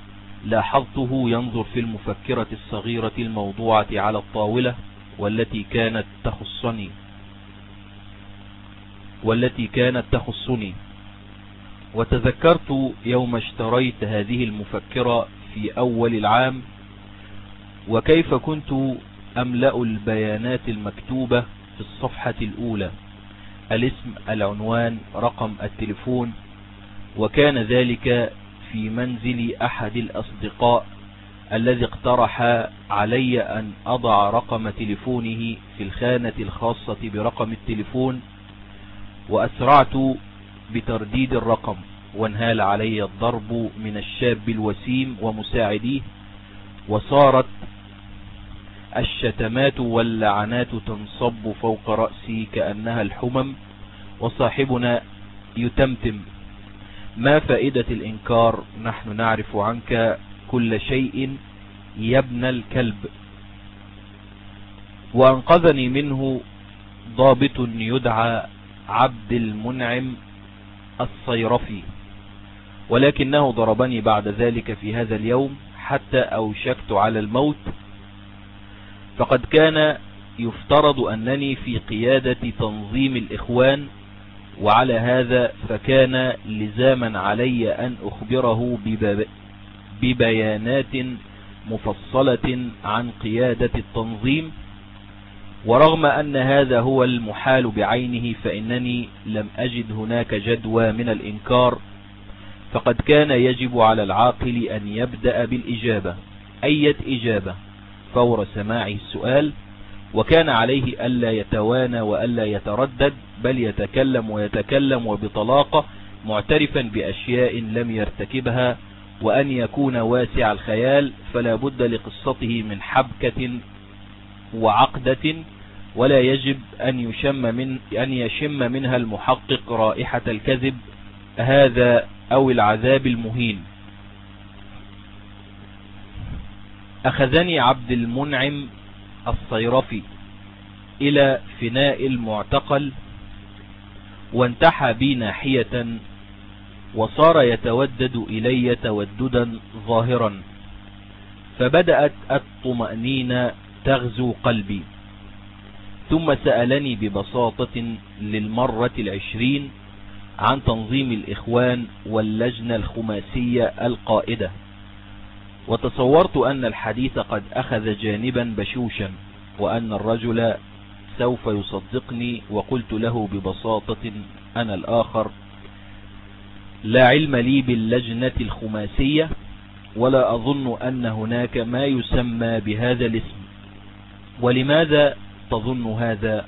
لاحظته ينظر في المفكرة الصغيرة الموضوعة على الطاولة والتي كانت تخصني. والتي كانت تخصني. وتذكرت يوم اشتريت هذه المفكرة في أول العام وكيف كنت أملأ البيانات المكتوبة في الصفحة الأولى. الاسم العنوان رقم التليفون وكان ذلك في منزل أحد الأصدقاء الذي اقترح علي أن أضع رقم تليفونه في الخانة الخاصة برقم التليفون وأسرعت بترديد الرقم وانهال علي الضرب من الشاب الوسيم ومساعديه وصارت الشتمات واللعنات تنصب فوق رأسي كأنها الحمم وصاحبنا يتمتم. ما فائدة الإنكار؟ نحن نعرف عنك كل شيء يا ابن الكلب. وأنقذني منه ضابط يدعى عبد المنعم الصيرفي ولكنه ضربني بعد ذلك في هذا اليوم حتى أوشكت على الموت فقد كان يفترض أنني في قيادة تنظيم الإخوان وعلى هذا فكان لزاما علي أن أخبره ببيانات مفصلة عن قيادة التنظيم. ورغم أن هذا هو المحال بعينه فإنني لم أجد هناك جدوى من الإنكار. فقد كان يجب على العاقل أن يبدأ بالإجابة أية إجابة. فور سماعه السؤال وكان عليه ألا يتوانى وألا يتردد بل يتكلم ويتكلم وبطلاقة معترفا بأشياء لم يرتكبها وأن يكون واسع الخيال فلا بد لقصته من حبكة وعقدة ولا يجب أن يشم, من أن يشم منها المحقق رائحة الكذب هذا أو العذاب المهين. أخذني عبد المنعم الصيرفي إلى فناء المعتقل وانتحى بي ناحية وصار يتودد إلي توددا ظاهرا فبدأت الطمأنينة تغزو قلبي ثم سألني ببساطة للمرة العشرين عن تنظيم الإخوان واللجنة الخماسية القائدة. وتصورت أن الحديث قد أخذ جانبا بشوشا وأن الرجل سوف يصدقني وقلت له ببساطة أنا الآخر لا علم لي باللجنة الخماسية ولا أظن أن هناك ما يسمى بهذا الاسم. ولماذا تظن هذا؟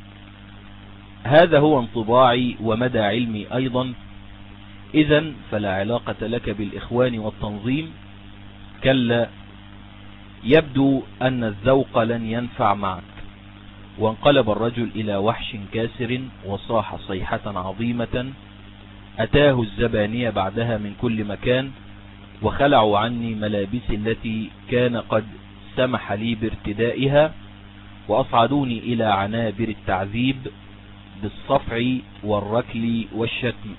هذا هو انطباعي ومدى علمي أيضا. إذا فلا علاقة لك بالإخوان والتنظيم. كلا يبدو أن الذوق لن ينفع معك. وانقلب الرجل إلى وحش كاسر وصاح صيحة عظيمة أتاه الزبانية بعدها من كل مكان وخلعوا عني ملابسي التي كان قد سمح لي بارتدائها وأصعدوني إلى عنابر التعذيب بالصفع والركل والشتم.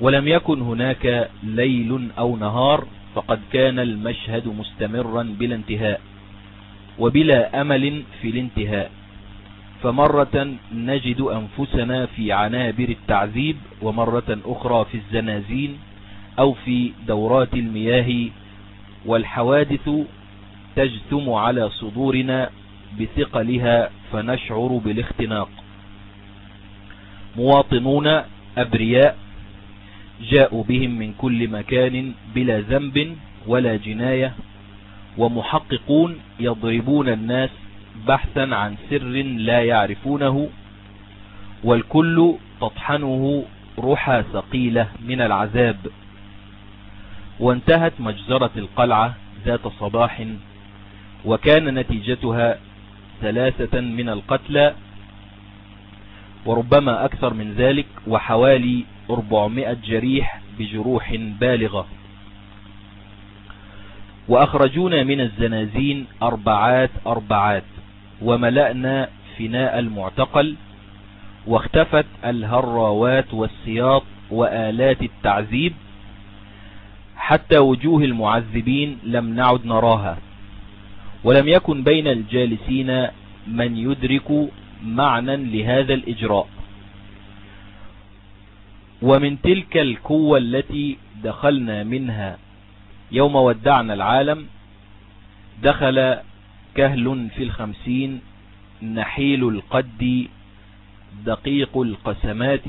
ولم يكن هناك ليل أو نهار فقد كان المشهد مستمرا بلا انتهاء وبلا أمل في الانتهاء. فمرة نجد أنفسنا في عنابر التعذيب ومرة أخرى في الزنازين أو في دورات المياه والحوادث تجثم على صدورنا بثقلها فنشعر بالاختناق. مواطنون أبرياء جاءوا بهم من كل مكان بلا ذنب ولا جناية ومحققون يضربون الناس بحثا عن سر لا يعرفونه والكل تطحنه رحى ثقيلة من العذاب. وانتهت مجزرة القلعة ذات صباح وكان نتيجتها ثلاثة من القتلى وربما أكثر من ذلك وحوالي 400 جريح بجروح بالغة. وأخرجونا من الزنازين أربعات أربعات وملأنا فناء المعتقل واختفت الهراوات والسياط وآلات التعذيب حتى وجوه المعذبين لم نعد نراها. ولم يكن بين الجالسين من يدرك معنى لهذا الإجراء. ومن تلك القوة التي دخلنا منها يوم ودعنا العالم دخل كهل في الخمسين نحيل القد دقيق القسمات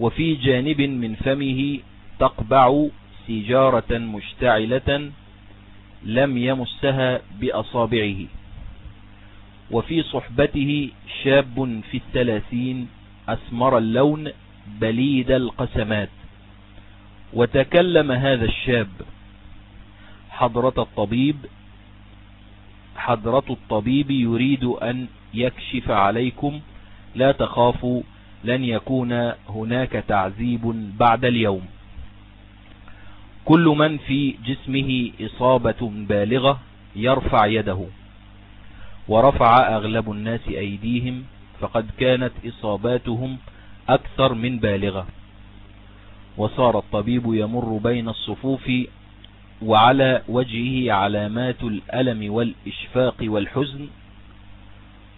وفي جانب من فمه تقبع سجارة مشتعلة لم يمسها بأصابعه. وفي صحبته شاب في الثلاثين أسمر اللون بليد القسمات. وتكلم هذا الشاب حضرة الطبيب حضرة الطبيب يريد أن يكشف عليكم لا تخافوا لن يكون هناك تعذيب بعد اليوم. كل من في جسمه إصابة بالغة يرفع يده. ورفع أغلب الناس أيديهم فقد كانت إصاباتهم أكثر من بالغة. وصار الطبيب يمر بين الصفوف وعلى وجهه علامات الألم والإشفاق والحزن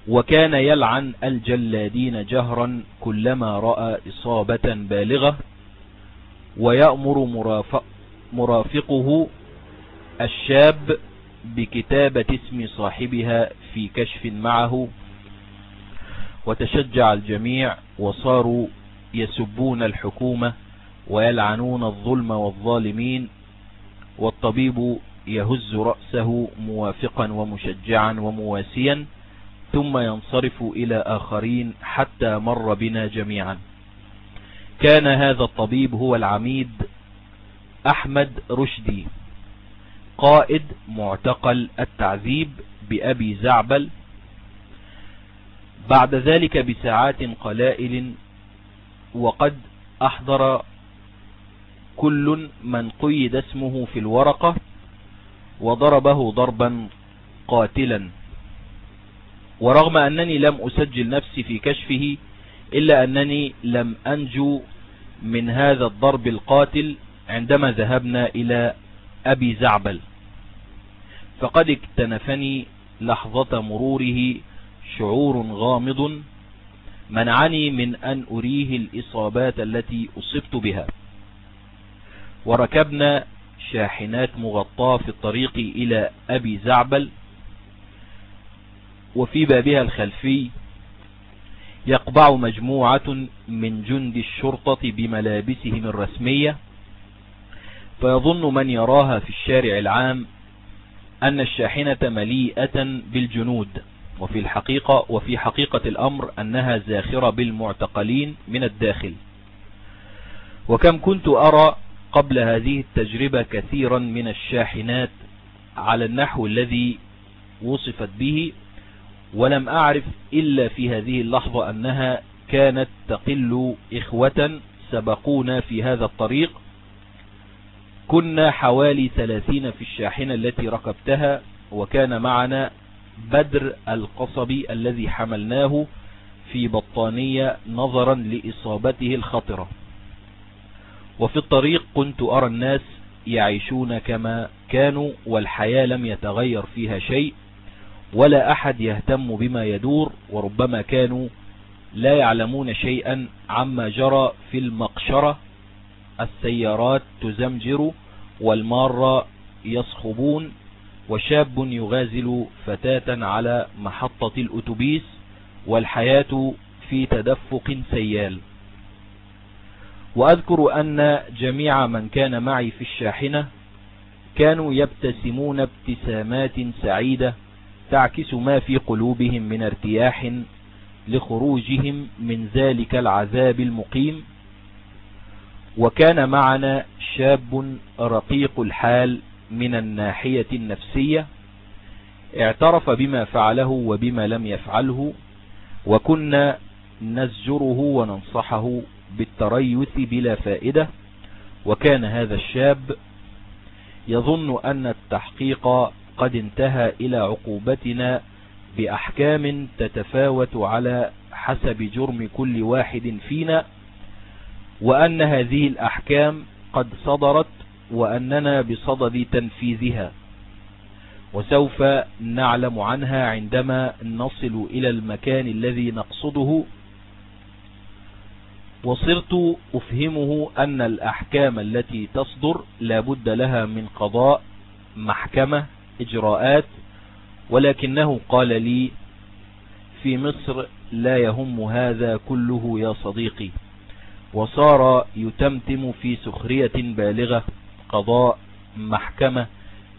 وكان يلعن الجلادين جهرا كلما رأى إصابة بالغة ويأمر مرافق مرافقه الشاب بكتابة اسم صاحبها في كشف معه وتشجع الجميع وصاروا يسبون الحكومة ويلعنون الظلم والظالمين والطبيب يهز رأسه موافقا ومشجعا ومواسيا ثم ينصرف إلى آخرين حتى مر بنا جميعا. كان هذا الطبيب هو العميد أحمد رشدي قائد معتقل التعذيب بأبي زعبل بعد ذلك بساعات قلائل وقد أحضر كل من قيد اسمه في الورقة وضربه ضربا قاتلا. ورغم أنني لم أسجل نفسي في كشفه إلا أنني لم أنجو من هذا الضرب القاتل عندما ذهبنا إلى أبي زعبل. فقد اكتنفني لحظة مروره شعور غامض منعني من أن أريه الإصابات التي أصبت بها. وركبنا شاحنات مغطاة في الطريق إلى أبي زعبل وفي بابها الخلفي يقبع مجموعة من جند الشرطة بملابسهم الرسمية. فيظن من يراها في الشارع العام أن الشاحنة مليئة بالجنود. وفي الحقيقة وفي حقيقة الأمر أنها زاخرة بالمعتقلين من الداخل. وكم كنت أرى قبل هذه التجربة كثيرا من الشاحنات على النحو الذي وصفت به ولم أعرف إلا في هذه اللحظة أنها كانت تقل إخوة سبقونا في هذا الطريق. كنا حوالي ثلاثين في الشاحنة التي ركبتها وكان معنا بدر القصبي الذي حملناه في بطانية نظرا لإصابته الخطرة. وفي الطريق كنت أرى الناس يعيشون كما كانوا والحياة لم يتغير فيها شيء ولا أحد يهتم بما يدور وربما كانوا لا يعلمون شيئا عما جرى في المقشرة. السيارات تزمجر والمارة يصخبون وشاب يغازل فتاة على محطة الأتوبيس والحياة في تدفق سيال. وأذكر أن جميع من كان معي في الشاحنة كانوا يبتسمون ابتسامات سعيدة تعكس ما في قلوبهم من ارتياح لخروجهم من ذلك العذاب المقيم. وكان معنا شاب رقيق الحال من الناحية النفسية اعترف بما فعله وبما لم يفعله وكنا نزجره وننصحه بالتريث بلا فائدة وكان هذا الشاب يظن أن التحقيق قد انتهى إلى عقوبتنا بأحكام تتفاوت على حسب جرم كل واحد فينا وأن هذه الأحكام قد صدرت وأننا بصدد تنفيذها وسوف نعلم عنها عندما نصل إلى المكان الذي نقصده. وصرت أفهمه أن الأحكام التي تصدر لابد لها من قضاء محكمة إجراءات ولكنه قال لي في مصر لا يهم هذا كله يا صديقي وصار يتمتم في سخرية بالغة. قضاء محكمة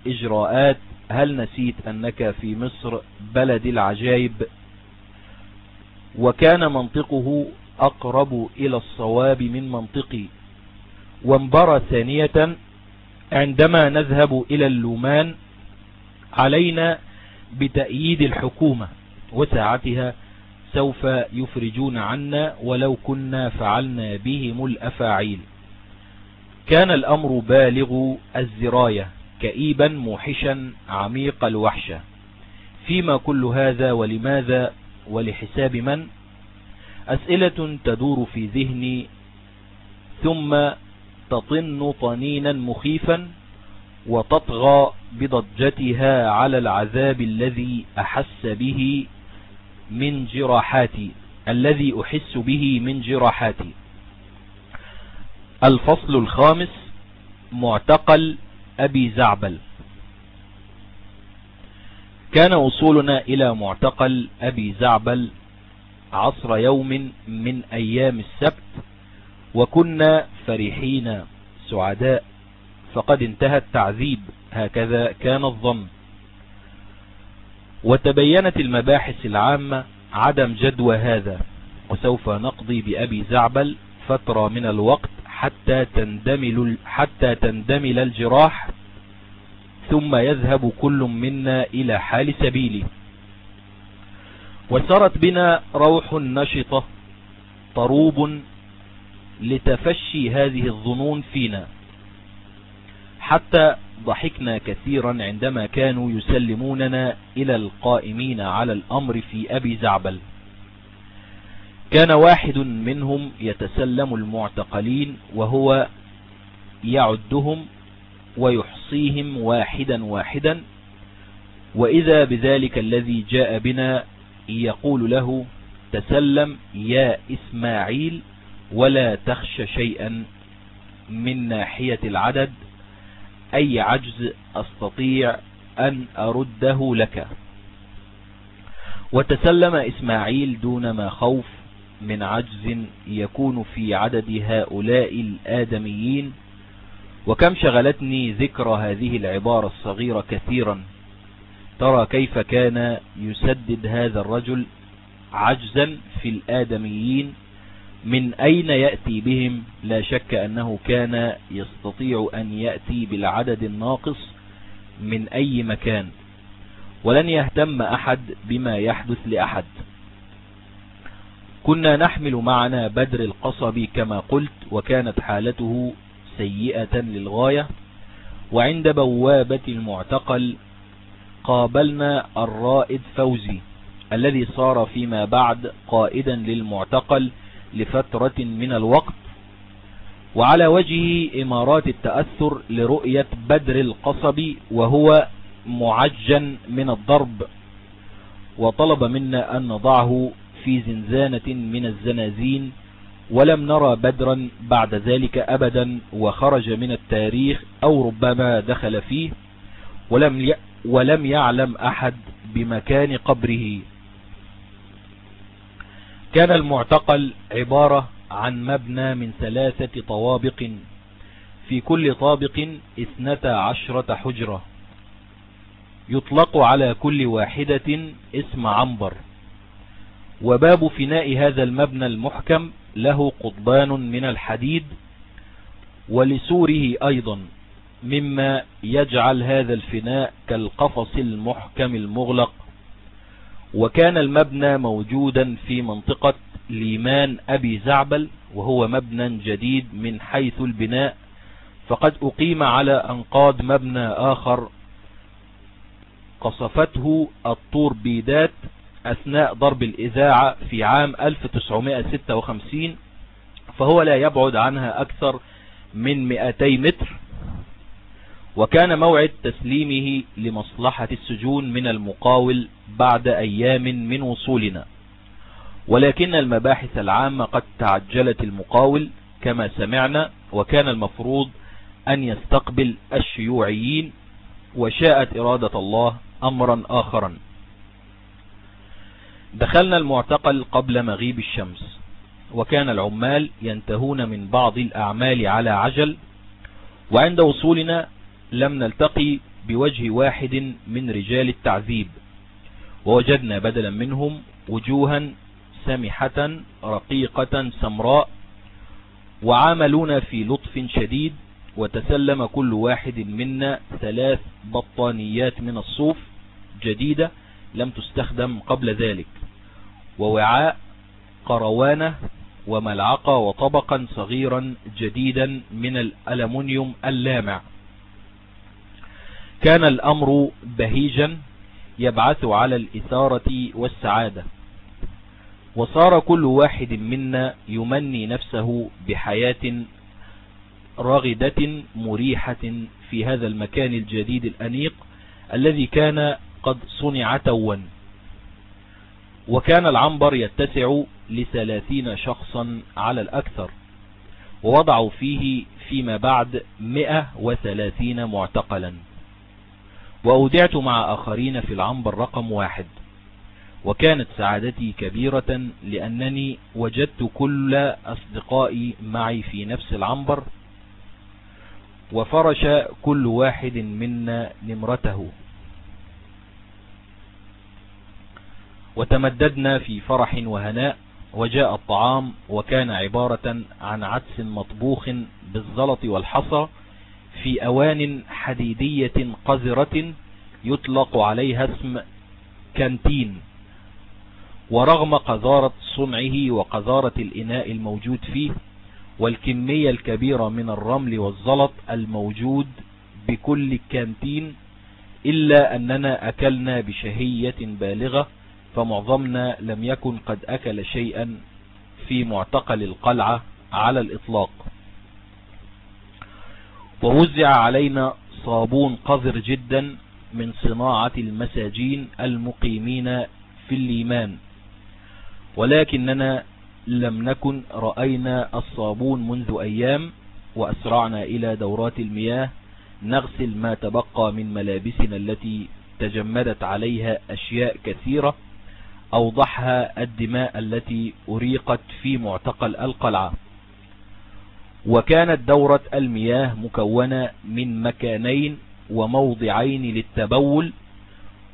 إجراءات. هل نسيت أنك في مصر؟ بلد العجائب. وكان منطقه أقرب إلى الصواب من منطقي. وانبرى ثانية عندما نذهب إلى اللومان علينا بتأييد الحكومة وساعتها سوف يفرجون عنا ولو كنا فعلنا بهم الأفاعيل. كان الأمر بالغ الزراية كئيبا موحشا عميق الوحشة فيما كل هذا ولماذا ولحساب من؟ أسئلة تدور في ذهني ثم تطن طنينا مخيفا وتطغى بضجتها على العذاب الذي أحس به من جراحاتي الذي أحس به من جراحاتي. الفصل الخامس معتقل أبي زعبل. كان وصولنا إلى معتقل أبي زعبل عصر يوم من أيام السبت وكنا فرحين سعداء فقد انتهى التعذيب هكذا كان الظن. وتبينت المباحث العامة عدم جدوى هذا وسوف نقضي بأبي زعبل فترة من الوقت حتى تندمل, حتى تندمل الجراح ثم يذهب كل منا إلى حال سبيله. وسرت بنا روح نشطة طروب لتفشي هذه الظنون فينا. حتى ضحكنا كثيرا عندما كانوا يسلموننا إلى القائمين على الأمر في أبي زعبل. كان واحد منهم يتسلم المعتقلين وهو يعدهم ويحصيهم واحدا واحدا وإذا بذلك الذي جاء بنا يقول له تسلم يا إسماعيل ولا تخش شيئا من ناحية العدد أي عجز أستطيع أن أرده لك. وتسلم إسماعيل دون ما خوف من عجز يكون في عدد هؤلاء الآدميين. وكم شغلتني ذكر هذه العبارة الصغيرة كثيرا. ترى كيف كان يسدد هذا الرجل عجزا في الآدميين. من أين يأتي بهم؟ لا شك أنه كان يستطيع أن يأتي بالعدد الناقص من أي مكان. ولن يهتم أحد بما يحدث لأحد. كنا نحمل معنا بدر القصب كما قلت وكانت حالته سيئة للغاية. وعند بوابة المعتقل قابلنا الرائد فوزي الذي صار فيما بعد قائدا للمعتقل لفترة من الوقت. وعلى وجهه إمارات التأثر لرؤية بدر القصب وهو معجن من الضرب. وطلب منا أن نضعه في زنزانة من الزنازين ولم نرى بدرا بعد ذلك أبدا وخرج من التاريخ أو ربما دخل فيه ولم, ولم يعلم أحد بمكان قبره. كان المعتقل عبارة عن مبنى من ثلاثة طوابق في كل طابق اثنتا عشرة حجرة. يطلق على كل واحدة اسم عنبر. وباب فناء هذا المبنى المحكم له قضبان من الحديد ولسوره أيضا مما يجعل هذا الفناء كالقفص المحكم المغلق. وكان المبنى موجودا في منطقة ليمان أبي زعبل وهو مبنى جديد من حيث البناء فقد أقيم على أنقاض مبنى آخر قصفته الطوربيدات أثناء ضرب الإذاعة في عام 1956 فهو لا يبعد عنها أكثر من 200 متر. وكان موعد تسليمه لمصلحة السجون من المقاول بعد أيام من وصولنا. ولكن المباحث العامة قد تعجلت المقاول كما سمعنا وكان المفروض أن يستقبل الشيوعيين وشاءت إرادة الله أمرا آخرا. دخلنا المعتقل قبل مغيب الشمس وكان العمال ينتهون من بعض الأعمال على عجل وعند وصولنا لم نلتقي بوجه واحد من رجال التعذيب ووجدنا بدلا منهم وجوها سمحة رقيقة سمراء وعاملونا في لطف شديد وتسلم كل واحد منا ثلاث بطانيات من الصوف جديدة لم تستخدم قبل ذلك. ووعاء قروانة وملعقة وطبقا صغيرا جديدا من الألمنيوم اللامع. كان الأمر بهيجا يبعث على الإثارة والسعادة. وصار كل واحد منا يمني نفسه بحياة رغدة مريحة في هذا المكان الجديد الأنيق الذي كان قد صنع توا. وكان العنبر يتسع لثلاثين شخصا على الأكثر ووضعوا فيه فيما بعد مئة وثلاثين معتقلا. وأودعت مع آخرين في العنبر رقم واحد. وكانت سعادتي كبيرة لأنني وجدت كل أصدقائي معي في نفس العنبر وفرش كل واحد منا نمرته. وتمددنا في فرح وهناء وجاء الطعام وكان عبارة عن عدس مطبوخ بالزلط والحصى في أوان حديدية قذرة يطلق عليها اسم كانتين. ورغم قذارة صنعه وقذارة الإناء الموجود فيه والكمية الكبيرة من الرمل والزلط الموجود بكل كانتين إلا أننا أكلنا بشهية بالغة فمعظمنا لم يكن قد أكل شيئا في معتقل القلعة على الإطلاق. ووزع علينا صابون قذر جدا من صناعة المساجين المقيمين في الليمان ولكننا لم نكن رأينا الصابون منذ أيام وأسرعنا إلى دورات المياه نغسل ما تبقى من ملابسنا التي تجمدت عليها أشياء كثيرة. أوضحها الدماء التي أريقت في معتقل القلعة. وكانت دورة المياه مكونة من مكانين وموضعين للتبول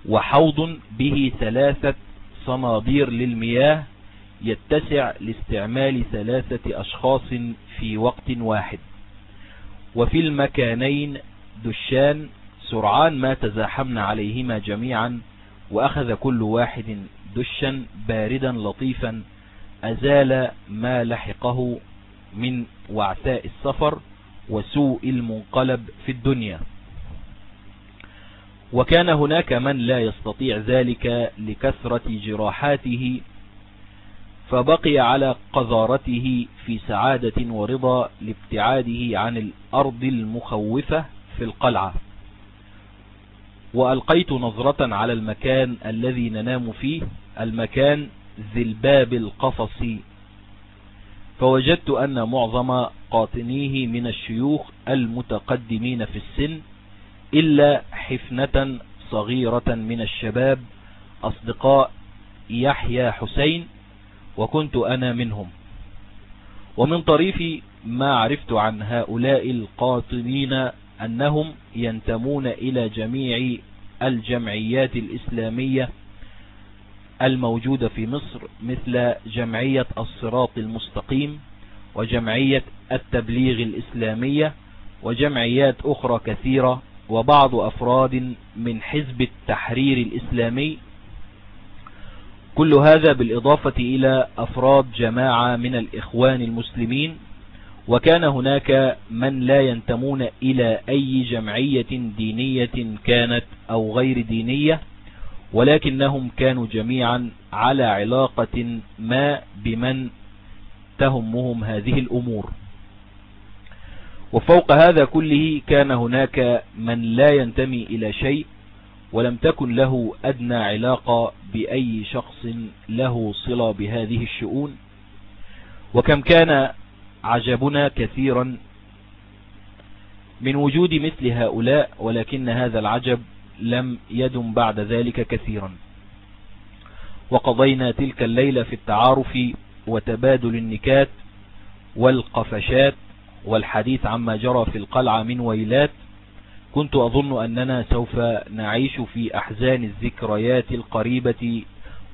وحوض به ثلاثة صنادير للمياه يتسع لاستعمال ثلاثة أشخاص في وقت واحد. وفي المكانين دشان سرعان ما تزاحمنا عليهما جميعا وأخذ كل واحد دشا باردا لطيفا أزال ما لحقه من وعثاء السفر وسوء المنقلب في الدنيا. وكان هناك من لا يستطيع ذلك لكثرة جراحاته فبقي على قذارته في سعادة ورضا لابتعاده عن الأرض المخوفة في القلعة. وألقيت نظرة على المكان الذي ننام فيه المكان ذي الباب القفصي فوجدت أن معظم قاطنيه من الشيوخ المتقدمين في السن إلا حفنة صغيرة من الشباب أصدقاء يحيى حسين وكنت أنا منهم. ومن طريف ما عرفت عن هؤلاء القاطنين أنهم ينتمون إلى جميع الجمعيات الإسلامية الموجودة في مصر مثل جمعية الصراط المستقيم وجمعية التبليغ الإسلامية وجمعيات أخرى كثيرة وبعض أفراد من حزب التحرير الإسلامي. كل هذا بالإضافة إلى أفراد جماعة من الإخوان المسلمين وكان هناك من لا ينتمون إلى أي جمعية دينية كانت أو غير دينية ولكنهم كانوا جميعا على علاقة ما بمن تهمهم هذه الأمور. وفوق هذا كله كان هناك من لا ينتمي إلى شيء ولم تكن له أدنى علاقة بأي شخص له صلة بهذه الشؤون. وكم كان عجبنا كثيرا من وجود مثل هؤلاء ولكن هذا العجب لم يدم بعد ذلك كثيرا. وقضينا تلك الليلة في التعارف وتبادل النكات والقفشات والحديث عما جرى في القلعة من ويلات. كنت أظن أننا سوف نعيش في أحزان الذكريات القريبة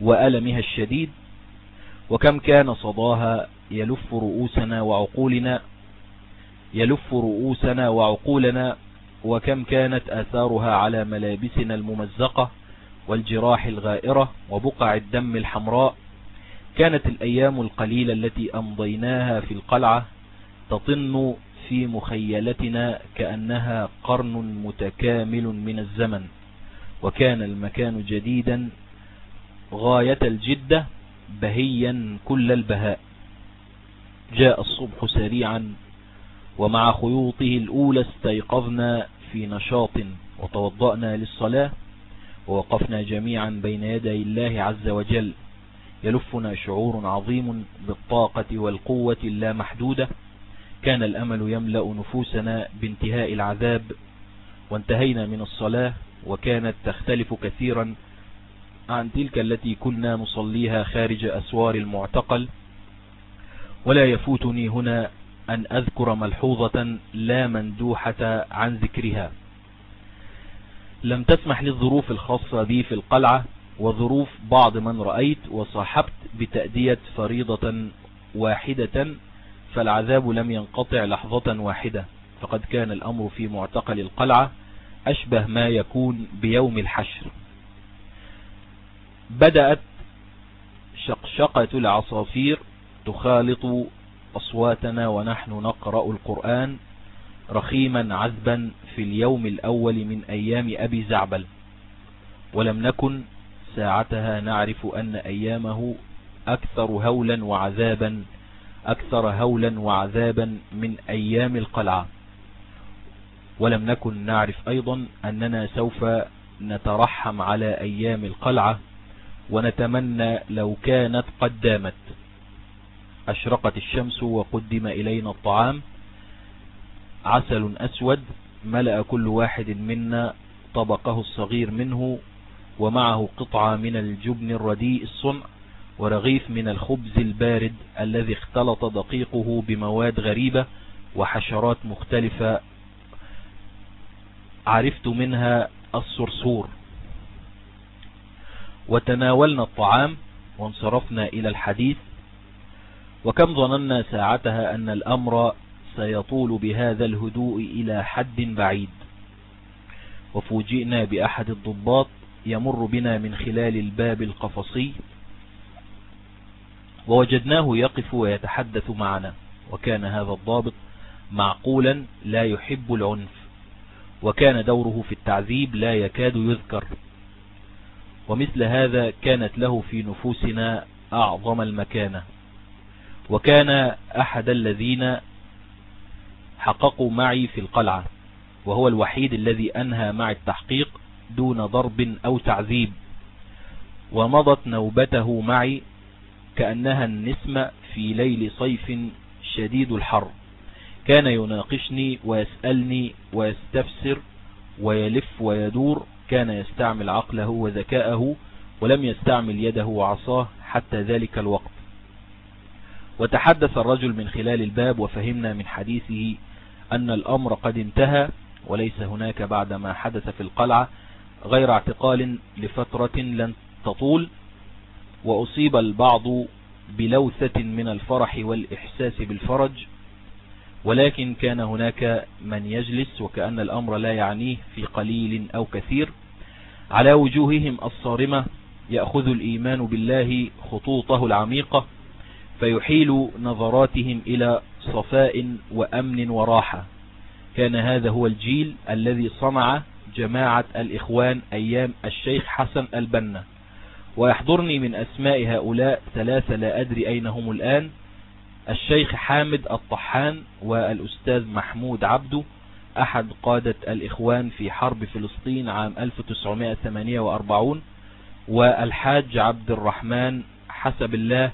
وألمها الشديد. وكم كان صداها يلف رؤوسنا وعقولنا يلف رؤوسنا وعقولنا وكم كانت آثارها على ملابسنا الممزقة والجراح الغائرة وبقع الدم الحمراء. كانت الأيام القليلة التي أمضيناها في القلعة تطن في مخيلتنا كأنها قرن متكامل من الزمن. وكان المكان جديدا غاية الجدة بهيا كل البهاء. جاء الصبح سريعا ومع خيوطه الأولى استيقظنا في نشاط وتوضأنا للصلاة ووقفنا جميعا بين يدي الله عز وجل. يلفنا شعور عظيم بالطاقة والقوة اللامحدودة. كان الأمل يملأ نفوسنا بانتهاء العذاب وانتهينا من الصلاة وكانت تختلف كثيرا عن تلك التي كنا نصليها خارج أسوار المعتقل. ولا يفوتني هنا أن أذكر ملحوظة لا مندوحة عن ذكرها. لم تسمح لي الظروف الخاصة بي في القلعة وظروف بعض من رأيت وصاحبت بتأدية فريضة واحدة فالعذاب لم ينقطع لحظة واحدة. فقد كان الأمر في معتقل القلعة أشبه ما يكون بيوم الحشر. بدأت شقشقة العصافير تخالط أصواتنا ونحن نقرأ القرآن رخيما عذبا في اليوم الأول من أيام أبي زعبل. ولم نكن ساعتها نعرف أن أيامه أكثر هولا وعذابا أكثر هولا وعذابا من أيام القلعة. ولم نكن نعرف أيضا أننا سوف نترحم على أيام القلعة ونتمنى لو كانت قد دامت. أشرقت الشمس وقدم إلينا الطعام. عسل أسود ملأ كل واحد منا طبقه الصغير منه ومعه قطعة من الجبن الرديء الصنع ورغيف من الخبز البارد الذي اختلط دقيقه بمواد غريبة وحشرات مختلفة. عرفت منها الصرصور. وتناولنا الطعام وانصرفنا إلى الحديث. وكم ظننا ساعتها أن الأمر سيطول بهذا الهدوء إلى حد بعيد؟ وفوجئنا بأحد الضباط يمر بنا من خلال الباب القفصي ووجدناه يقف ويتحدث معنا وكان هذا الضابط معقولا لا يحب العنف وكان دوره في التعذيب لا يكاد يذكر. ومثل هذا كانت له في نفوسنا أعظم المكانة. وكان أحد الذين حققوا معي في القلعة وهو الوحيد الذي أنهى مع التحقيق دون ضرب أو تعذيب ومضت نوبته معي كأنها النسمة في ليل صيف شديد الحر. كان يناقشني ويسألني ويستفسر ويلف ويدور كان يستعمل عقله وذكاءه ولم يستعمل يده وعصاه حتى ذلك الوقت. وتحدث الرجل من خلال الباب وفهمنا من حديثه أن الأمر قد انتهى وليس هناك بعد ما حدث في القلعة غير اعتقال لفترة لن تطول وأصيب البعض بلوثة من الفرح والإحساس بالفرج ولكن كان هناك من يجلس وكأن الأمر لا يعنيه في قليل أو كثير على وجوههم الصارمة يأخذ الإيمان بالله خطوطه العميقة فيحيل نظراتهم إلى صفاء وأمن وراحة. كان هذا هو الجيل الذي صنع جماعة الإخوان أيام الشيخ حسن البنا. ويحضرني من أسماء هؤلاء ثلاثة لا أدري أين هم الآن. الشيخ حامد الطحان والأستاذ محمود عبده أحد قادة الإخوان في حرب فلسطين عام 1948 والحاج عبد الرحمن حسب الله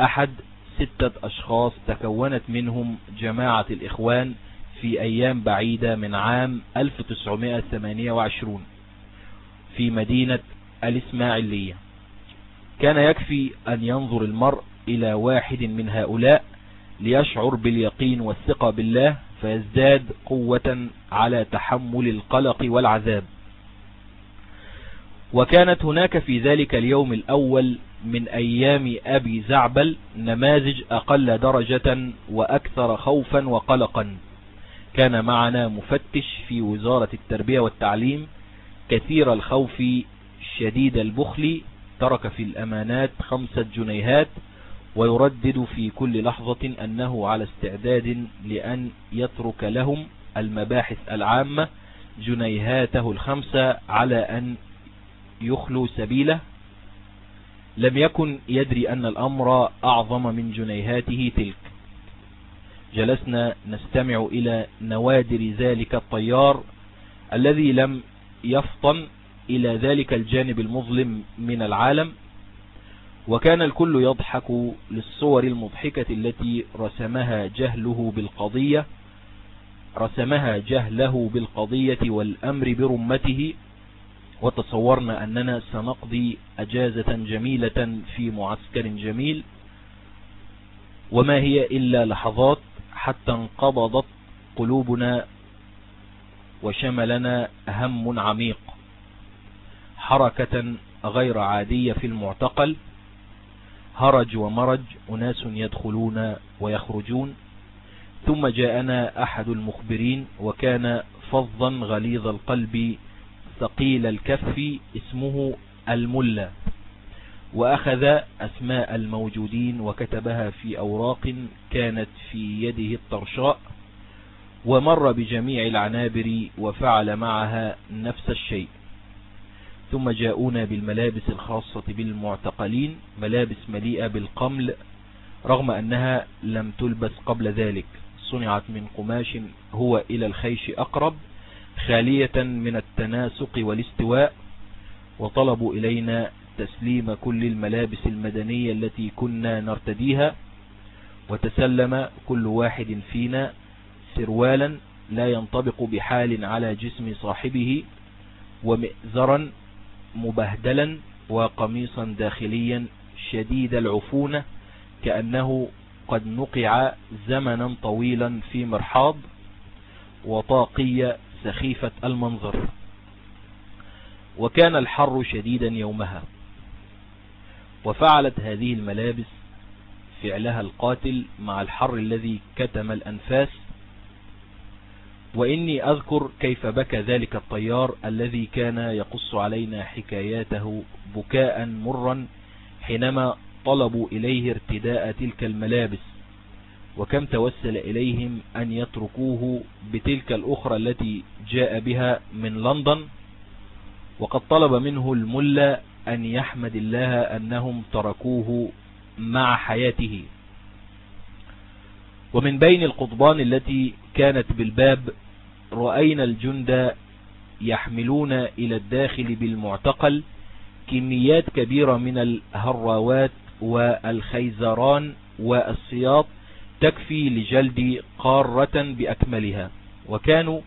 أحد ستة أشخاص تكونت منهم جماعة الإخوان في أيام بعيدة من عام 1928 في مدينة الإسماعيلية. كان يكفي أن ينظر المرء إلى واحد من هؤلاء ليشعر باليقين والثقة بالله فيزداد قوة على تحمل القلق والعذاب. وكانت هناك في ذلك اليوم الأول من أيام أبي زعبل نماذج أقل درجة وأكثر خوفا وقلقا. كان معنا مفتش في وزارة التربية والتعليم كثير الخوف شديد البخل ترك في الأمانات خمسة جنيهات ويردد في كل لحظة أنه على استعداد لأن يترك لهم المباحث العامة جنيهاته الخمسة على أن يخلو سبيله. لم يكن يدري أن الأمر أعظم من جنيهاته تلك. جلسنا نستمع إلى نوادر ذلك الطيار الذي لم يفطن إلى ذلك الجانب المظلم من العالم وكان الكل يضحك للصور المضحكة التي رسمها جهله بالقضية رسمها جهله بالقضية والأمر برمته وتصورنا أننا سنقضي أجازة جميلة في معسكر جميل وما هي إلا لحظات حتى انقبضت قلوبنا وشملنا هم عميق حركة غير عادية في المعتقل هرج ومرج أناس يدخلون ويخرجون ثم جاءنا أحد المخبرين وكان فظا غليظ القلب ثقيل الكف اسمه الملا وأخذ أسماء الموجودين وكتبها في أوراق كانت في يده الطرشاء ومر بجميع العنابر وفعل معها نفس الشيء. ثم جاءونا بالملابس الخاصة بالمعتقلين ملابس مليئة بالقمل رغم أنها لم تلبس قبل ذلك. صنعت من قماش هو إلى الخيش أقرب خالية من التناسق والاستواء وطلبوا إلينا تسليم كل الملابس المدنية التي كنا نرتديها وتسلم كل واحد فينا سروالا لا ينطبق بحال على جسم صاحبه ومئزرا مبهدلا وقميصا داخليا شديد العفونة كأنه قد نقع زمنا طويلا في مرحاض وطاقية سخيفة المنظر. وكان الحر شديدا يومها. وفعلت هذه الملابس فعلها القاتل مع الحر الذي كتم الأنفاس. وإني أذكر كيف بكى ذلك الطيار الذي كان يقص علينا حكاياته بكاء مرا حينما طلبوا إليه ارتداء تلك الملابس. وكم توسل إليهم أن يتركوه بتلك الأخرى التي جاء بها من لندن؟ وقد طلب منه الملا أن يحمد الله أنهم تركوه مع حياته. ومن بين القضبان التي كانت بالباب رأينا الجند يحملون إلى الداخل بالمعتقل كميات كبيرة من الهراوات والخيزران والسياط تكفي لجلد قارة بأكملها وكانوا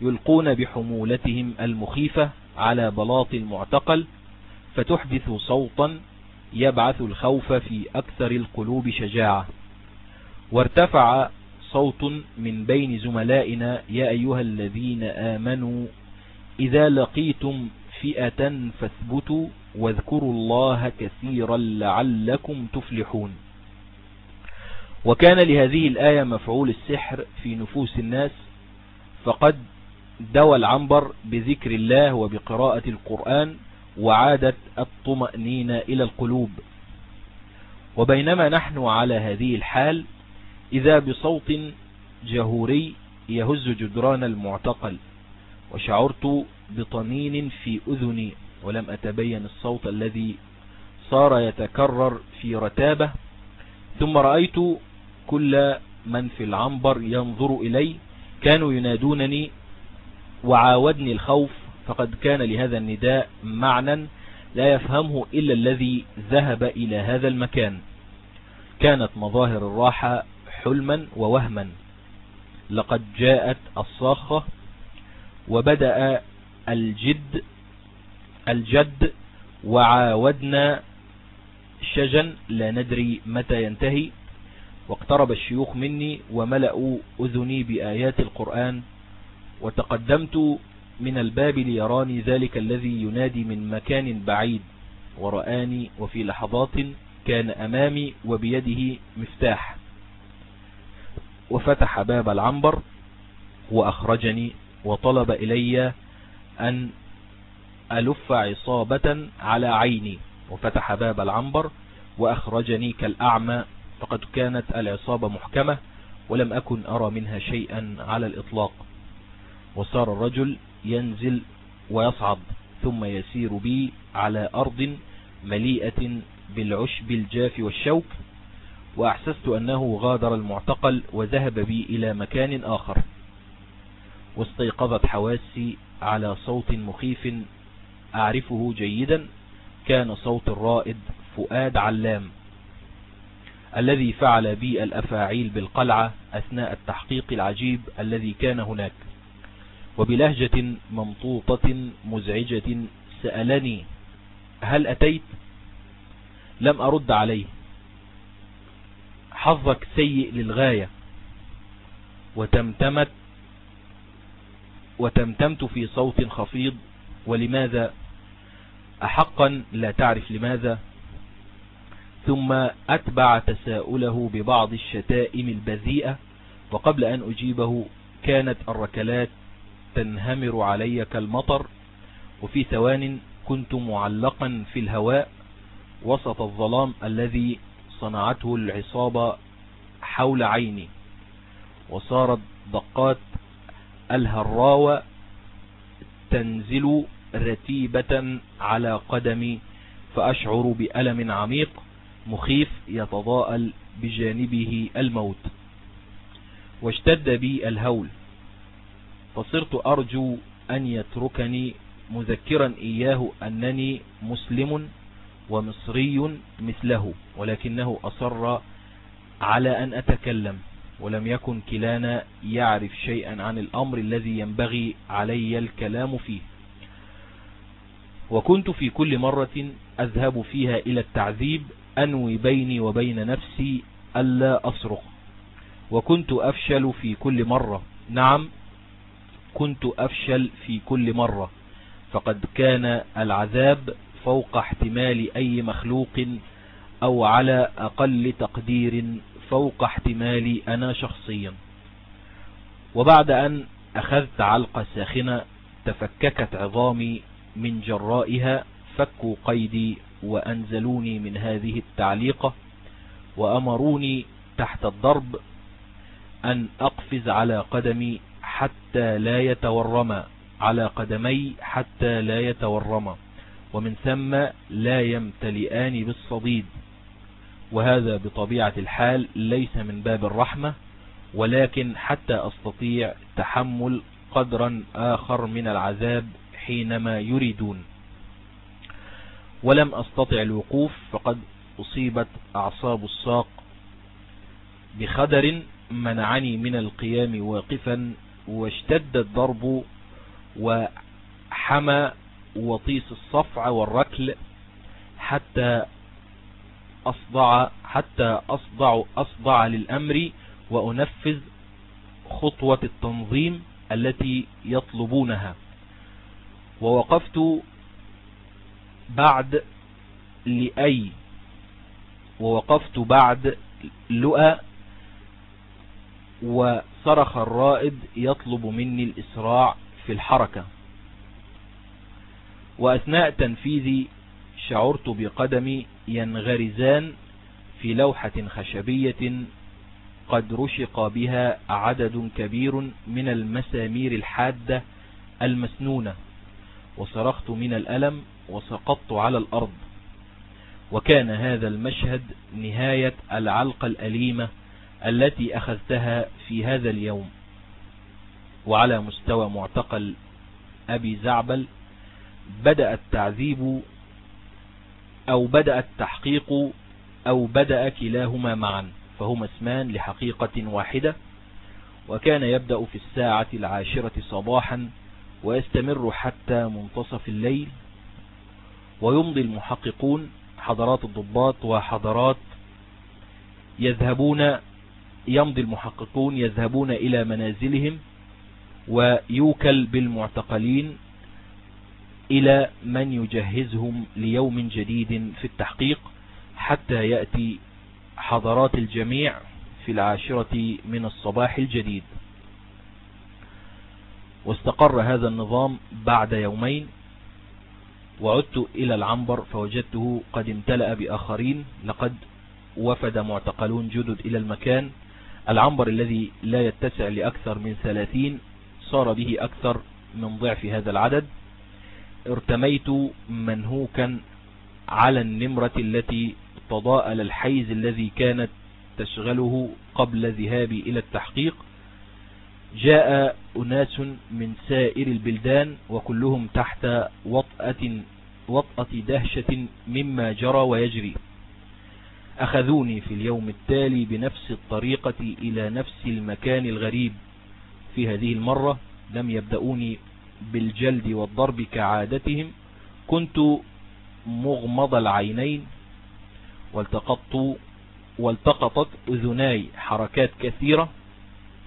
يلقون بحمولتهم المخيفة على بلاط المعتقل فتحدث صوتا يبعث الخوف في أكثر القلوب شجاعة. وارتفع صوت من بين زملائنا يا أيها الذين آمنوا إذا لقيتم فئة فاثبتوا واذكروا الله كثيرا لعلكم تفلحون. وكان لهذه الآية مفعول السحر في نفوس الناس فقد دوى العنبر بذكر الله وبقراءة القرآن وعادت الطمأنين إلى القلوب. وبينما نحن على هذه الحال إذا بصوت جهوري يهز جدران المعتقل وشعرت بطنين في أذني ولم أتبين الصوت الذي صار يتكرر في رتابة ثم رأيت كل من في العنبر ينظر إلي كانوا ينادونني وعاودني الخوف فقد كان لهذا النداء معنى لا يفهمه إلا الذي ذهب إلى هذا المكان. كانت مظاهر الراحة حلما ووهما. لقد جاءت الصاخة وبدأ الجد الجد وعاودنا شجن لا ندري متى ينتهي. واقترب الشيوخ مني وملأوا أذني بآيات القرآن وتقدمت من الباب ليراني ذلك الذي ينادي من مكان بعيد ورآني وفي لحظات كان أمامي وبيده مفتاح وفتح باب العنبر وأخرجني وطلب إلي أن ألف عصابة على عيني وفتح باب العنبر وأخرجني كالأعمى فقد كانت العصابة محكمة ولم أكن أرى منها شيئا على الإطلاق. وصار الرجل ينزل ويصعد ثم يسير بي على أرض مليئة بالعشب الجاف والشوك وأحسست أنه غادر المعتقل وذهب بي إلى مكان آخر. واستيقظت حواسي على صوت مخيف أعرفه جيدا كان صوت الرائد فؤاد علام. الذي فعل بي الأفاعيل بالقلعة أثناء التحقيق العجيب الذي كان هناك. وبلهجة ممطوطة مزعجة سألني هل أتيت؟ لم أرد عليه. حظك سيء للغاية. وتمتمت وتمتمت في صوت خفيض ولماذا؟ أحقا لا تعرف لماذا. ثم أتبع تساؤله ببعض الشتائم البذيئة وقبل أن أجيبه كانت الركلات تنهمر علي كالمطر وفي ثوان كنت معلقا في الهواء وسط الظلام الذي صنعته العصابة حول عيني وصارت دقات الهراوة تنزل رتيبة على قدمي فأشعر بألم عميق مخيف يتضاءل بجانبه الموت. واشتد بي الهول. فصرت أرجو أن يتركني مذكرا إياه أنني مسلم ومصري مثله ولكنه أصر على أن أتكلم ولم يكن كلانا يعرف شيئا عن الأمر الذي ينبغي علي الكلام فيه. وكنت في كل مرة أذهب فيها إلى التعذيب أنوي بيني وبين نفسي ألا أصرخ. وكنت أفشل في كل مرة. نعم كنت أفشل في كل مرة. فقد كان العذاب فوق احتمال أي مخلوق أو على أقل تقدير فوق احتمالي أنا شخصيا. وبعد أن أخذت علقة ساخنة تفككت عظامي من جرائها فكوا قيدي وأنزلوني من هذه التعليقة وأمروني تحت الضرب أن أقفز على قدمي حتى لا يتورم على قدمي حتى لا يتورم ومن ثم لا يمتلئان بالصديد. وهذا بطبيعة الحال ليس من باب الرحمة ولكن حتى أستطيع تحمل قدرا آخر من العذاب حينما يريدون. ولم أستطع الوقوف فقد أصيبت أعصاب الساق بخدر منعني من القيام واقفا واشتد الضرب وحمى وطيس الصفع والركل حتى أصدع حتى أصدع أصدع للأمر وأنفذ خطوة التنظيم التي يطلبونها. ووقفت بعد لأي ووقفت بعد لؤى وصرخ الرائد يطلب مني الإسراع في الحركة. وأثناء تنفيذي شعرت بقدمي ينغرزان في لوحة خشبية قد رشق بها عدد كبير من المسامير الحادة المسنونة وصرخت من الألم وسقطت على الأرض. وكان هذا المشهد نهاية العلقة الأليمة التي أخذتها في هذا اليوم. وعلى مستوى معتقل أبي زعبل بدأ التعذيب أو بدأ التحقيق أو بدأ كلاهما معا فهما اسمان لحقيقة واحدة. وكان يبدأ في الساعة العاشرة صباحا ويستمر حتى منتصف الليل. ويمضي المحققون حضرات الضباط وحضرات يذهبون يمضي المحققون يذهبون إلى منازلهم ويوكل بالمعتقلين إلى من يجهزهم ليوم جديد في التحقيق حتى يأتي حضرات الجميع في العاشرة من الصباح الجديد. واستقر هذا النظام بعد يومين وعدت إلى العنبر فوجدته قد امتلأ بآخرين لقد وفد معتقلون جدد إلى المكان. العنبر الذي لا يتسع لأكثر من ثلاثين صار به أكثر من ضعف هذا العدد. ارتميت منهوكا على النمرة التي تضاءل الحيز الذي كانت تشغله قبل ذهابي إلى التحقيق. جاء أناس من سائر البلدان وكلهم تحت وطأة, وطأة دهشة مما جرى ويجري. أخذوني في اليوم التالي بنفس الطريقة إلى نفس المكان الغريب. في هذه المرة لم يبدأوني بالجلد والضرب كعادتهم. كنت مغمض العينين والتقطت أذناي حركات كثيرة.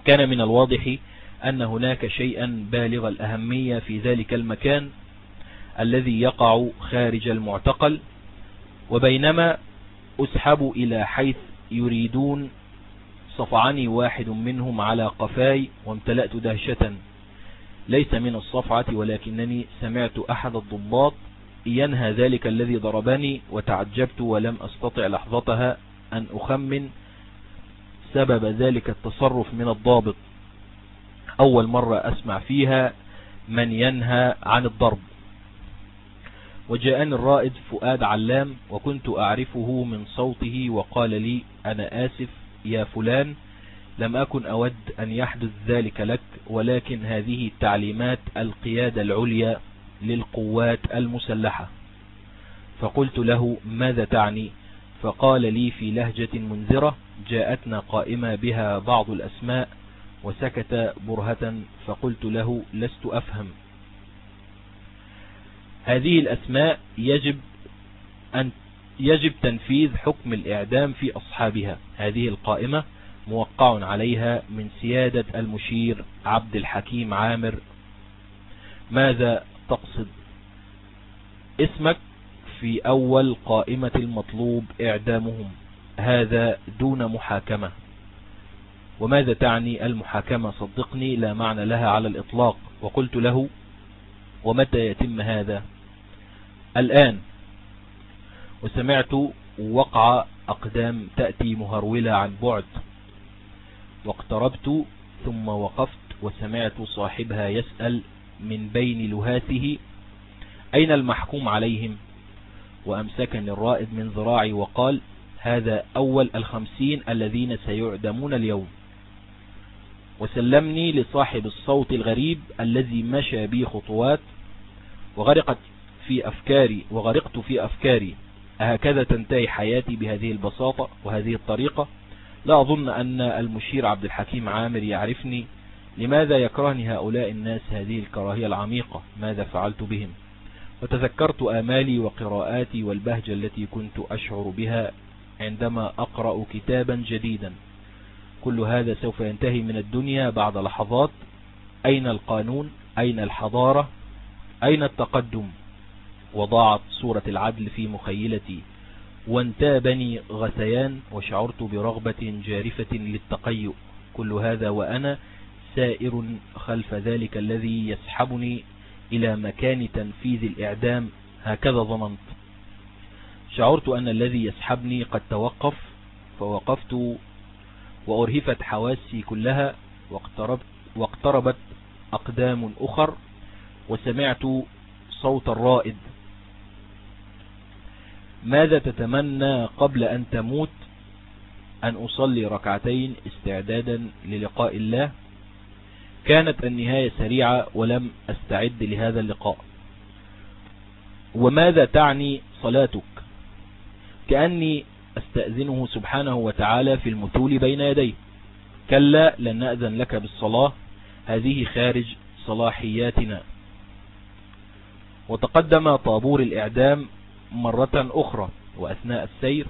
كان من الواضح أن هناك شيئا بالغ الأهمية في ذلك المكان الذي يقع خارج المعتقل وبينما أسحب إلى حيث يريدون صفعني واحد منهم على قفاي وامتلأت دهشة ليس من الصفعة ولكنني سمعت أحد الضباط ينهى ذلك الذي ضربني وتعجبت ولم أستطع لحظتها أن أخمن سبب ذلك التصرف من الضابط. أول مرة أسمع فيها من ينهى عن الضرب. وجاءني الرائد فؤاد علام وكنت أعرفه من صوته وقال لي أنا آسف يا فلان لم أكن أود أن يحدث ذلك لك ولكن هذه تعليمات القيادة العليا للقوات المسلحة. فقلت له ماذا تعني؟ فقال لي في لهجة منذرة جاءتنا قائمة بها بعض الأسماء وسكت برهة فقلت له لست أفهم. هذه الأسماء يجب أن يجب تنفيذ حكم الإعدام في أصحابها. هذه القائمة موقع عليها من سيادة المشير عبد الحكيم عامر. ماذا تقصد؟ اسمك في أول قائمة المطلوب إعدامهم هذا دون محاكمة. وماذا تعني المحاكمة؟ صدقني لا معنى لها على الإطلاق. وقلت له ومتى يتم هذا؟ الآن. وسمعت وقع أقدام تأتي مهرولة عن بعد. واقتربت ثم وقفت وسمعت صاحبها يسأل من بين لهاته أين المحكوم عليهم؟ وأمسكني الرائد من ذراعي وقال هذا أول الخمسين الذين سيعدمون اليوم. وسلمني لصاحب الصوت الغريب الذي مشى بي خطوات وغرقت في أفكاري وغرقت في أفكاري. أهكذا تنتهي حياتي بهذه البساطة وهذه الطريقة؟ لا أظن أن المشير عبد الحكيم عامر يعرفني. لماذا يكرهني هؤلاء الناس هذه الكراهية العميقة؟ ماذا فعلت بهم؟ وتذكرت آمالي وقراءاتي والبهجة التي كنت أشعر بها عندما أقرأ كتابا جديدا. كل هذا سوف ينتهي من الدنيا بعد لحظات. أين القانون؟ أين الحضارة؟ أين التقدم؟ وضاعت صورة العدل في مخيلتي. وانتابني غثيان وشعرت برغبة جارفة للتقيؤ. كل هذا وأنا سائر خلف ذلك الذي يسحبني إلى مكان تنفيذ الإعدام هكذا ظننت. شعرت أن الذي يسحبني قد توقف فوقفت وأرهفت حواسي كلها واقتربت, واقتربت أقدام أخر وسمعت صوت الرائد. ماذا تتمنى قبل أن تموت؟ أن أصلي ركعتين استعدادا للقاء الله؟ كانت النهاية سريعة ولم أستعد لهذا اللقاء. وماذا تعني صلاتك؟ كأني أستأذنه سبحانه وتعالى في المثول بين يديه. كلا لن نأذن لك بالصلاة. هذه خارج صلاحياتنا. وتقدم طابور الإعدام مرة أخرى وأثناء السير.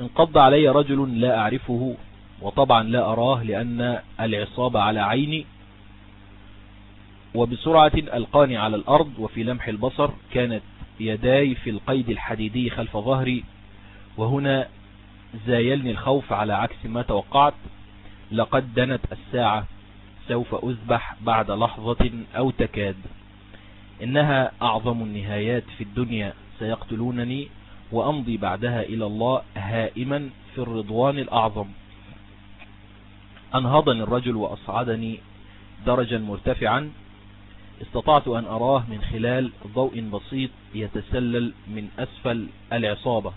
انقض علي رجل لا أعرفه. وطبعا لا أراه لأن العصابة على عيني وبسرعة ألقاني على الأرض وفي لمح البصر كانت يداي في القيد الحديدي خلف ظهري وهنا زايلني الخوف على عكس ما توقعت. لقد دنت الساعة سوف أذبح بعد لحظة أو تكاد. إنها أعظم النهايات في الدنيا سيقتلونني وأمضي بعدها إلى الله هائما في الرضوان الأعظم. أنهضني الرجل وأصعدني درجا مرتفعا. استطعت أن أراه من خلال ضوء بسيط يتسلل من أسفل العصابة.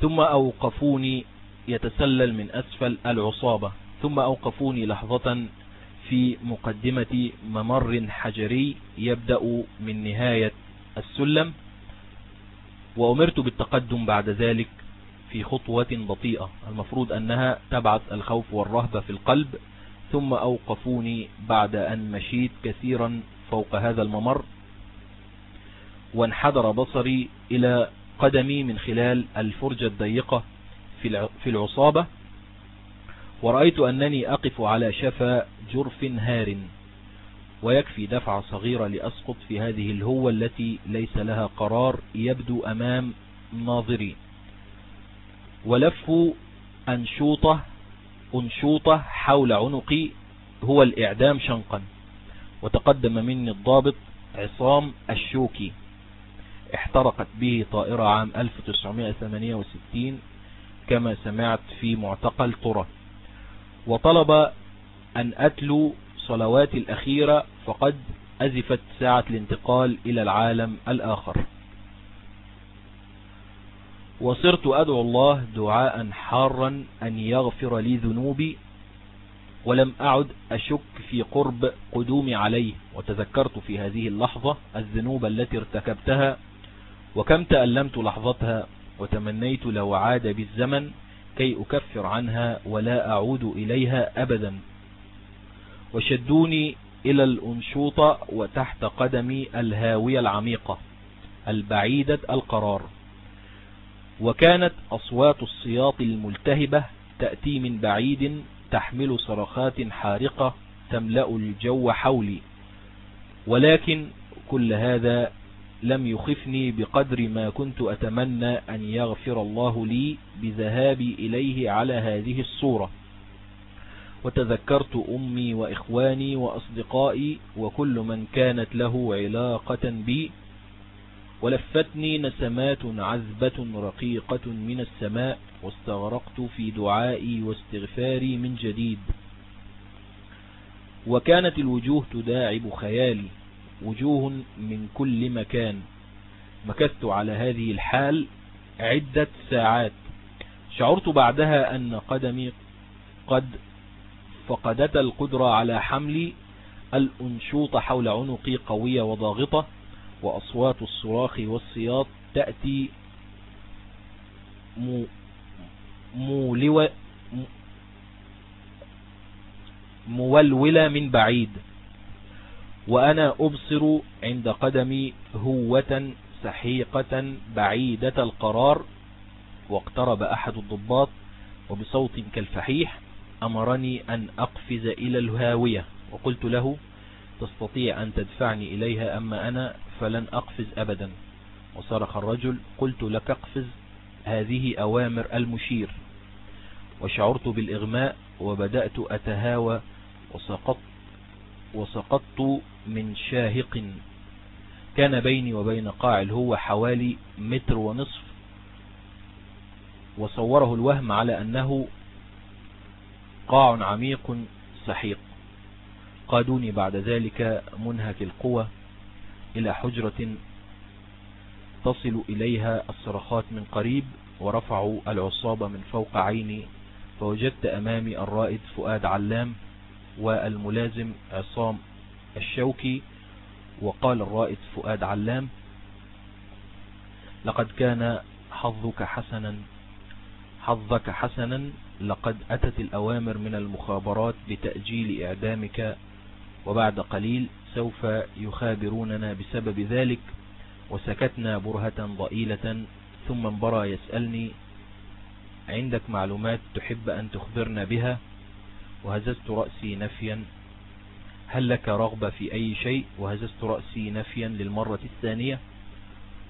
ثم أوقفوني يتسلل من أسفل العصابة. ثم أوقفوني لحظة في مقدمة ممر حجري يبدأ من نهاية السلم. وأمرت بالتقدم بعد ذلك في خطوة بطيئة المفروض أنها تبعث الخوف والرهبة في القلب ثم أوقفوني بعد أن مشيت كثيرا فوق هذا الممر وانحدر بصري إلى قدمي من خلال الفرجة الضيقة في العصابة ورأيت أنني أقف على شفا جرف هار ويكفي دفعة صغيرة لأسقط في هذه الهوة التي ليس لها قرار يبدو أمام ناظري. ولف أنشوطة أنشوطة حول عنقي هو الإعدام شنقا. وتقدم مني الضابط عصام الشوكي. احترقت به طائرة عام 1968 كما سمعت في معتقل طرة وطلب أن أتلو صلوات الأخيرة فقد أزفت ساعة الانتقال إلى العالم الآخر. وصرت أدعو الله دعاء حارا أن يغفر لي ذنوبي ولم أعد أشك في قرب قدومي عليه وتذكرت في هذه اللحظة الذنوب التي ارتكبتها وكم تألمت لحظتها وتمنيت لو عاد بالزمن كي أكفر عنها ولا أعود إليها أبدا. وشدوني إلى الأنشوطة وتحت قدمي الهاوية العميقة البعيدة القرار. وكانت أصوات الصياط الملتهبة تأتي من بعيد تحمل صرخات حارقة تملأ الجو حولي. ولكن كل هذا لم يخفني بقدر ما كنت أتمنى أن يغفر الله لي بذهابي إليه على هذه الصورة. وتذكرت أمي وإخواني وأصدقائي وكل من كانت له علاقة بي ولفتني نسمات عذبة رقيقة من السماء واستغرقت في دعائي واستغفاري من جديد. وكانت الوجوه تداعب خيالي وجوه من كل مكان. مكثت على هذه الحال عدة ساعات. شعرت بعدها أن قدمي قد فقدت القدرة على حمل الأنشوط حول عنقي قوية وضاغطة. وأصوات الصراخ والصياط تأتي مولوة مولولة من بعيد. وأنا أبصر عند قدمي هوة سحيقة بعيدة القرار واقترب أحد الضباط وبصوت كالفحيح أمرني أن أقفز إلى الهاوية. وقلت له تستطيع أن تدفعني إليها أما أنا؟ فلن أقفز أبدا. وصرخ الرجل قلت لك اقفز هذه أوامر المشير. وشعرت بالإغماء وبدأت أتهاوى وسقطت, وسقطت من شاهق. كان بيني وبين قاع الهو حوالي متر ونصف. وصوره الوهم على أنه قاع عميق سحيق. قادوني بعد ذلك منهك القوى. إلى حجرة تصل إليها الصرخات من قريب ورفعوا العصابة من فوق عيني فوجدت أمامي الرائد فؤاد علام والملازم عصام الشوكي وقال الرائد فؤاد علام لقد كان حظك حسنا حظك حسنا لقد أتت الأوامر من المخابرات بتأجيل إعدامك وبعد قليل سوف يخابروننا بسبب ذلك وسكتنا برهة ضئيلة. ثم انبرى يسألني عندك معلومات تحب أن تخبرنا بها؟ وهززت رأسي نفيا. هل لك رغبة في أي شيء؟ وهززت رأسي نفيا للمرة الثانية.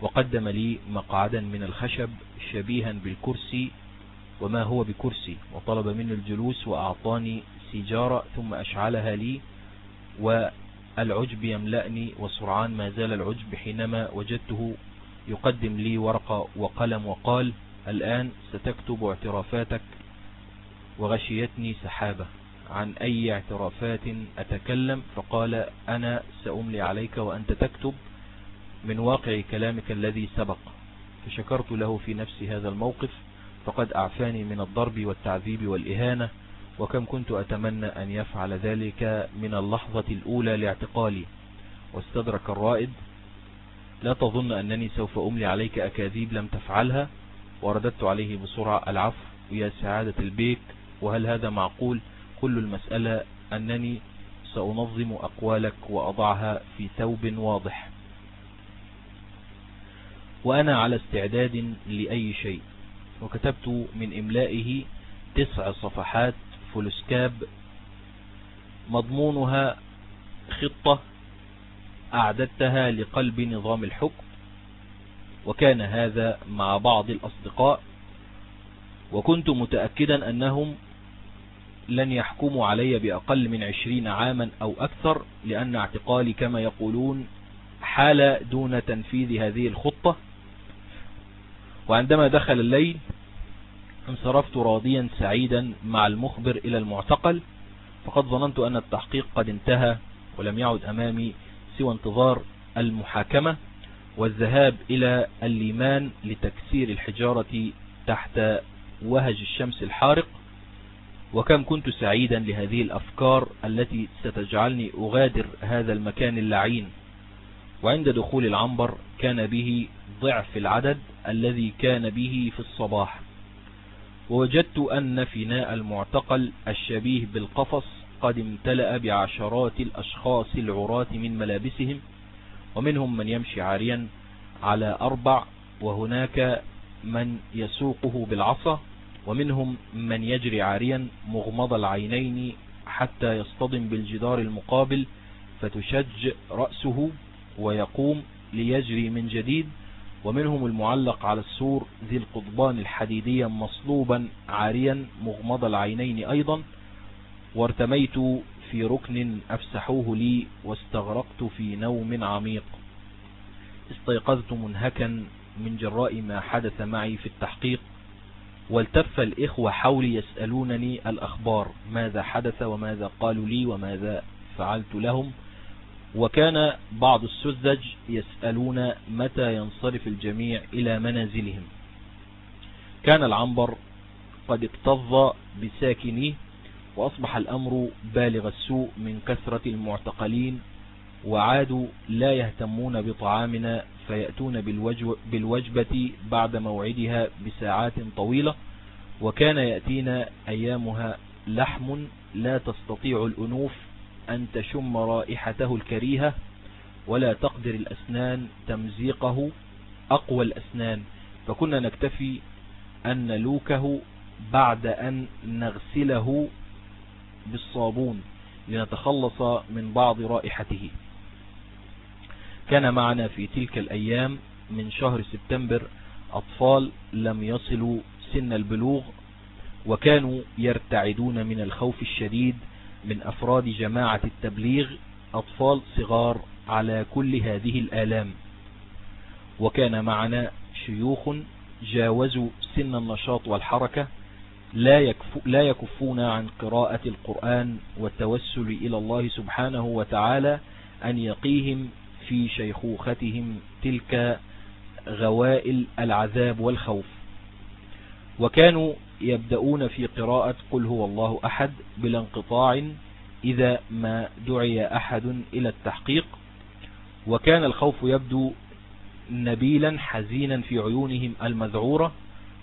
وقدم لي مقعدا من الخشب شبيها بالكرسي. وما هو بكرسي؟ وطلب مني الجلوس وأعطاني سيجارة ثم أشعلها لي. والعجب يملأني وسرعان ما زال العجب حينما وجدته يقدم لي ورقة وقلم وقال الآن ستكتب اعترافاتك وغشيتني سحابة. عن أي اعترافات أتكلم؟ فقال أنا سأملي عليك وأنت تكتب من واقع كلامك الذي سبق. فشكرت له في نفس هذا الموقف فقد أعفاني من الضرب والتعذيب والإهانة وكم كنت أتمنى أن يفعل ذلك من اللحظة الأولى لاعتقالي. واستدرك الرائد لا تظن أنني سوف أملي عليك أكاذيب لم تفعلها. ورددت عليه بسرعة العفو يا سعادة البيك وهل هذا معقول؟ كل المسألة أنني سأنظم أقوالك وأضعها في ثوب واضح. وأنا على استعداد لأي شيء. وكتبت من إملائه تسع صفحات فلسكاب مضمونها خطة أعددتها لقلب نظام الحكم وكان هذا مع بعض الأصدقاء وكنت متأكدا أنهم لن يحكموا علي بأقل من عشرين عاما أو أكثر لأن اعتقالي كما يقولون حال دون تنفيذ هذه الخطة. وعندما دخل الليل انصرفت راضيا سعيدا مع المخبر إلى المعتقل فقد ظننت أن التحقيق قد انتهى ولم يعد أمامي سوى انتظار المحاكمة والذهاب إلى الليمان لتكسير الحجارة تحت وهج الشمس الحارق. وكم كنت سعيدا لهذه الأفكار التي ستجعلني أغادر هذا المكان اللعين. وعند دخول العنبر كان به ضعف العدد الذي كان به في الصباح. ووجدت أن فناء المعتقل الشبيه بالقفص قد امتلأ بعشرات الأشخاص العراة من ملابسهم ومنهم من يمشي عاريا على أربع وهناك من يسوقه بالعصا ومنهم من يجري عاريا مغمض العينين حتى يصطدم بالجدار المقابل فتشج رأسه ويقوم ليجري من جديد. ومنهم المعلق على السور ذي القضبان الحديدية مصلوبا عاريا مغمض العينين أيضا وارتميت في ركن أفسحوه لي واستغرقت في نوم عميق. استيقظت منهكا من جراء ما حدث معي في التحقيق والتف الإخوة حولي يسألونني الأخبار ماذا حدث وماذا قالوا لي وماذا فعلت لهم؟ وكان بعض السذج يسألون متى ينصرف الجميع إلى منازلهم. كان العنبر قد اكتظ بساكنيه وأصبح الأمر بالغ السوء من كثرة المعتقلين وعادوا لا يهتمون بطعامنا فيأتون بالوجبة بعد موعدها بساعات طويلة وكان يأتينا أيامها لحم لا تستطيع الأنوف أن تشم رائحته الكريهة ولا تقدر الأسنان تمزيقه أقوى الأسنان. فكنا نكتفي أن نلوكه بعد أن نغسله بالصابون لنتخلص من بعض رائحته. كان معنا في تلك الأيام من شهر سبتمبر أطفال لم يصلوا سن البلوغ وكانوا يرتعدون من الخوف الشديد من أفراد جماعة التبليغ أطفال صغار على كل هذه الآلام. وكان معنا شيوخ جاوزوا سن النشاط والحركة لا, يكف لا يكفون عن قراءة القرآن والتوسل إلى الله سبحانه وتعالى أن يقيهم في شيخوختهم تلك غوائل العذاب والخوف. وكانوا يبدأون في قراءة قل هو الله أحد بلا انقطاع إذا ما دعي أحد إلى التحقيق. وكان الخوف يبدو نبيلا حزينا في عيونهم المذعورة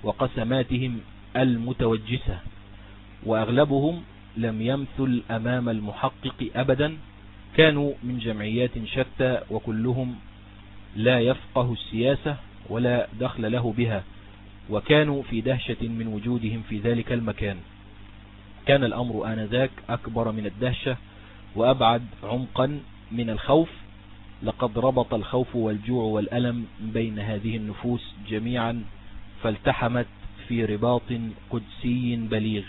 وقسماتهم المتوجسة وأغلبهم لم يمثل أمام المحقق أبدا. كانوا من جمعيات شتى وكلهم لا يفقه السياسة ولا دخل له بها. وكانوا في دهشة من وجودهم في ذلك المكان. كان الأمر آنذاك أكبر من الدهشة وأبعد عمقا من الخوف. لقد ربط الخوف والجوع والألم بين هذه النفوس جميعا فالتحمت في رباط قدسي بليغ.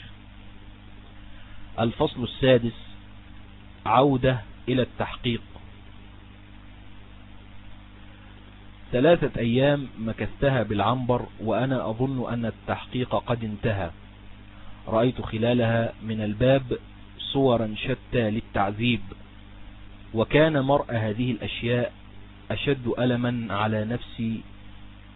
الفصل السادس عودة إلى التحقيق. ثلاثة أيام مكثتها بالعنبر وأنا أظن أن التحقيق قد انتهى. رأيت خلالها من الباب صورا شتى للتعذيب وكان مرأى هذه الأشياء أشد ألما على نفسي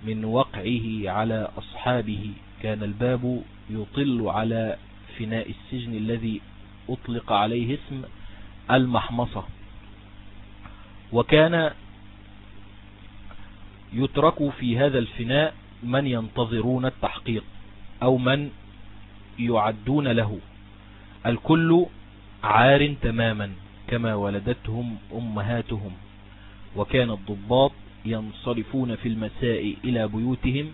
من وقعه على أصحابه. كان الباب يطل على فناء السجن الذي أطلق عليه اسم المحمصة. وكان يترك في هذا الفناء من ينتظرون التحقيق أو من يعدون له. الكل عار تماما كما ولدتهم أمهاتهم وكان الضباط ينصرفون في المساء إلى بيوتهم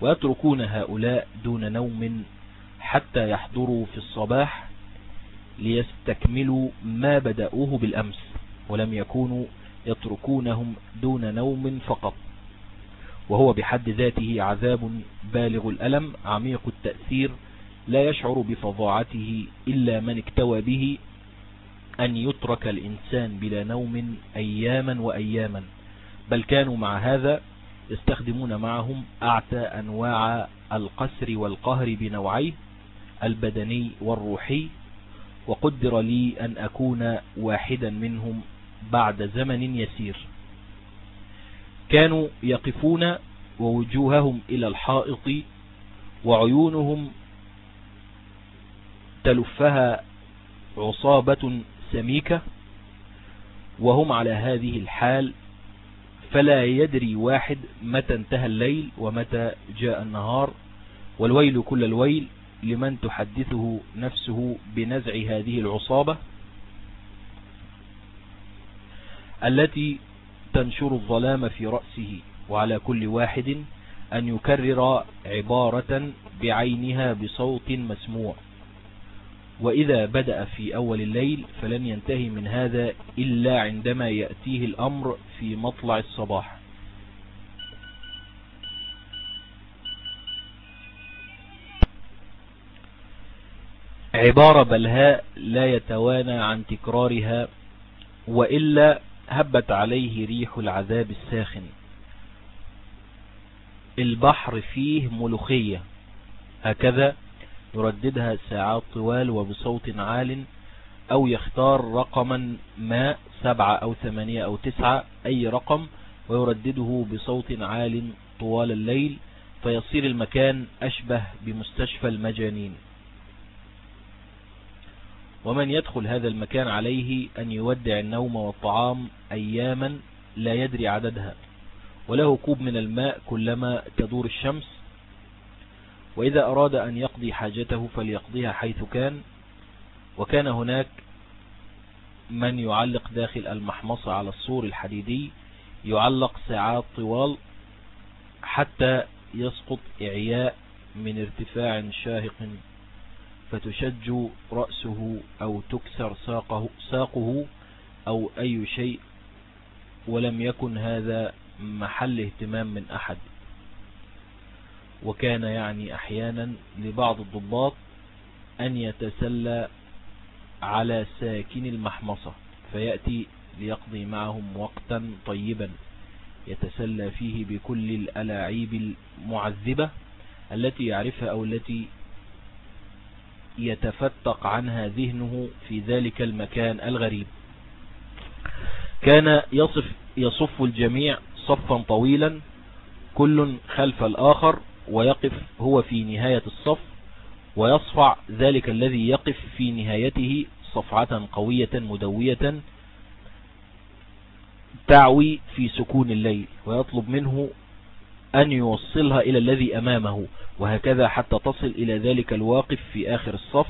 ويتركون هؤلاء دون نوم حتى يحضروا في الصباح ليستكملوا ما بدأوه بالأمس ولم يكونوا يتركونهم دون نوم فقط. وهو بحد ذاته عذاب بالغ الألم عميق التأثير لا يشعر بفظاعته إلا من اكتوى به أن يترك الإنسان بلا نوم أياما وأياما. بل كانوا مع هذا يستخدمون معهم أعتى أنواع القسر والقهر بنوعيه البدني والروحي. وقدر لي أن أكون واحدا منهم بعد زمن يسير. كانوا يقفون ووجوههم إلى الحائط وعيونهم تلفها عصابة سميكة وهم على هذه الحال فلا يدري واحد متى انتهى الليل ومتى جاء النهار والويل كل الويل لمن تحدثه نفسه بنزع هذه العصابة التي تنشر الظلام في رأسه وعلى كل واحد أن يكرر عبارة بعينها بصوت مسموع. وإذا بدأ في أول الليل فلن ينتهي من هذا إلا عندما يأتيه الأمر في مطلع الصباح. عبارة بلهاء لا يتوانى عن تكرارها وإلا هبت عليه ريح العذاب الساخن. البحر فيه ملوخية. هكذا يرددها ساعات طوال وبصوت عال أو يختار رقما ما سبعة أو ثمانية أو تسعة أي رقم ويردده بصوت عال طوال الليل فيصير المكان أشبه بمستشفى المجانين. ومن يدخل هذا المكان عليه أن يودع النوم والطعام أياما لا يدري عددها وله كوب من الماء كلما تدور الشمس وإذا أراد أن يقضي حاجته فليقضيها حيث كان وكان هناك من يعلق داخل المحمصة على السور الحديدي يعلق ساعات طوال حتى يسقط إعياء من ارتفاع شاهق فتشج رأسه أو تكسر ساقه, ساقه أو أي شيء ولم يكن هذا محل اهتمام من أحد. وكان يعني أحيانا لبعض الضباط أن يتسلى على ساكن المحمصة فيأتي ليقضي معهم وقتا طيبا يتسلى فيه بكل الألاعيب المعذبة التي يعرفها أو التي يتفتق عنها ذهنه في ذلك المكان الغريب. كان يصف, يصف الجميع صفا طويلا كل خلف الآخر ويقف هو في نهاية الصف ويصفع ذلك الذي يقف في نهايته صفعة قوية مدوية تعوي في سكون الليل ويطلب منه أن يوصلها إلى الذي أمامه. وهكذا حتى تصل إلى ذلك الواقف في آخر الصف.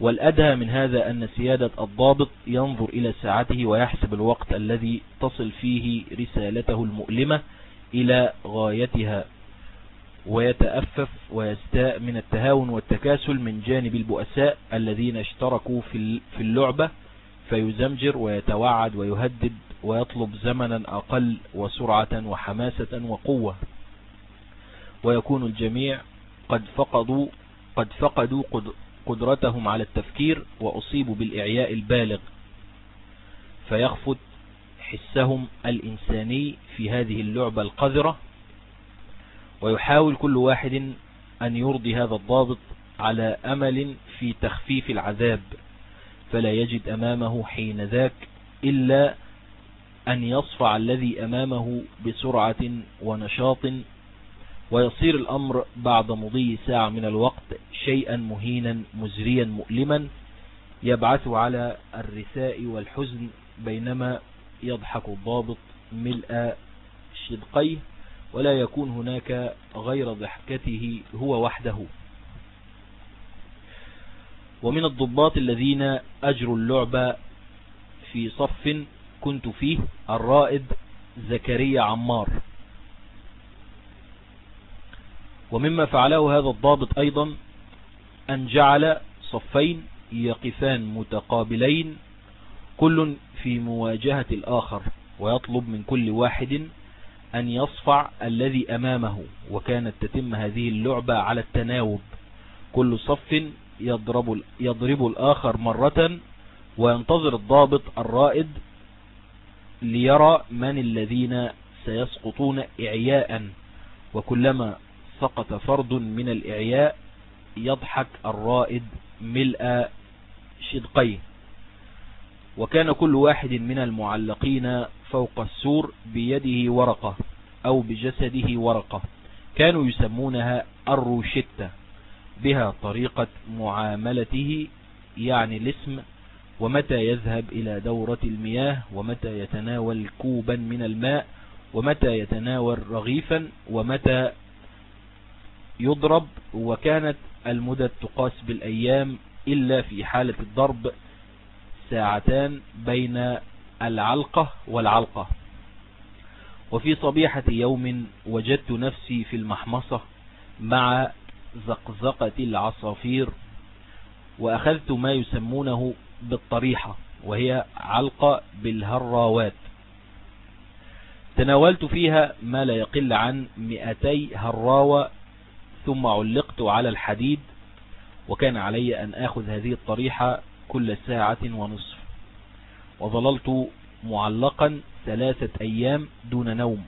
والأدهى من هذا أن سيادة الضابط ينظر إلى ساعته ويحسب الوقت الذي تصل فيه رسالته المؤلمة إلى غايتها ويتأفف ويستاء من التهاون والتكاسل من جانب البؤساء الذين اشتركوا في اللعبة. فيزمجر ويتوعد ويهدد ويطلب زمنا أقل وسرعة وحماسة وقوة. ويكون الجميع قد فقدوا قد فقدوا قدرتهم على التفكير وأصيبوا بالإعياء البالغ. فيخفت حسهم الإنساني في هذه اللعبة القذرة ويحاول كل واحد أن يرضي هذا الضابط على أمل في تخفيف العذاب. فلا يجد أمامه حين ذاك إلا أن يصفع الذي أمامه بسرعة ونشاط ويصير الأمر بعد مضي ساعة من الوقت شيئا مهينا مزريا مؤلما يبعث على الرثاء والحزن بينما يضحك الضابط ملء شدقيه ولا يكون هناك غير ضحكته هو وحده. ومن الضباط الذين أجروا اللعبة في صف كنت فيه الرائد زكريا عمار. ومما فعله هذا الضابط أيضا أن جعل صفين يقفان متقابلين كل في مواجهة الآخر ويطلب من كل واحد أن يصفع الذي أمامه وكانت تتم هذه اللعبة على التناوب. كل صف يضرب, يضرب الآخر مرة وينتظر الضابط الرائد ليرى من الذين سيسقطون إعياء. وكلما سقط فرد من الإعياء يضحك الرائد ملء شدقيه. وكان كل واحد من المعلقين فوق السور بيده ورقة أو بجسده ورقة. كانوا يسمونها الروشتة بها طريقة معاملته يعني الاسم ومتى يذهب إلى دورة المياه ومتى يتناول كوبا من الماء ومتى يتناول رغيفا ومتى يضرب وكانت المدة تقاس بالأيام إلا في حالة الضرب ساعتان بين العلقة والعلقة. وفي صبيحة يوم وجدت نفسي في المحمصة مع زقزقة العصافير وأخذت ما يسمونه بالطريحة وهي علقة بالهراوات. تناولت فيها ما لا يقل عن مئتي هراوة ثم علقت على الحديد وكان علي أن أخذ هذه الطريحة كل ساعة ونصف. وظللت معلقا ثلاثة أيام دون نوم.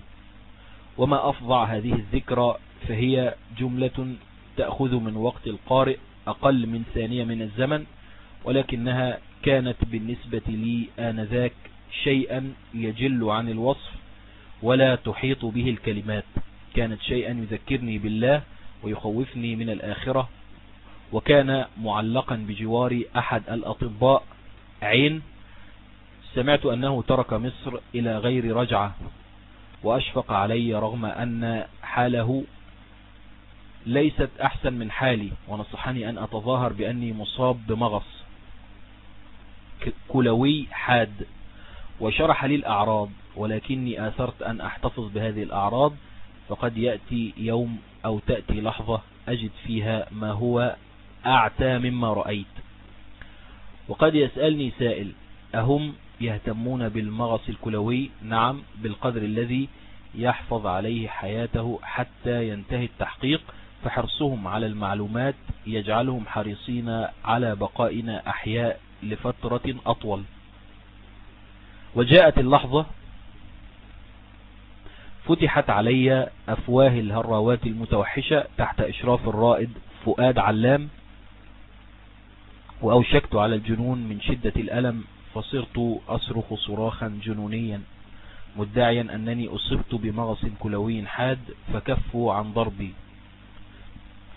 وما أفضع هذه الذكرى فهي جملة تأخذ من وقت القارئ أقل من ثانية من الزمن ولكنها كانت بالنسبة لي آنذاك شيئا يجل عن الوصف ولا تحيط به الكلمات. كانت شيئا يذكرني بالله ويخوفني من الآخرة وكان معلقا بجواري أحد الأطباء عين سمعت أنه ترك مصر إلى غير رجعة وأشفق علي رغم أن حاله ليست أحسن من حالي ونصحني أن أتظاهر بأني مصاب بمغص كلوي حاد وشرح لي الأعراض ولكني آثرت أن أحتفظ بهذه الأعراض فقد يأتي يوم أو تأتي لحظة أجد فيها ما هو أعتى مما رأيت. وقد يسألني سائل أهم يهتمون بالمغص الكلوي؟ نعم بالقدر الذي يحفظ عليه حياته حتى ينتهي التحقيق فحرصهم على المعلومات يجعلهم حريصين على بقائنا أحياء لفترة أطول. وجاءت اللحظة فتحت علي أفواه الهراوات المتوحشة تحت إشراف الرائد فؤاد علام وأوشكت على الجنون من شدة الألم فصرت أصرخ صراخا جنونيا مدعيا أنني أصبت بمغص كلوي حاد فكفوا عن ضربي.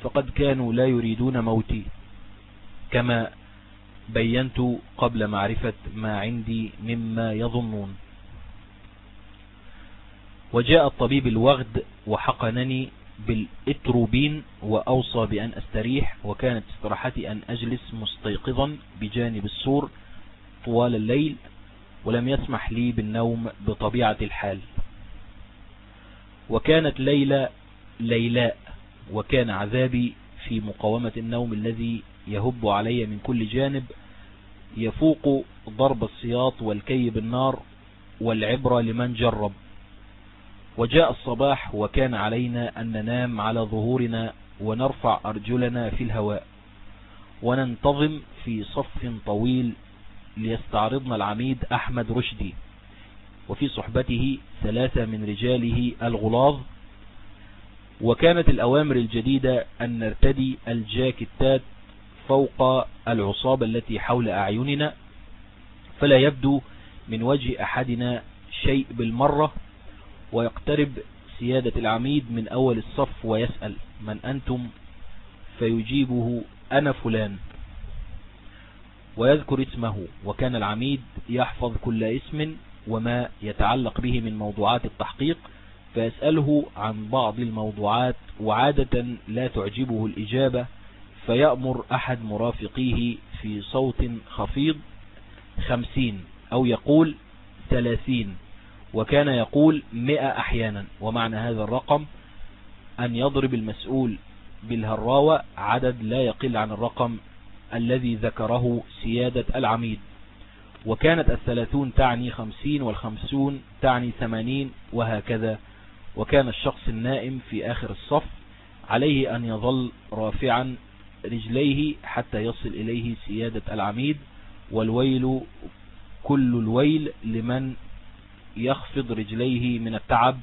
فقد كانوا لا يريدون موتي كما بينت قبل معرفة ما عندي مما يظنون. وجاء الطبيب الوغد وحقنني بالإتروبين وأوصى بأن أستريح وكانت استراحتي أن أجلس مستيقظا بجانب السور طوال الليل ولم يسمح لي بالنوم بطبيعة الحال. وكانت ليلة ليلاء وكان عذابي في مقاومة النوم الذي يهب علي من كل جانب يفوق ضرب السياط والكي بالنار والعبرة لمن جرب. وجاء الصباح وكان علينا أن ننام على ظهورنا ونرفع أرجلنا في الهواء وننتظم في صف طويل ليستعرضنا العميد أحمد رشدي وفي صحبته ثلاثة من رجاله الغلاظ وكانت الأوامر الجديدة أن نرتدي الجاكتات فوق العصابة التي حول أعيننا فلا يبدو من وجه أحدنا شيء بالمرة ويقترب سيادة العميد من أول الصف ويسأل من أنتم؟ فيجيبه أنا فلان. ويذكر اسمه وكان العميد يحفظ كل اسم وما يتعلق به من موضوعات التحقيق فيسأله عن بعض الموضوعات وعادة لا تعجبه الإجابة فيأمر أحد مرافقيه في صوت خفيض خمسين أو يقول ثلاثين وكان يقول مئة أحيانا. ومعنى هذا الرقم أن يضرب المسؤول بالهراوة عدد لا يقل عن الرقم الذي ذكره سيادة العميد. وكانت الثلاثون تعني خمسين والخمسون تعني ثمانين وهكذا. وكان الشخص النائم في آخر الصف عليه أن يظل رافعا رجليه حتى يصل إليه سيادة العميد. والويل كل الويل لمن يخفض رجليه من التعب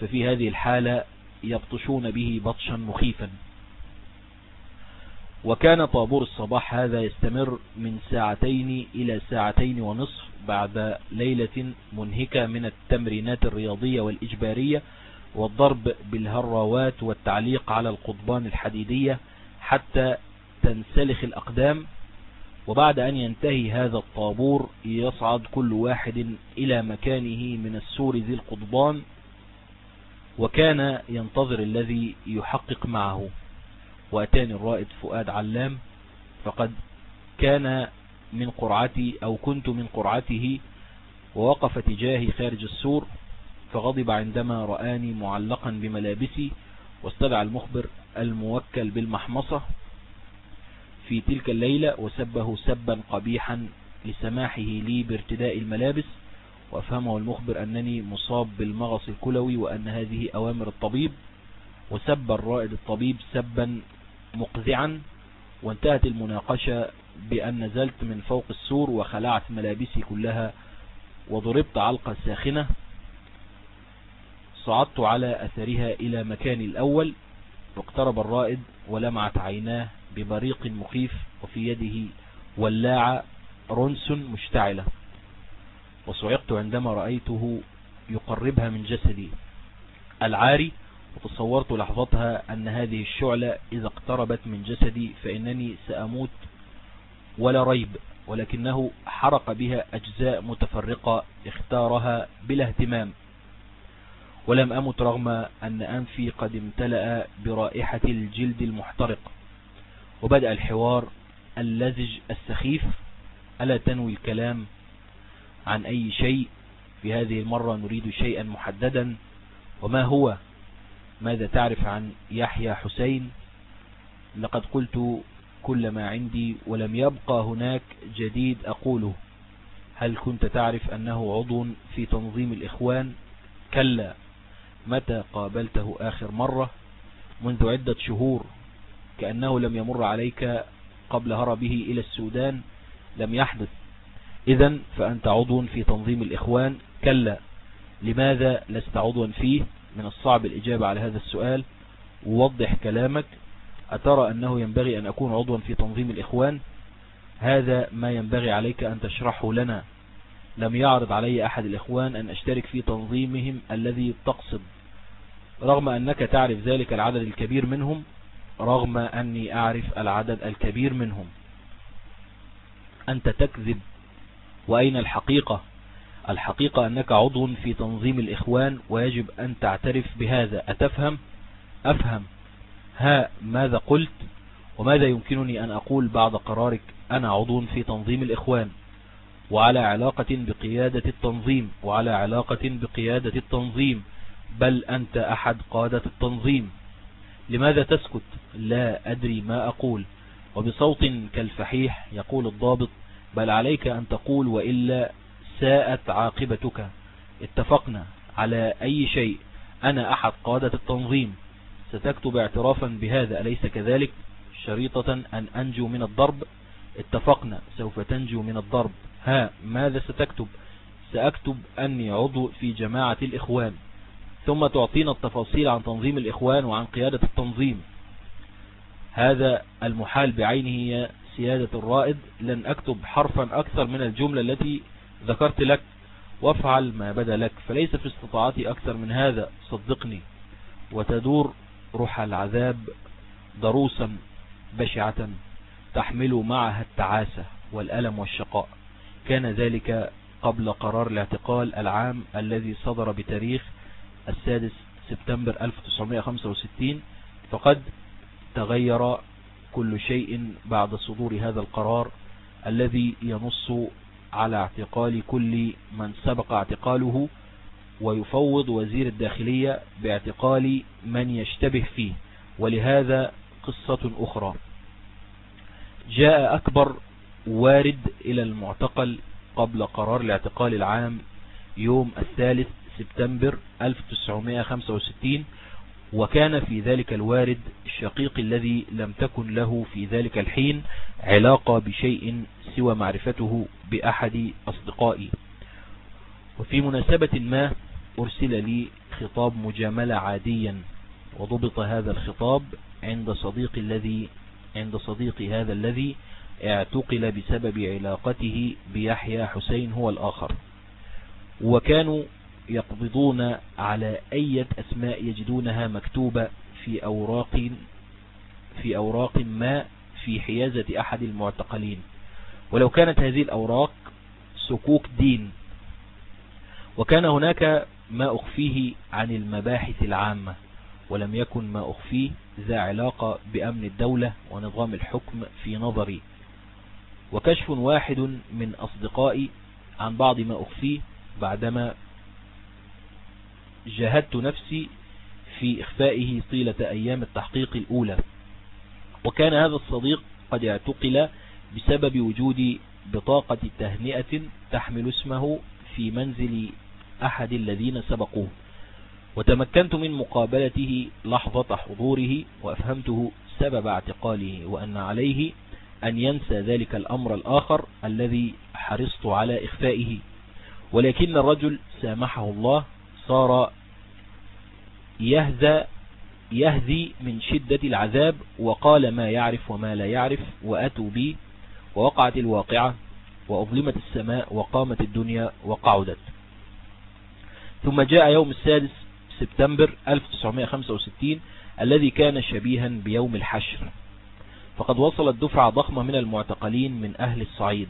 ففي هذه الحالة يبطشون به بطشا مخيفا. وكان طابور الصباح هذا يستمر من ساعتين إلى ساعتين ونصف بعد ليلة منهكة من التمرينات الرياضية والإجبارية والضرب بالهراوات والتعليق على القضبان الحديدية حتى تنسلخ الأقدام وبعد أن ينتهي هذا الطابور يصعد كل واحد إلى مكانه من السور ذي القضبان وكان ينتظر الذي يحقق معه. وأتاني الرائد فؤاد علام فقد كان من قرعتي أو كنت من قرعته ووقف تجاهي خارج السور فغضب عندما رآني معلقا بملابسي واستدعى المخبر الموكل بالمحمصة في تلك الليلة وسبه سبا قبيحا لسماحه لي بارتداء الملابس وأفهمه المخبر أنني مصاب بالمغص الكلوي وأن هذه أوامر الطبيب وسب الرائد الطبيب سبا مقذعا وانتهت المناقشة بأن نزلت من فوق السور وخلعت ملابسي كلها وضربت علقة ساخنة. صعدت على أثرها إلى مكاني الأول واقترب الرائد ولمعت عيناه ببريق مخيف وفي يده ولاعة رنس مشتعلة. وصعقت عندما رأيته يقربها من جسدي. العاري وتصورت لحظتها أن هذه الشعلة إذا اقتربت من جسدي فإنني سأموت ولا ريب ولكنه حرق بها أجزاء متفرقة اختارها بلا اهتمام. ولم أمت رغم أن أنفي قد امتلأ برائحة الجلد المحترق. وبدأ الحوار اللزج السخيف. ألا تنوي الكلام عن أي شيء؟ في هذه المرة نريد شيئا محددا. وما هو؟ ماذا تعرف عن يحيى حسين؟ لقد قلت كل ما عندي ولم يبقى هناك جديد أقوله. هل كنت تعرف أنه عضو في تنظيم الإخوان؟ كلا. متى قابلته آخر مرة؟ منذ عدة شهور. كأنه لم يمر عليك قبل هربه إلى السودان لم يحدث. إذا فأنت عضو في تنظيم الإخوان. كلا لماذا لست عضوا فيه؟ من الصعب الإجابة على هذا السؤال. ووضح كلامك. أترى أنه ينبغي أن أكون عضوا في تنظيم الإخوان. هذا ما ينبغي عليك أن تشرحه لنا. لم يعرض علي أحد الإخوان أن أشترك في تنظيمهم الذي تقصد. رغم أنك تعرف ذلك العدد الكبير منهم رغم أني أعرف العدد الكبير منهم. أنت تكذب. وأين الحقيقة؟ الحقيقة أنك عضو في تنظيم الإخوان ويجب أن تعترف بهذا. أتفهم؟ أفهم. ها ماذا قلت؟ وماذا يمكنني أن أقول بعد قرارك؟ أنا عضو في تنظيم الإخوان. وعلى علاقة بقيادة التنظيم وعلى علاقة بقيادة التنظيم. بل أنت أحد قادة التنظيم. لماذا تسكت؟ لا أدري ما أقول. وبصوت كالفحيح يقول الضابط بل عليك أن تقول وإلا ساءت عاقبتك. اتفقنا على أي شيء. أنا أحد قادة التنظيم. ستكتب اعترافا بهذا. أليس كذلك؟ شريطة أن أنجو من الضرب. اتفقنا سوف تنجو من الضرب. ها ماذا ستكتب؟ سأكتب أني عضو في جماعة الإخوان. ثم تعطينا التفاصيل عن تنظيم الإخوان وعن قيادة التنظيم. هذا المحال بعينه هي سيادة الرائد. لن أكتب حرفا أكثر من الجملة التي ذكرت لك. وافعل ما بدا لك فليس في استطاعتي أكثر من هذا. صدقني. وتدور روح العذاب ضروسا بشعة تحمل معها التعاسة والألم والشقاء. كان ذلك قبل قرار الاعتقال العام الذي صدر بتاريخ السادس سبتمبر 1965 فقد تغير كل شيء بعد صدور هذا القرار الذي ينص على اعتقال كل من سبق اعتقاله ويفوض وزير الداخلية باعتقال من يشتبه فيه. ولهذا قصة أخرى. جاء أكبر وارد إلى المعتقل قبل قرار الاعتقال العام يوم الثالث سبتمبر 1965 وكان في ذلك الوارد الشقيق الذي لم تكن له في ذلك الحين علاقة بشيء سوى معرفته بأحد أصدقائي. وفي مناسبة ما أرسل لي خطاب مجاملة عاديا وضبط هذا الخطاب عند صديقي الذي عند صديقي هذا الذي اعتقل بسبب علاقته بيحيى حسين هو الآخر. وكانوا يقبضون على أي أسماء يجدونها مكتوبة في أوراق في أوراق ما في حيازة أحد المعتقلين. ولو كانت هذه الأوراق سكوك دين. وكان هناك ما أخفيه عن المباحث العامة ولم يكن ما أخفيه ذا علاقة بأمن الدولة ونظام الحكم في نظري. وكشف واحد من أصدقائي عن بعض ما أخفيه بعدما جهدت نفسي في إخفائه طيلة أيام التحقيق الأولى. وكان هذا الصديق قد اعتقل بسبب وجود بطاقة تهنئة تحمل اسمه في منزل أحد الذين سبقوه. وتمكنت من مقابلته لحظة حضوره وأفهمته سبب اعتقاله وأن عليه أن ينسى ذلك الأمر الآخر الذي حرصت على إخفائه. ولكن الرجل سامحه الله صار يهذى يهذي من شدة العذاب وقال ما يعرف وما لا يعرف وأتوا بي ووقعت الواقعة وأظلمت السماء وقامت الدنيا وقعدت. ثم جاء يوم السادس سبتمبر 1965 الذي كان شبيها بيوم الحشر. فقد وصلت دفعة ضخمة من المعتقلين من أهل الصعيد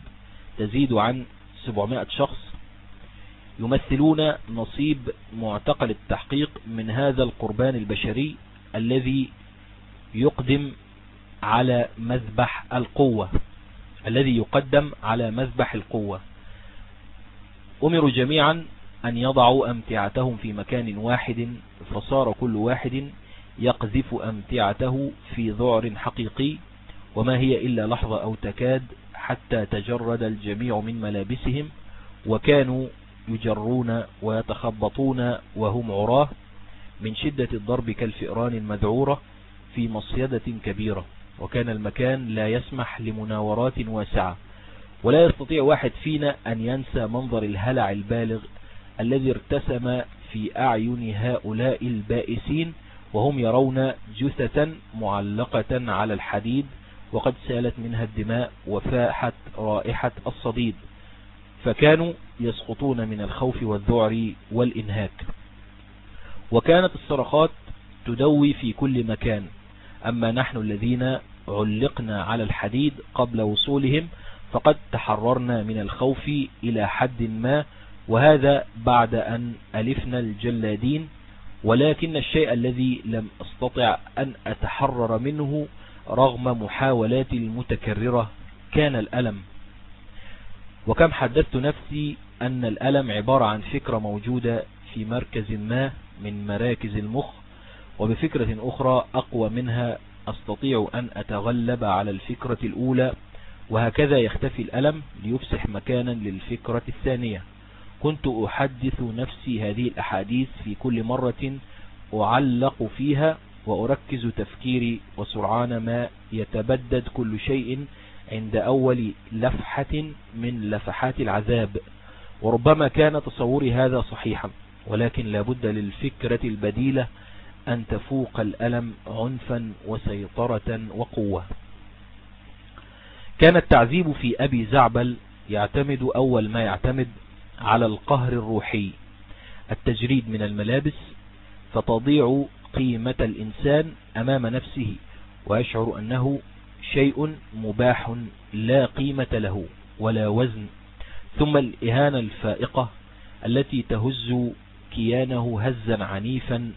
تزيد عن 700 شخص يمثلون نصيب معتقل التحقيق من هذا القربان البشري الذي يقدم على مذبح القوة الذي يقدم على مذبح القوة. أمروا جميعا أن يضعوا أمتعتهم في مكان واحد فصار كل واحد يقذف أمتعته في ذعر حقيقي وما هي إلا لحظة أو تكاد حتى تجرد الجميع من ملابسهم وكانوا يجرون ويتخبطون وهم عراه من شدة الضرب كالفئران المذعورة في مصيدة كبيرة وكان المكان لا يسمح لمناورات واسعة. ولا يستطيع واحد فينا أن ينسى منظر الهلع البالغ الذي ارتسم في أعين هؤلاء البائسين وهم يرون جثة معلقة على الحديد وقد سالت منها الدماء وفاحت رائحة الصديد. فكانوا يسقطون من الخوف والذعر والإنهاك. وكانت الصرخات تدوي في كل مكان. أما نحن الذين علقنا على الحديد قبل وصولهم فقد تحررنا من الخوف إلى حد ما وهذا بعد أن ألفنا الجلادين ولكن الشيء الذي لم أستطع أن أتحرر منه رغم محاولاتي المتكررة كان الألم. وكم حدثت نفسي أن الألم عبارة عن فكرة موجودة في مركز ما من مراكز المخ وبفكرة أخرى أقوى منها أستطيع أن أتغلب على الفكرة الأولى وهكذا يختفي الألم ليفسح مكانا للفكرة الثانية. كنت أحدث نفسي هذه الأحاديث في كل مرة أعلق فيها وأركز تفكيري وسرعان ما يتبدد كل شيء عند أول لفحة من لفحات العذاب. وربما كان تصوري هذا صحيحا ولكن لابد للفكرة البديلة أن تفوق الألم عنفا وسيطرة وقوة. كان التعذيب في أبي زعبل يعتمد أول ما يعتمد على القهر الروحي التجريد من الملابس فتضيع قيمة الإنسان أمام نفسه ويشعر أنه شيء مباح لا قيمة له ولا وزن. ثم الإهانة الفائقة التي تهز كيانه هزا عنيفا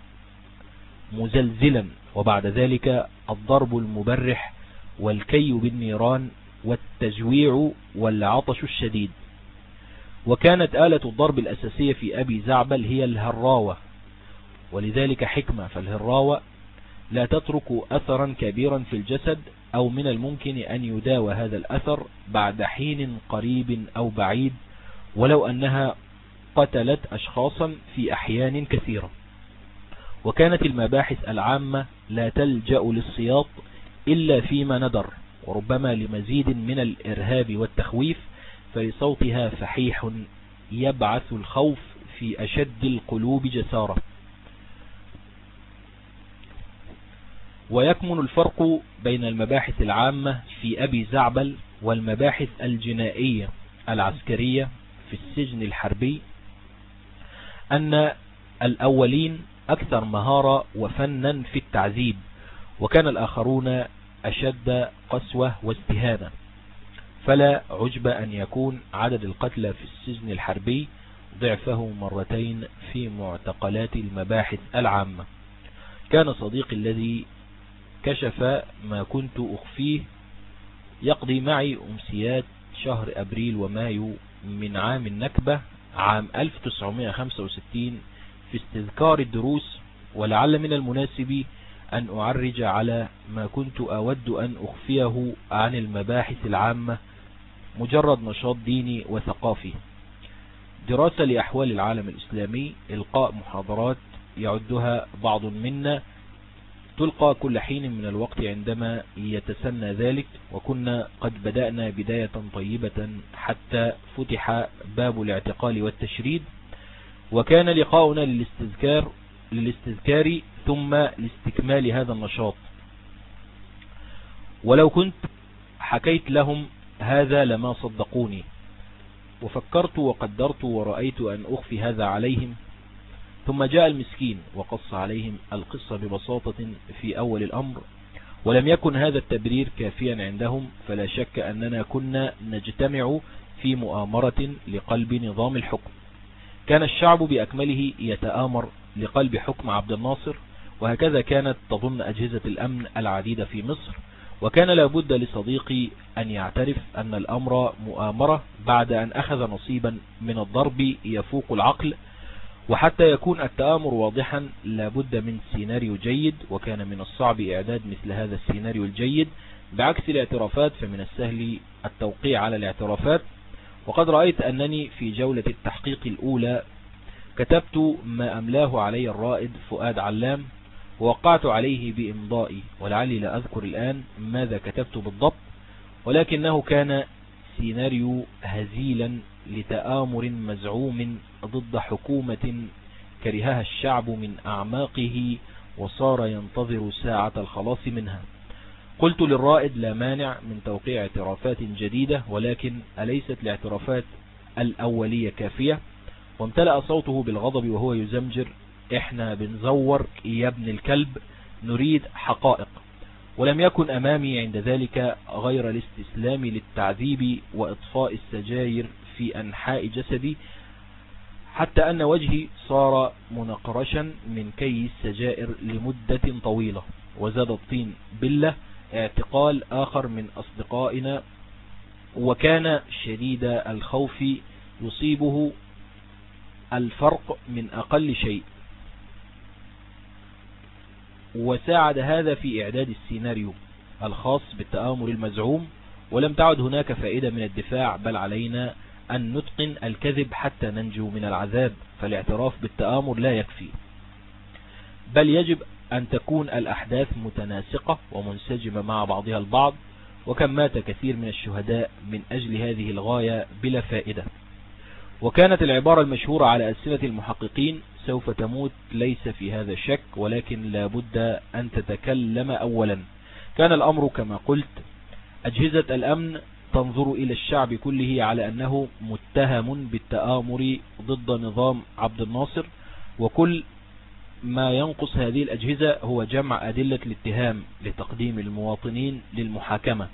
مزلزلا. وبعد ذلك الضرب المبرح والكي بالنيران والتجويع والعطش الشديد. وكانت آلة الضرب الأساسية في أبي زعبل هي الهراوة. ولذلك حكمة فالهراوة لا تترك أثرا كبيرا في الجسد أو من الممكن أن يداوى هذا الأثر بعد حين قريب أو بعيد ولو أنها قتلت أشخاصا في أحيان كثيرة. وكانت المباحث العامة لا تلجأ للسياط إلا فيما ندر وربما لمزيد من الإرهاب والتخويف فلصوتها فحيح يبعث الخوف في أشد القلوب جسارة. ويكمن الفرق بين المباحث العامة في أبي زعبل والمباحث الجنائية العسكرية في السجن الحربي أن الأولين أكثر مهارة وفنا في التعذيب وكان الآخرون أشد قسوة واستهانة فلا عجب أن يكون عدد القتلى في السجن الحربي ضعفه مرتين في معتقلات المباحث العامة. كان صديقي الذي كشف ما كنت أخفيه يقضي معي أمسيات شهر أبريل ومايو من عام النكبة عام 1965 في استذكار الدروس ولعل من المناسب أن أعرج على ما كنت أود أن أخفيه عن المباحث العامة مجرد نشاط ديني وثقافي. دراسة لأحوال العالم الإسلامي إلقاء محاضرات يعدها بعض منا تلقى كل حين من الوقت عندما يتسنى ذلك وكنا قد بدأنا بداية طيبة حتى فتح باب الاعتقال والتشريد وكان لقاؤنا للاستذكار, للاستذكار ثم لاستكمال هذا النشاط. ولو كنت حكيت لهم هذا لما صدقوني وفكرت وقدرت ورأيت أن أخفي هذا عليهم ثم جاء المسكين وقص عليهم القصة ببساطة في أول الأمر ولم يكن هذا التبرير كافيا عندهم فلا شك أننا كنا نجتمع في مؤامرة لقلب نظام الحكم. كان الشعب بأكمله يتآمر لقلب حكم عبد الناصر وهكذا كانت تظن أجهزة الأمن العديدة في مصر وكان لابد لصديقي أن يعترف أن الأمر مؤامرة بعد أن أخذ نصيبا من الضرب يفوق العقل وحتى يكون التآمر واضحا لابد من سيناريو جيد وكان من الصعب إعداد مثل هذا السيناريو الجيد بعكس الاعترافات فمن السهل التوقيع على الاعترافات. وقد رأيت أنني في جولة التحقيق الأولى كتبت ما أملاه علي الرائد فؤاد علام ووقعت عليه بإمضائي ولعلي لا أذكر الآن ماذا كتبت بالضبط ولكنه كان سيناريو هزيلا لتآمر مزعوم ضد حكومة كرهها الشعب من أعماقه وصار ينتظر ساعة الخلاص منها. قلت للرائد لا مانع من توقيع اعترافات جديدة ولكن أليست الاعترافات الأولية كافية؟ وامتلأ صوته بالغضب وهو يزمجر. إحنا بنزور يا ابن الكلب نريد حقائق. ولم يكن أمامي عند ذلك غير الاستسلام للتعذيب وإطفاء السجاير في أنحاء جسدي حتى أن وجهي صار منقرشا من كي السجائر لمدة طويلة وزاد الطين بالله اعتقال آخر من أصدقائنا وكان شديد الخوف يصيبه الفرق من أقل شيء. وساعد هذا في إعداد السيناريو الخاص بالتآمر المزعوم ولم تعد هناك فائدة من الدفاع بل علينا أن نتقن الكذب حتى ننجو من العذاب فالاعتراف بالتآمر لا يكفي. بل يجب أن تكون الأحداث متناسقة ومنسجمة مع بعضها البعض وكم مات كثير من الشهداء من أجل هذه الغاية بلا فائدة. وكانت العبارة المشهورة على ألسنة المحققين سوف تموت ليس في هذا شك ولكن لا بد أن تتكلم أولا. كان الأمر كما قلت أجهزة الأمن تنظر إلى الشعب كله على أنه متهم بالتآمر ضد نظام عبد الناصر وكل ما ينقص هذه الأجهزة هو جمع أدلة الاتهام لتقديم المواطنين للمحاكمة.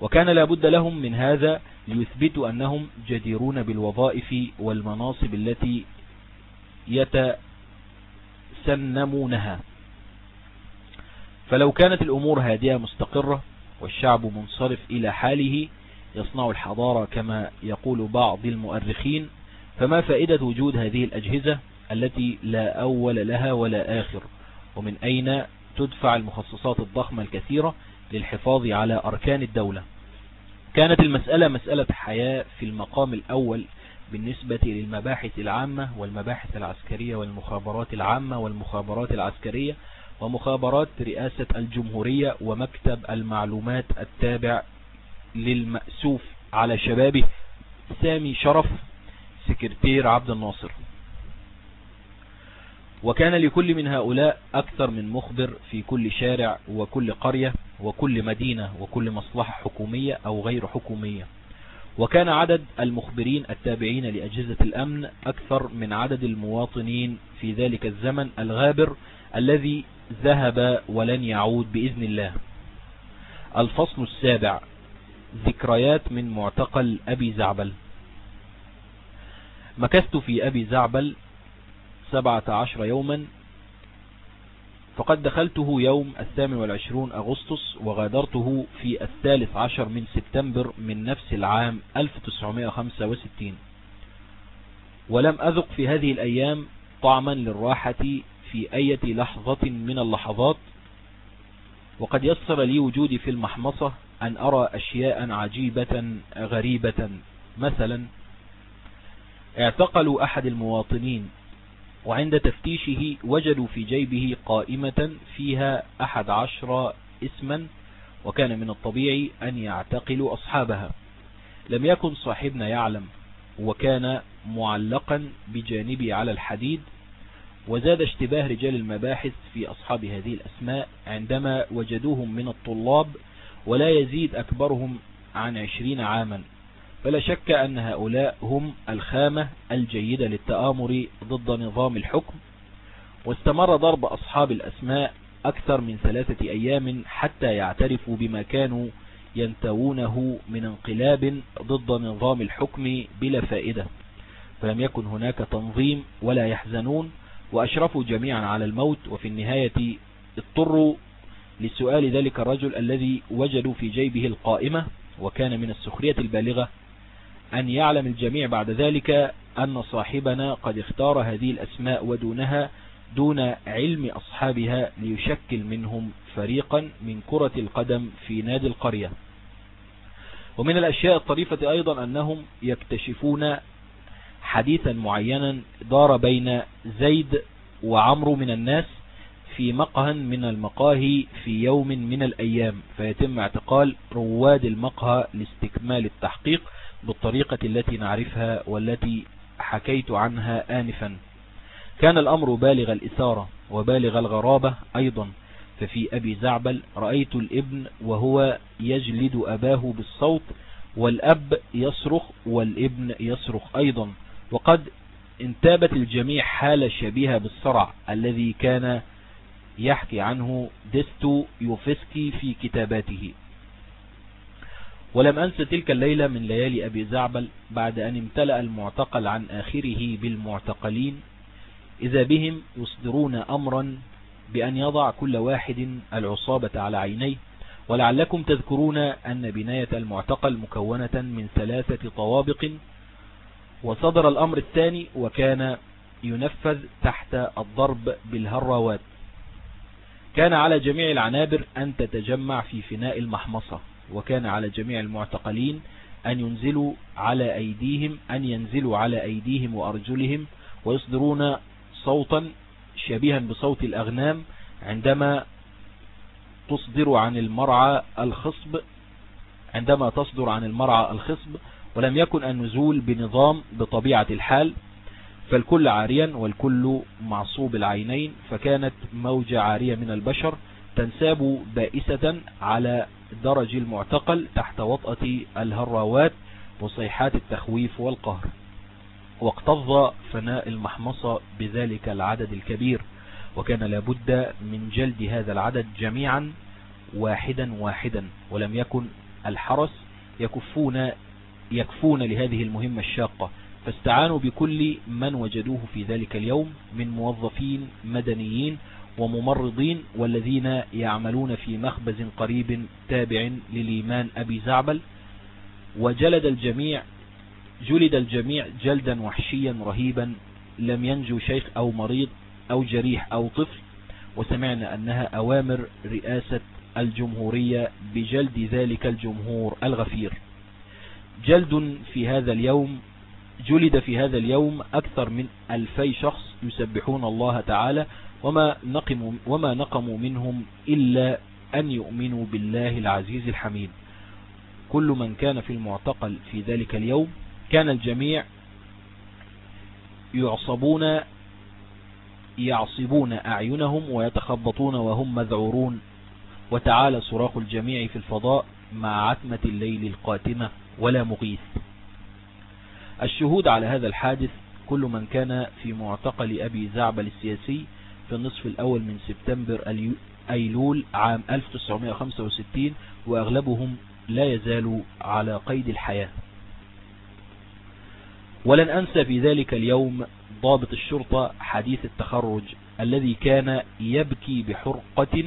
وكان لابد لهم من هذا ليثبتوا أنهم جديرون بالوظائف والمناصب التي يتسنمونها. فلو كانت الأمور هادئة مستقرة والشعب منصرف إلى حاله يصنع الحضارة كما يقول بعض المؤرخين فما فائدة وجود هذه الأجهزة التي لا أول لها ولا آخر؟ ومن أين تدفع المخصصات الضخمة الكثيرة للحفاظ على أركان الدولة؟ كانت المسألة مسألة حياة في المقام الأول بالنسبة للمباحث العامة والمباحث العسكرية والمخابرات العامة والمخابرات العسكرية ومخابرات رئاسة الجمهورية ومكتب المعلومات التابع للمأسوف على شبابه. سامي شرف سكرتير عبد الناصر. وكان لكل من هؤلاء أكثر من مخبر في كل شارع وكل قرية وكل مدينة وكل مصلحة حكومية أو غير حكومية. وكان عدد المخبرين التابعين لأجهزة الأمن أكثر من عدد المواطنين في ذلك الزمن الغابر الذي ذهب ولن يعود بإذن الله. الفصل السابع ذكريات من معتقل أبي زعبل. مكثت في أبي زعبل سبعة عشر يوما فقد دخلته يوم الثامن والعشرون أغسطس وغادرته في الثالث عشر من سبتمبر من نفس العام 1965 ولم أذق في هذه الأيام طعما للراحة في أي لحظة من اللحظات وقد يسر لي وجودي في المحمصة أن أرى أشياء عجيبة غريبة. مثلا اعتقلوا أحد المواطنين وعند تفتيشه وجدوا في جيبه قائمة فيها أحد عشر اسما وكان من الطبيعي أن يعتقلوا أصحابها. لم يكن صاحبنا يعلم وكان معلقا بجانبي على الحديد وزاد اشتباه رجال المباحث في أصحاب هذه الأسماء عندما وجدوهم من الطلاب ولا يزيد أكبرهم عن عشرين عاما. فلا شك أن هؤلاء هم الخامة الجيدة للتآمر ضد نظام الحكم. واستمر ضرب أصحاب الأسماء أكثر من ثلاثة أيام حتى يعترفوا بما كانوا ينتوونه من انقلاب ضد نظام الحكم بلا فائدة. فلم يكن هناك تنظيم ولا يحزنون وأشرفوا جميعا على الموت وفي النهاية اضطروا لسؤال ذلك الرجل الذي وجدوا في جيبه القائمة وكان من السخرية البالغة أن يعلم الجميع بعد ذلك أن صاحبنا قد اختار هذه الأسماء ودونها دون علم أصحابها ليشكل منهم فريقا من كرة القدم في نادي القرية. ومن الأشياء الطريفة أيضا أنهم يكتشفون حديثا معينا دار بين زيد وعمرو من الناس في مقهى من المقاهي في يوم من الأيام فيتم اعتقال رواد المقهى لاستكمال التحقيق بالطريقة التي نعرفها والتي حكيت عنها آنفا. كان الأمر بالغ الإثارة وبالغ الغرابة أيضا ففي أبي زعبل رأيت الابن وهو يجلد أباه بالصوت والأب يصرخ والابن يصرخ أيضا. وقد انتابت الجميع حالة شبيهة بالصرع الذي كان يحكي عنه ديستو يوفسكي في كتاباته. ولم أنس تلك الليلة من ليالي أبي زعبل بعد أن امتلأ المعتقل عن آخره بالمعتقلين إذا بهم يصدرون أمرا بأن يضع كل واحد العصابة على عينيه. ولعلكم تذكرون أن بناية المعتقل مكونة من ثلاثة طوابق. وصدر الأمر الثاني وكان ينفذ تحت الضرب بالهراوات كان على جميع العنابر أن تتجمع في فناء المحمصة وكان على جميع المعتقلين أن ينزلوا على أيديهم أن ينزلوا على أيديهم وأرجلهم ويصدرون صوتا شبيها بصوت الأغنام عندما تصدر عن المرعى الخصب عندما تصدر عن المرعى الخصب ولم يكن النزول بنظام بطبيعة الحال. فالكل عاريا والكل معصوب العينين فكانت موجة عارية من البشر تنساب بائسة على درج المعتقل تحت وطأة الهراوات وصيحات التخويف والقهر. واقتضى فناء المحمصة بذلك العدد الكبير وكان لابد من جلد هذا العدد جميعا واحدا واحدا ولم يكن الحرس يكفون يكفون لهذه المهمة الشاقة. فاستعانوا بكل من وجدوه في ذلك اليوم من موظفين مدنيين وممرضين والذين يعملون في مخبز قريب تابع لليمان أبي زعبل. وجلد الجميع جلد الجميع جلدا وحشيا رهيبا لم ينجو شيخ أو مريض أو جريح أو طفل. وسمعنا أنها أوامر رئاسة الجمهورية بجلد ذلك الجمهور الغفير. جلد في هذا اليوم جلد في هذا اليوم أكثر من ألفي شخص يسبحون الله تعالى وما نقموا, وما نقموا منهم إلا أن يؤمنوا بالله العزيز الحميد. كل من كان في المعتقل في ذلك اليوم كان الجميع يعصبون يعصبون أعينهم ويتخبطون وهم مذعورون. وتعالى صراخ الجميع في الفضاء مع عتمة الليل القاتمة ولا مغيث. الشهود على هذا الحادث كل من كان في معتقل أبي زعبل السياسي في النصف الأول من سبتمبر أيلول عام 1965 وأغلبهم لا يزال على قيد الحياة. ولن أنسى في ذلك اليوم ضابط الشرطة حديث التخرج الذي كان يبكي بحرقة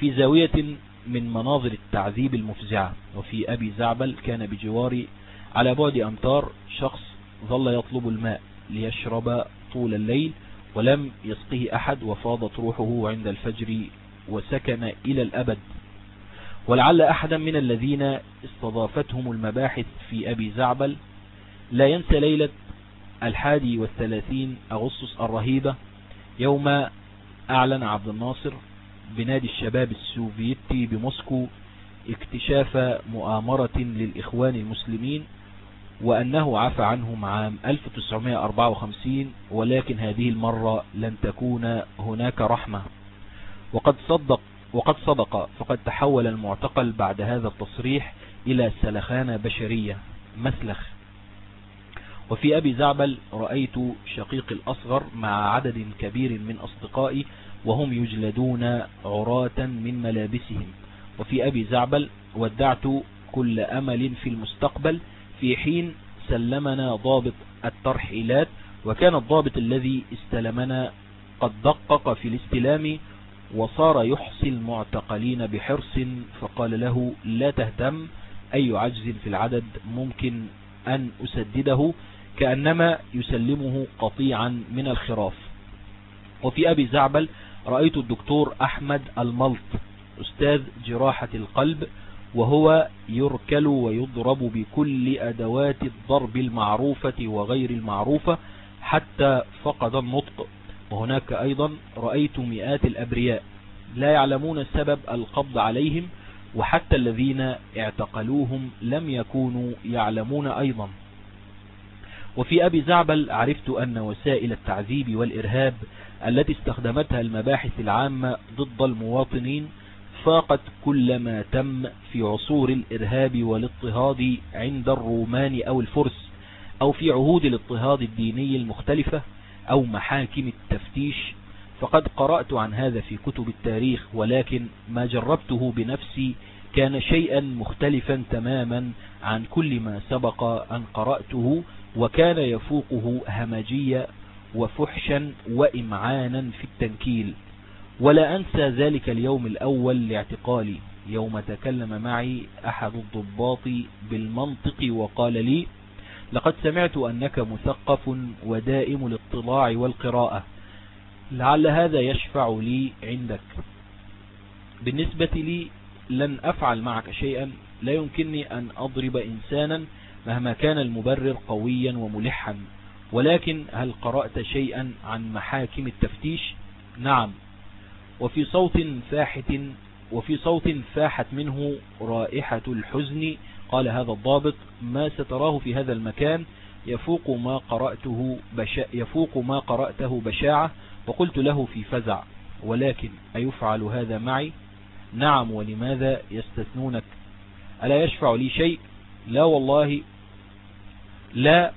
في زاوية من مناظر التعذيب المفزعة. وفي أبي زعبل كان بجواري على بعد أمتار شخص ظل يطلب الماء ليشرب طول الليل ولم يسقه أحد وفاضت روحه عند الفجر وسكن إلى الأبد. ولعل أحدا من الذين استضافتهم المباحث في أبي زعبل لا ينسى ليلة الحادي والثلاثين أغسطس الرهيبة يوم أعلن عبد الناصر بنادي الشباب السوفيتي بموسكو اكتشاف مؤامرة للإخوان المسلمين وأنه عفى عنهم عام 1954 ولكن هذه المرة لن تكون هناك رحمة. وقد صدق وقد صدق فقد تحول المعتقل بعد هذا التصريح إلى سلخانة بشرية مسلخ. وفي أبي زعبل رأيت شقيق الأصغر مع عدد كبير من أصدقائي وهم يجلدون عراة من ملابسهم. وفي أبي زعبل ودعت كل أمل في المستقبل في حين سلمنا ضابط الترحيلات وكان الضابط الذي استلمنا قد دقق في الاستلام وصار يحصي المعتقلين بحرص فقال له لا تهتم أي عجز في العدد ممكن أن أسدده؟ كأنما يسلمه قطيعا من الخراف. وفي أبي زعبل رأيت الدكتور أحمد الملط أستاذ جراحة القلب وهو يركل ويضرب بكل أدوات الضرب المعروفة وغير المعروفة حتى فقد النطق. وهناك أيضا رأيت مئات الأبرياء لا يعلمون سبب القبض عليهم وحتى الذين اعتقلوهم لم يكونوا يعلمون أيضا. وفي أبي زعبل عرفت أن وسائل التعذيب والإرهاب التي استخدمتها المباحث العامة ضد المواطنين فاقت كل ما تم في عصور الإرهاب والاضطهاد عند الرومان أو الفرس أو في عهود الاضطهاد الديني المختلفة أو محاكم التفتيش. فقد قرأت عن هذا في كتب التاريخ ولكن ما جربته بنفسي كان شيئا مختلفا تماما عن كل ما سبق أن قرأته وكان يفوقه همجية وفحشا وإمعانا في التنكيل. ولا أنسى ذلك اليوم الأول لاعتقالي يوم تكلم معي أحد الضباط بالمنطق وقال لي لقد سمعت أنك مثقف ودائم الاطلاع والقراءة لعل هذا يشفع لي عندك. بالنسبة لي لن أفعل معك شيئا لا يمكنني أن أضرب إنسانا مهما كان المبرر قويا وملحا ولكن هل قرأت شيئا عن محاكم التفتيش؟ نعم. وفي صوت فاحت وفي صوت فاحت منه رائحة الحزن. قال هذا الضابط ما ستراه في هذا المكان؟ يفوق ما قرأته بشا يفوق ما قرأته بشاعة. وقلت له في فزع ولكن أيفعل هذا معي؟ نعم ولماذا يستثنونك؟ ألا يشفع لي شيء؟ لا والله لا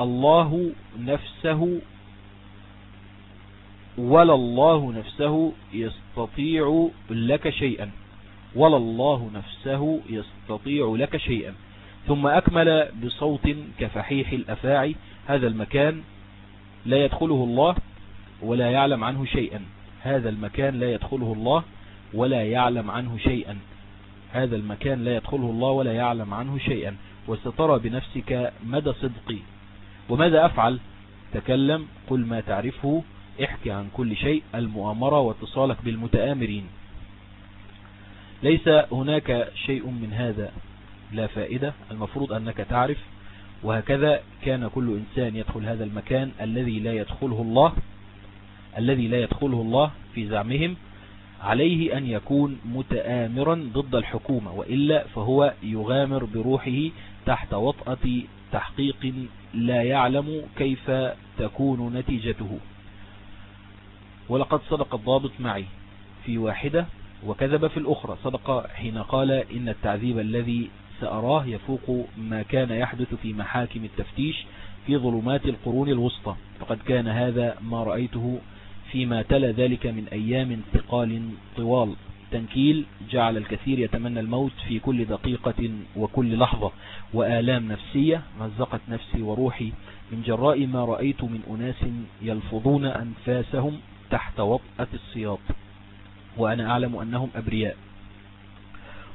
الله نفسه ولا الله نفسه يستطيع لك شيئا. ولا الله نفسه يستطيع لك شيئا. ثم أكمل بصوت كفحيح الأفاعي. هذا المكان لا يدخله الله ولا يعلم عنه شيئا. هذا المكان لا يدخله الله ولا يعلم عنه شيئا. هذا المكان لا يدخله الله ولا يعلم عنه شيئا. وسترى بنفسك مدى صدقي. وماذا أفعل؟ تكلم. قل ما تعرفه. احكي عن كل شيء المؤامرة واتصالك بالمتآمرين. ليس هناك شيء من هذا لا فائدة المفروض أنك تعرف. وهكذا كان كل إنسان يدخل هذا المكان الذي لا يدخله الله الذي لا يدخله الله في زعمهم عليه أن يكون متآمرا ضد الحكومة وإلا فهو يغامر بروحه تحت وطأة تحقيق لا يعلم كيف تكون نتيجته. ولقد صدق الضابط معي في واحدة وكذب في الأخرى. صدق حين قال إن التعذيب الذي سأراه يفوق ما كان يحدث في محاكم التفتيش في ظلمات القرون الوسطى. فقد كان هذا ما رأيته فيما تلا ذلك من أيام ثقال طوال. تنكيل جعل الكثير يتمنى الموت في كل دقيقة وكل لحظة. وآلام نفسية مزقت نفسي وروحي. من جراء ما رأيت من أناس يلفظون أنفاسهم تحت وطأة السياط وأنا أعلم أنهم أبرياء.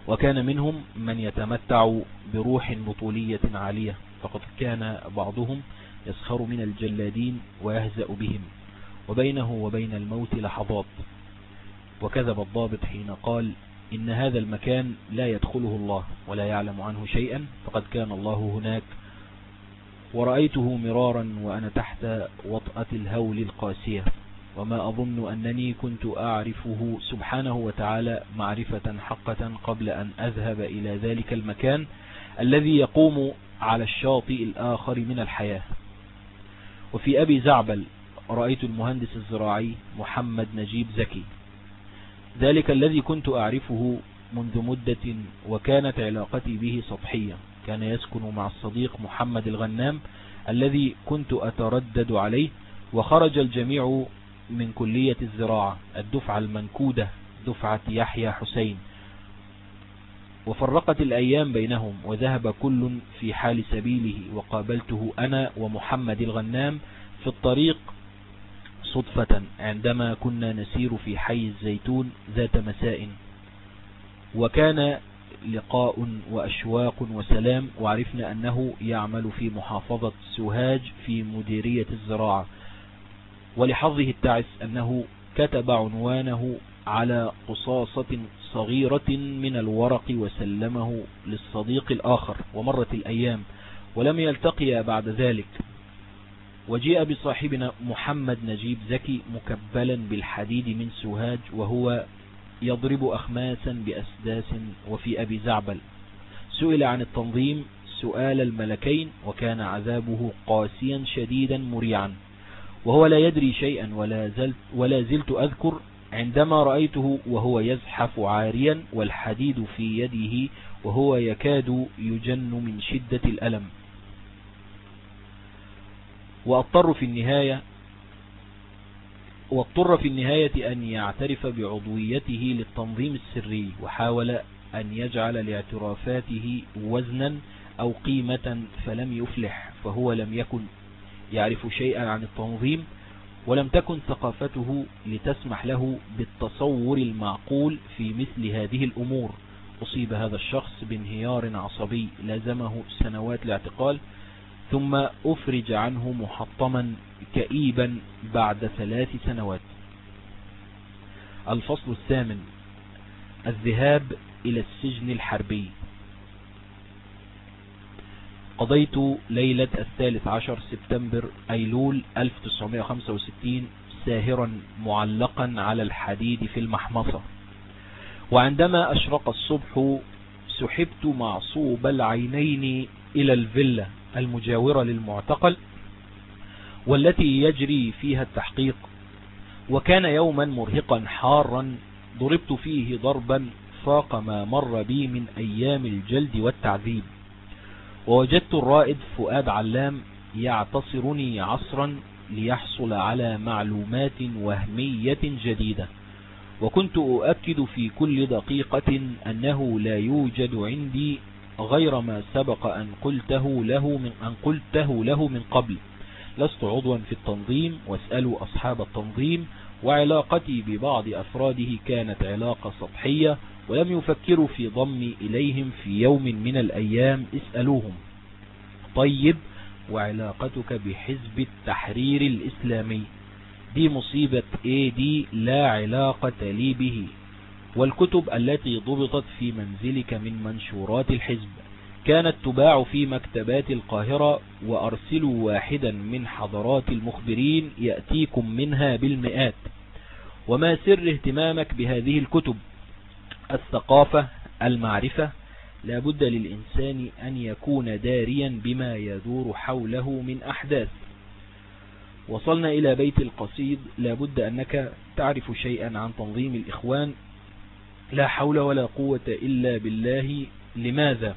وكان منهم من يتمتع بروح بطولية عالية فقد كان بعضهم يسخر من الجلادين ويهزأ بهم. وبينه وبين الموت لحظات. وكذب الضابط حين قال إن هذا المكان لا يدخله الله ولا يعلم عنه شيئا فقد كان الله هناك. ورأيته مرارا وأنا تحت وطأة الهول القاسية. وما أظن أنني كنت أعرفه سبحانه وتعالى معرفة حقة قبل أن أذهب إلى ذلك المكان الذي يقوم على الشاطئ الآخر من الحياة. وفي أبي زعبل رأيت المهندس الزراعي محمد نجيب زكي. ذلك الذي كنت أعرفه منذ مدة وكانت علاقتي به سطحية. كان يسكن مع الصديق محمد الغنام الذي كنت أتردد عليه وخرج الجميع من كلية الزراعة الدفعة المنكودة دفعة يحيى حسين. وفرقت الأيام بينهم وذهب كل في حال سبيله وقابلته أنا ومحمد الغنام في الطريق صدفة عندما كنا نسير في حي الزيتون ذات مساء. وكان لقاء وأشواق وسلام وعرفنا أنه يعمل في محافظة سوهاج في مديرية الزراعة. ولحظه التعس أنه كتب عنوانه على قصاصة صغيرة من الورق وسلمه للصديق الآخر ومرت الأيام ولم يلتقي بعد ذلك. وجيء بصاحبنا محمد نجيب زكي مكبلا بالحديد من سوهاج وهو يضرب أخماسا بأسداس وفي أبي زعبل. سئل عن التنظيم سؤال الملكين وكان عذابه قاسيا شديدا مريعا. وهو لا يدري شيئا ولا زلت, ولا زلت أذكر عندما رأيته وهو يزحف عاريا والحديد في يده وهو يكاد يجن من شدة الألم. وأضطر في النهاية واضطر في النهاية أن يعترف بعضويته للتنظيم السري وحاول أن يجعل لاعترافاته وزنا أو قيمة فلم يفلح فهو لم يكن يعرف شيئا عن التنظيم ولم تكن ثقافته لتسمح له بالتصور المعقول في مثل هذه الأمور. أصيب هذا الشخص بانهيار عصبي لازمه سنوات الاعتقال ثم أفرج عنه محطما كئيبا بعد ثلاث سنوات. الفصل الثامن الذهاب إلى السجن الحربي. قضيت ليلة الثالث عشر سبتمبر أيلول 1965 ساهرا معلقا على الحديد في المحمصة. وعندما أشرق الصبح سحبت معصوب العينين إلى الفيلا المجاورة للمعتقل والتي يجري فيها التحقيق. وكان يوما مرهقا حارا ضربت فيه ضربا فاق ما مر بي من أيام الجلد والتعذيب. ووجدت الرائد فؤاد علام يعتصرني عصرا ليحصل على معلومات وهمية جديدة. وكنت أؤكد في كل دقيقة أنه لا يوجد عندي غير ما سبق أن قلته له من, أن قلته له من قبل. لست عضوا في التنظيم واسألوا أصحاب التنظيم وعلاقتي ببعض أفراده كانت علاقة سطحية ولم يفكروا في ضمي إليهم في يوم من الأيام اسألوهم. طيب وعلاقتك بحزب التحرير الإسلامي. دي مصيبة إيه دي لا علاقة لي به. والكتب التي ضبطت في منزلك من منشورات الحزب. كانت تباع في مكتبات القاهرة وأرسلوا واحدا من حضرات المخبرين يأتيكم منها بالمئات. وما سر اهتمامك بهذه الكتب؟ الثقافة المعرفة؟ لا بد للإنسان أن يكون داريا بما يدور حوله من أحداث. وصلنا إلى بيت القصيد. لا بد أنك تعرف شيئا عن تنظيم الإخوان. لا حول ولا قوة إلا بالله. لماذا؟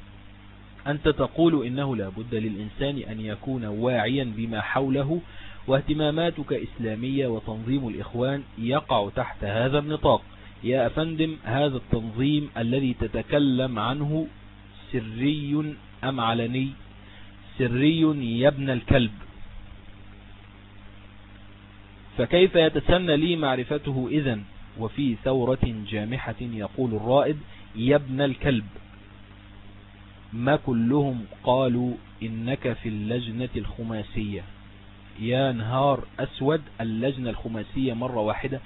أنت تقول إنه لا بد للإنسان أن يكون واعيا بما حوله واهتماماتك إسلامية وتنظيم الإخوان يقع تحت هذا النطاق. يا أفندم هذا التنظيم الذي تتكلم عنه سري أم علني؟ سري يا ابن الكلب. فكيف يتسنى لي معرفته إذن؟ وفي ثورة جامحة يقول الرائد يا ابن الكلب. ما كلهم قالوا إنك في اللجنة الخماسية. يا نهار أسود اللجنة الخماسية مرة واحدة.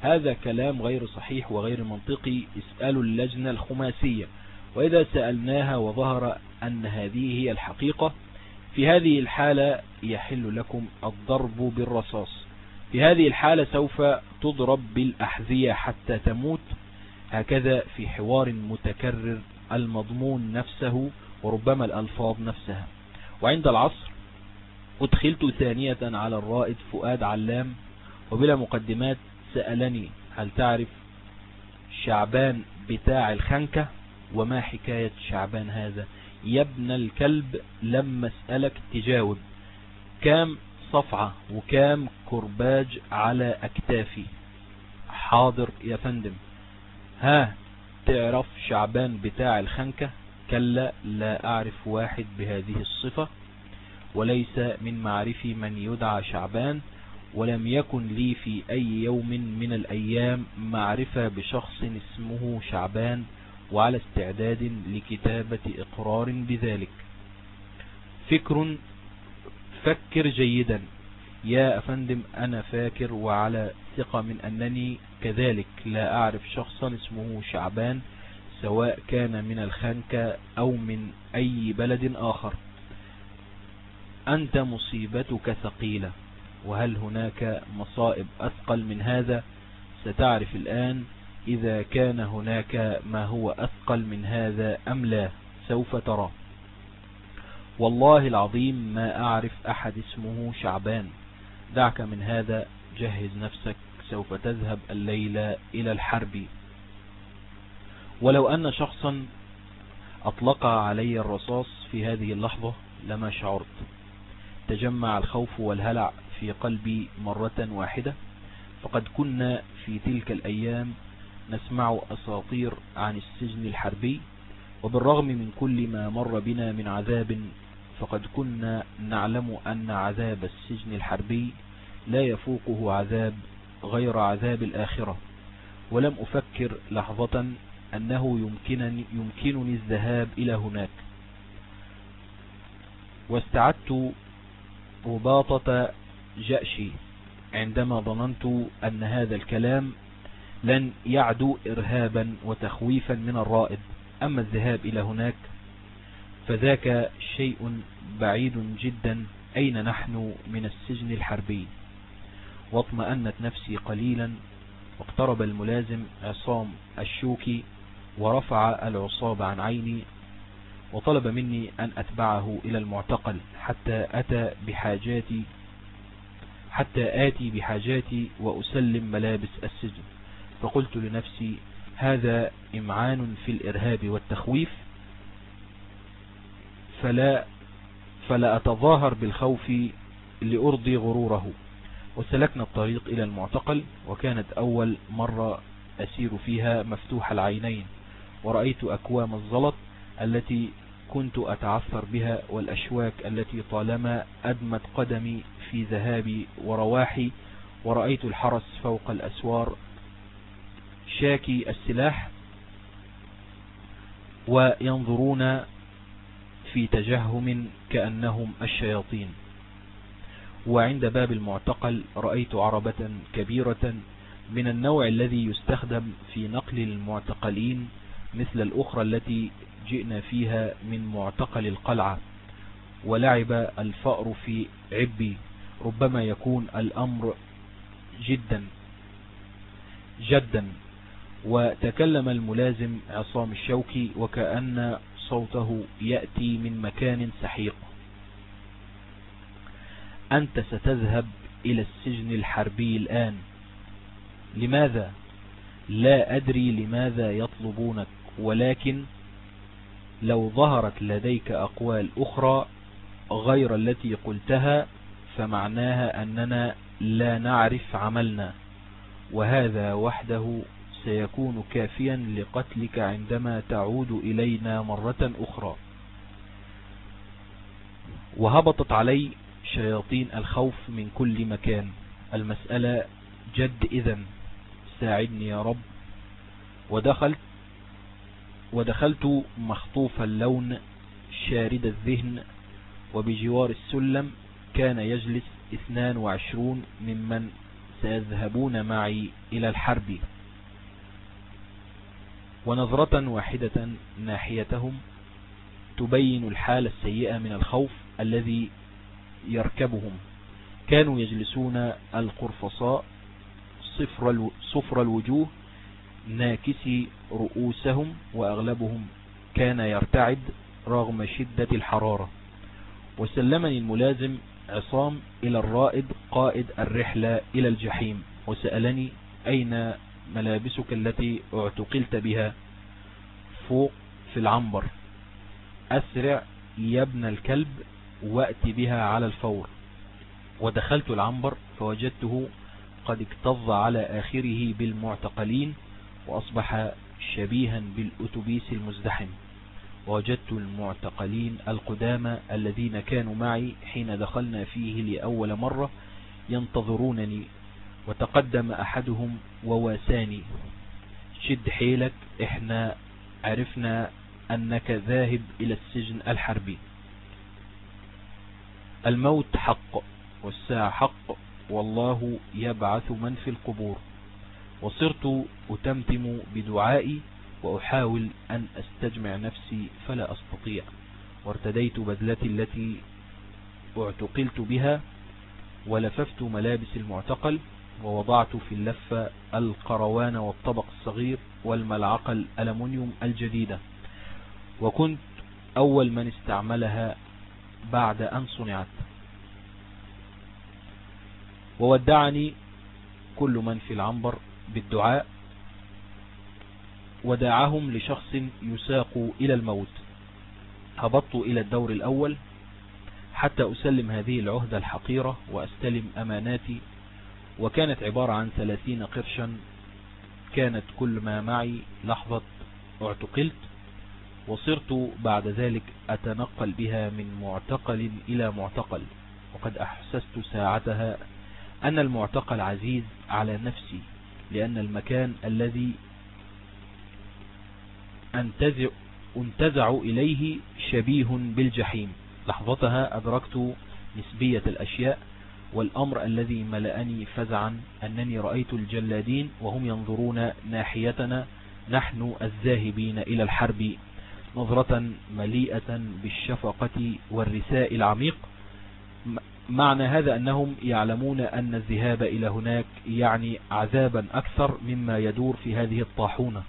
هذا كلام غير صحيح وغير منطقي. اسألوا اللجنة الخماسية. وإذا سألناها وظهر أن هذه هي الحقيقة في هذه الحالة يحل لكم الضرب بالرصاص. في هذه الحالة سوف تضرب بالأحذية حتى تموت. هكذا في حوار متكرر المضمون نفسه وربما الألفاظ نفسها. وعند العصر أدخلت ثانية على الرائد فؤاد علام وبلا مقدمات سألني هل تعرف شعبان بتاع الخنكة؟ وما حكاية شعبان هذا؟ يا ابن الكلب لما أسألك تجاوب. كام صفعة وكام كرباج على أكتافي؟ حاضر يا فندم. ها تعرف شعبان بتاع الخنكة؟ كلا لا أعرف واحد بهذه الصفة. وليس من معرفي من يدعى شعبان ولم يكن لي في أي يوم من الأيام معرفة بشخص اسمه شعبان وعلى استعداد لكتابة إقرار بذلك. فكر فكر جيدا. يا أفندم أنا فاكر وعلى ثقة من أنني كذلك لا أعرف شخصا اسمه شعبان سواء كان من الخنكة أو من أي بلد آخر. أنت مصيبتك ثقيلة وهل هناك مصائب أثقل من هذا؟ ستعرف الآن إذا كان هناك ما هو أثقل من هذا أم لا سوف ترى. والله العظيم ما أعرف أحد اسمه شعبان. دعك من هذا جهز نفسك سوف تذهب الليلة إلى الحرب. ولو أن شخصا أطلق علي الرصاص في هذه اللحظة لما شعرت. تجمع الخوف والهلع في قلبي مرة واحدة. فقد كنا في تلك الأيام نسمع أساطير عن السجن الحربي. وبالرغم من كل ما مر بنا من عذاب فقد كنا نعلم أن عذاب السجن الحربي لا يفوقه عذاب غير عذاب الآخرة. ولم أفكر لحظة أنه يمكنني, يمكنني الذهاب إلى هناك. واستعدت رباطة جأشي. عندما ظننت أن هذا الكلام لن يعدو إرهابا وتخويفا من الرائد. أما الذهاب إلى هناك فذاك شيء بعيد جدا. أين نحن من السجن الحربي؟ واطمأنت نفسي قليلا واقترب الملازم عصام الشوكي ورفع العصاب عن عيني وطلب مني أن أتبعه إلى المعتقل حتى أتى بحاجاتي حتى آتي بحاجاتي وأسلم ملابس السجن. فقلت لنفسي هذا إمعان في الإرهاب والتخويف؟ فلا, فلا أتظاهر بالخوف لأرضي غروره. وسلكنا الطريق إلى المعتقل وكانت أول مرة أسير فيها مفتوح العينين ورأيت أكوام الزلط التي كنت أتعثر بها والأشواك التي طالما أدمت قدمي في ذهابي ورواحي ورأيت الحرس فوق الأسوار شاكي السلاح وينظرون في تجهم كأنهم الشياطين. وعند باب المعتقل رأيت عربة كبيرة من النوع الذي يستخدم في نقل المعتقلين مثل الأخرى التي جئنا فيها من معتقل القلعة ولعب الفأر في عبي ربما يكون الأمر جدا جدا. وتكلم الملازم عصام الشوكي وكأن صوته يأتي من مكان سحيق. أنت ستذهب إلى السجن الحربي الآن. لماذا؟ لا أدري لماذا يطلبونك ولكن لو ظهرت لديك أقوال أخرى غير التي قلتها فمعناها أننا لا نعرف عملنا. وهذا وحده سيكون كافيا لقتلك عندما تعود إلينا مرة أخرى. وهبطت علي شياطين الخوف من كل مكان. المسألة جد إذن. ساعدني يا رب. ودخلت ودخلت مخطوف اللون شارد الذهن وبجوار السلم كان يجلس 22 ممن سيذهبون معي إلى الحرب. ونظرة واحدة ناحيتهم تبين الحالة السيئة من الخوف الذي يركبهم. كانوا يجلسون القرفصاء صفر, صفر الوجوه ناكسي رؤوسهم وأغلبهم كان يرتعد رغم شدة الحرارة. وسلمني الملازم عصام إلى الرائد قائد الرحلة إلى الجحيم وسألني أين ملابسك التي اعتقلت بها؟ فوق في العنبر. أسرع يا ابن الكلب وأتي بها على الفور. ودخلت العنبر فوجدته قد اكتظ على آخره بالمعتقلين وأصبح شبيها بالأتوبيس المزدحم. وجدت المعتقلين القدامى الذين كانوا معي حين دخلنا فيه لأول مرة ينتظرونني. وتقدم أحدهم وواساني شد حيلك إحنا عرفنا أنك ذاهب إلى السجن الحربي. الموت حق والساعة حق والله يبعث من في القبور. وصرت أتمتم بدعائي وأحاول أن أستجمع نفسي فلا أستطيع. وارتديت بذلتي التي اعتقلت بها ولففت ملابس المعتقل ووضعت في اللفة القروان والطبق الصغير والملعقة الألمنيوم الجديدة. وكنت أول من استعملها بعد أن صنعت. وودعني كل من في العنبر بالدعاء وداعهم لشخص يساق إلى الموت. هبطت إلى الدور الأول حتى أسلم هذه العهدة الحقيرة وأستلم أماناتي. وكانت عبارة عن ثلاثين قرشا. كانت كل ما معي لحظة اعتقلت. وصرت بعد ذلك أتنقل بها من معتقل إلى معتقل وقد أحسست ساعتها أن المعتقل عزيز على نفسي لأن المكان الذي أنتزع, أنتزع إليه شبيه بالجحيم. لحظتها أدركت نسبية الأشياء والأمر الذي ملأني فزعا أنني رأيت الجلادين وهم ينظرون ناحيتنا نحن الذاهبين إلى الحرب. نظرة مليئة بالشفقة والرساء العميق. معنى هذا أنهم يعلمون أن الذهاب إلى هناك يعني عذابا أكثر مما يدور في هذه الطاحونة.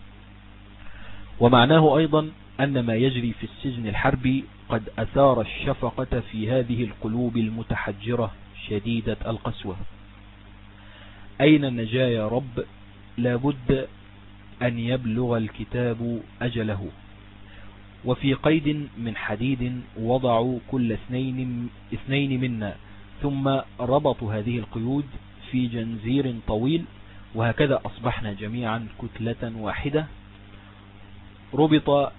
ومعناه أيضا أن ما يجري في السجن الحربي قد أثار الشفقة في هذه القلوب المتحجرة شديدة القسوة. أين النجاة يا رب لابد أن يبلغ الكتاب أجله. وفي قيد من حديد وضعوا كل اثنين, اثنين منا ثم ربطوا هذه القيود في جنزير طويل وهكذا أصبحنا جميعا كتلة واحدة. ربط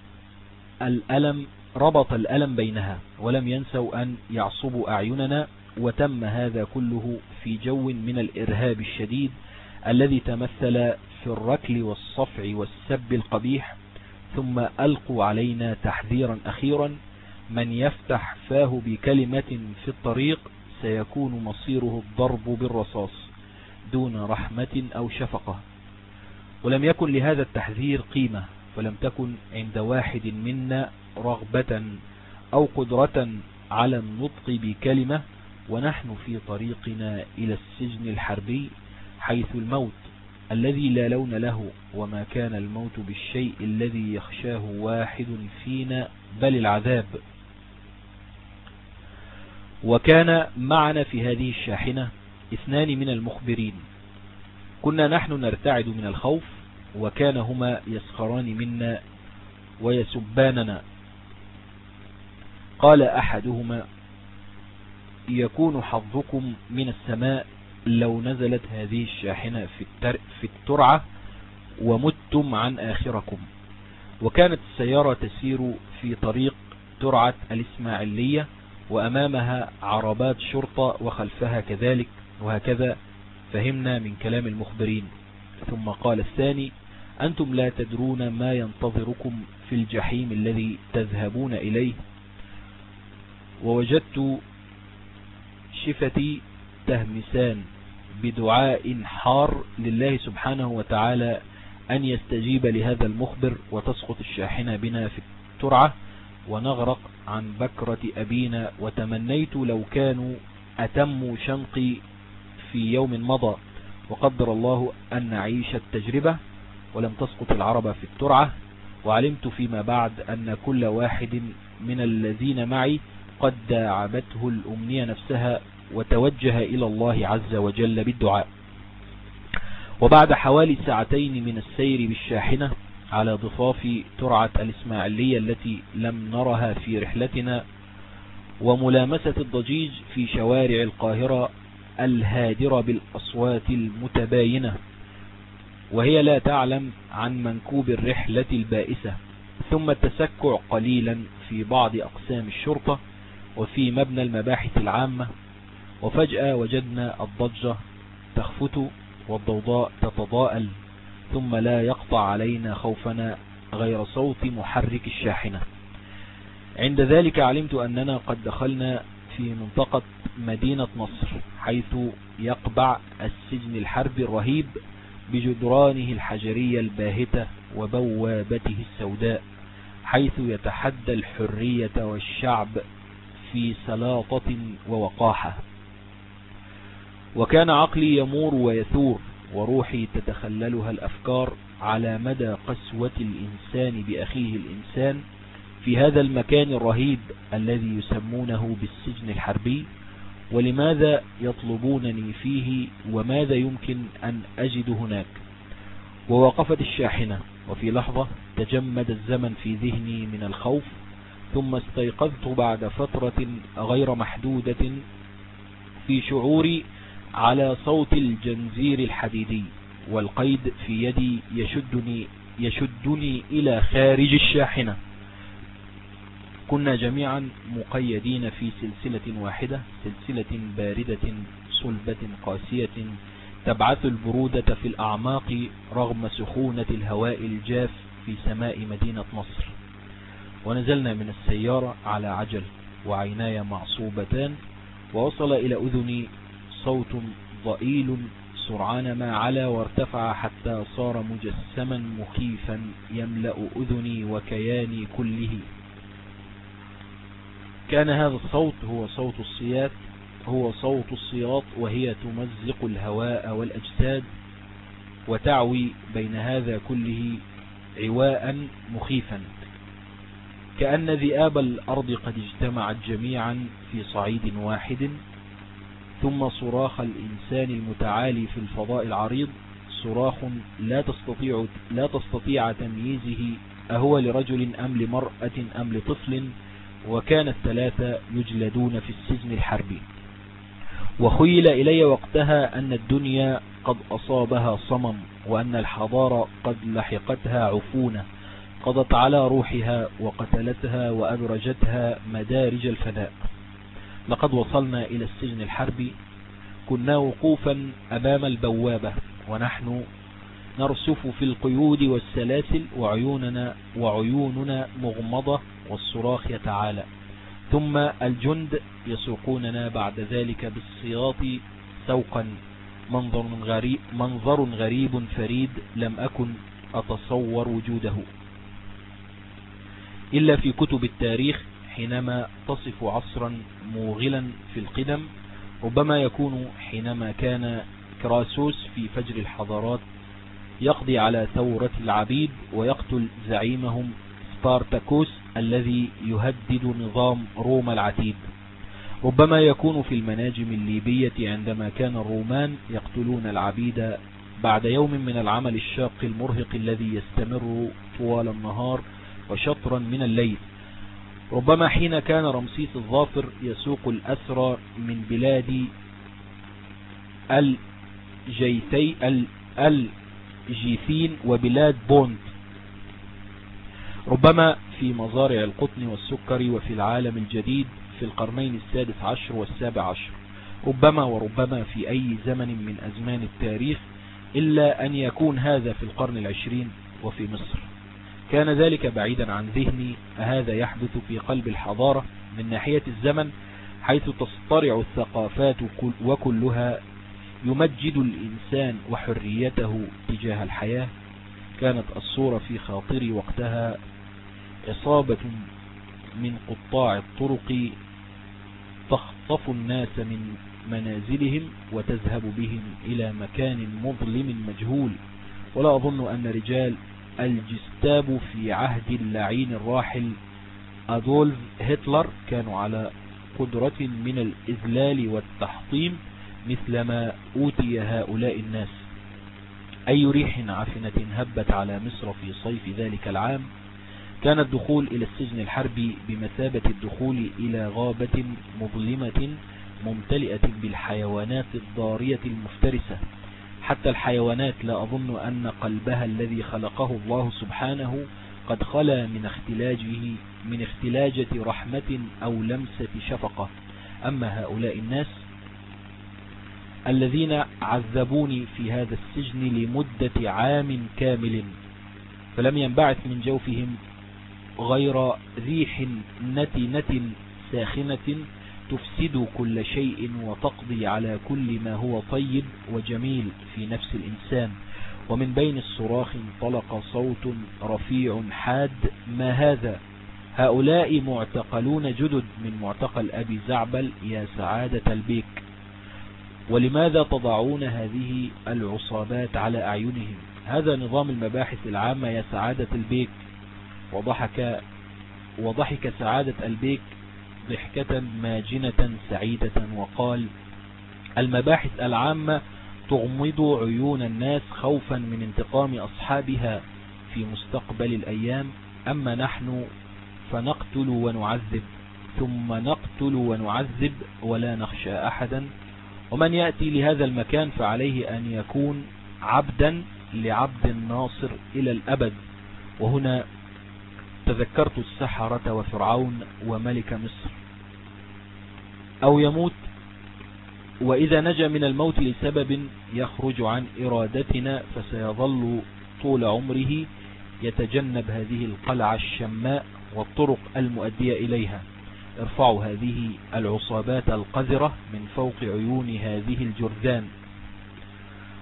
الألم ربط الألم بينها ولم ينسوا أن يعصبوا أعيننا وتم هذا كله في جو من الإرهاب الشديد الذي تمثل في الركل والصفع والسب القبيح ثم ألقوا علينا تحذيرا أخيرا من يفتح فاه بكلمة في الطريق سيكون مصيره الضرب بالرصاص دون رحمة أو شفقة. ولم يكن لهذا التحذير قيمة ولم تكن عند واحد منا رغبة أو قدرة على النطق بكلمة ونحن في طريقنا إلى السجن الحربي حيث الموت الذي لا لون له وما كان الموت بالشيء الذي يخشاه واحد فينا بل العذاب. وكان معنا في هذه الشاحنة اثنان من المخبرين. كنا نحن نرتعد من الخوف وكان هما يسخران منا ويسباننا. قال أحدهما يكون حظكم من السماء لو نزلت هذه الشاحنة في, التر في الترعة ومتم عن آخركم. وكانت السيارة تسير في طريق ترعة الإسماعيلية وأمامها عربات شرطة وخلفها كذلك وهكذا فهمنا من كلام المخبرين. ثم قال الثاني أنتم لا تدرون ما ينتظركم في الجحيم الذي تذهبون إليه. ووجدت شفتي تهمسان. بدعاء حار لله سبحانه وتعالى أن يستجيب لهذا المخبر وتسقط الشاحنة بنا في الترعة ونغرق عن بكرة أبينا وتمنيت لو كانوا أتموا شنقي في يوم مضى وقدر الله أن نعيش التجربة ولم تسقط العرب في الترعة وعلمت فيما بعد أن كل واحد من الذين معي قد داعبته الأمنية نفسها وتوجه إلى الله عز وجل بالدعاء. وبعد حوالي ساعتين من السير بالشاحنة على ضفاف ترعة الإسماعيلية التي لم نرها في رحلتنا وملامسة الضجيج في شوارع القاهرة الهادرة بالأصوات المتباينة وهي لا تعلم عن منكوب الرحلة البائسة. ثم التسكع قليلا في بعض أقسام الشرطة وفي مبنى المباحث العامة وفجأة وجدنا الضجة تخفت والضوضاء تتضاءل ثم لا يقطع علينا خوفنا غير صوت محرك الشاحنة. عند ذلك علمت أننا قد دخلنا في منطقة مدينة نصر حيث يقبع السجن الحربي الرهيب بجدرانه الحجرية الباهتة وبوابته السوداء حيث يتحدى الحرية والشعب في سلاطة ووقاحة. وكان عقلي يمور ويثور وروحي تتخللها الأفكار على مدى قسوة الإنسان بأخيه الإنسان في هذا المكان الرهيب الذي يسمونه بالسجن الحربي. ولماذا يطلبونني فيه؟ وماذا يمكن أن أجد هناك؟ ووقفت الشاحنة وفي لحظة تجمد الزمن في ذهني من الخوف ثم استيقظت بعد فترة غير محدودة في شعوري على صوت الجنزير الحديدي والقيد في يدي يشدني, يشدني إلى خارج الشاحنة. كنا جميعا مقيدين في سلسلة واحدة سلسلة باردة صلبة قاسية تبعث البرودة في الأعماق رغم سخونة الهواء الجاف في سماء مدينة مصر ونزلنا من السيارة على عجل وعيناي معصوبتان ووصل إلى أذني صوت ضئيل سرعان ما علا وارتفع حتى صار مجسما مخيفا يملأ أذني وكياني كله. كان هذا الصوت هو صوت الصيات هو صوت الصياط وهي تمزق الهواء والأجساد وتعوي بين هذا كله عواء مخيفا. كأن ذئاب الأرض قد اجتمعت جميعا في صعيد واحد. ثم صراخ الإنسان المتعالي في الفضاء العريض. صراخ لا تستطيع, لا تستطيع تمييزه أهو لرجل أم لمرأة أم لطفل وكان الثلاثة يجلدون في السجن الحربي. وخيل إلي وقتها أن الدنيا قد أصابها صمم وأن الحضارة قد لحقتها عفونة. قضت على روحها وقتلتها وأدرجتها مدارج الفناء لقد وصلنا إلى السجن الحربي. كنا وقوفا أمام البوابة ونحن نرسف في القيود والسلاسل وعيوننا, وعيوننا مغمضة والصراخ يتعالى. ثم الجند يسوقوننا بعد ذلك بالسياط سوقا. منظر غريب, منظر غريب فريد لم أكن أتصور وجوده. إلا في كتب التاريخ حينما تصف عصرا موغلا في القدم ربما يكون حينما كان كراسوس في فجر الحضارات يقضي على ثورة العبيد ويقتل زعيمهم سبارتاكوس الذي يهدد نظام روما العتيد. ربما يكون في المناجم الليبية عندما كان الرومان يقتلون العبيد بعد يوم من العمل الشاق المرهق الذي يستمر طوال النهار وشطرا من الليل. ربما حين كان رمسيس الظافر يسوق الأسرى من بلاد الحيثي الحيثيين وبلاد بونت ربما في مزارع القطن والسكر وفي العالم الجديد في القرنين السادس عشر والسابع عشر. ربما وربما في أي زمن من أزمان التاريخ إلا أن يكون هذا في القرن العشرين وفي مصر. كان ذلك بعيدا عن ذهني هذا يحدث في قلب الحضارة من ناحية الزمن حيث تصطرع الثقافات وكلها يمجد الإنسان وحريته تجاه الحياة. كانت الصورة في خاطري وقتها إصابة من قطاع الطرق تخطف الناس من منازلهم وتذهب بهم إلى مكان مظلم مجهول. ولا أظن أن رجال الجستاب في عهد اللعين الراحل أدولف هتلر كانوا على قدرة من الإذلال والتحطيم مثلما أوتي هؤلاء الناس. أي ريح عفنة هبت على مصر في صيف ذلك العام؟ كان الدخول إلى السجن الحربي بمثابة الدخول إلى غابة مظلمة ممتلئة بالحيوانات الضارية المفترسة. حتى الحيوانات لا أظن أن قلبها الذي خلقه الله سبحانه قد خلا من اختلاجه من اختلاجة رحمة أو لمسة شفقة. أما هؤلاء الناس الذين عذبوني في هذا السجن لمدة عام كامل فلم ينبعث من جوفهم غير ريح نتنة ساخنة تفسد كل شيء وتقضي على كل ما هو طيب وجميل في نفس الإنسان. ومن بين الصراخ انطلق صوت رفيع حاد ما هذا؟ هؤلاء معتقلون جدد من معتقل أبي زعبل يا سعادة البيك. ولماذا تضعون هذه العصابات على أعينهم؟ هذا نظام المباحث العامة يا سعادة البيك. وضحك وضحك سعادة البيك ضحكة ماجنة سعيدة وقال المباحث العامة تغمض عيون الناس خوفا من انتقام أصحابها في مستقبل الأيام. أما نحن فنقتل ونعذب ثم نقتل ونعذب ولا نخشى أحدا. ومن يأتي لهذا المكان فعليه أن يكون عبدا لعبد الناصر إلى الأبد. وهنا تذكرت السحرة وفرعون وملك مصر. أو يموت وإذا نجا من الموت لسبب يخرج عن إرادتنا فسيظل طول عمره يتجنب هذه القلعة الشماء والطرق المؤدية إليها. ارفعوا هذه العصابات القذرة من فوق عيون هذه الجرذان.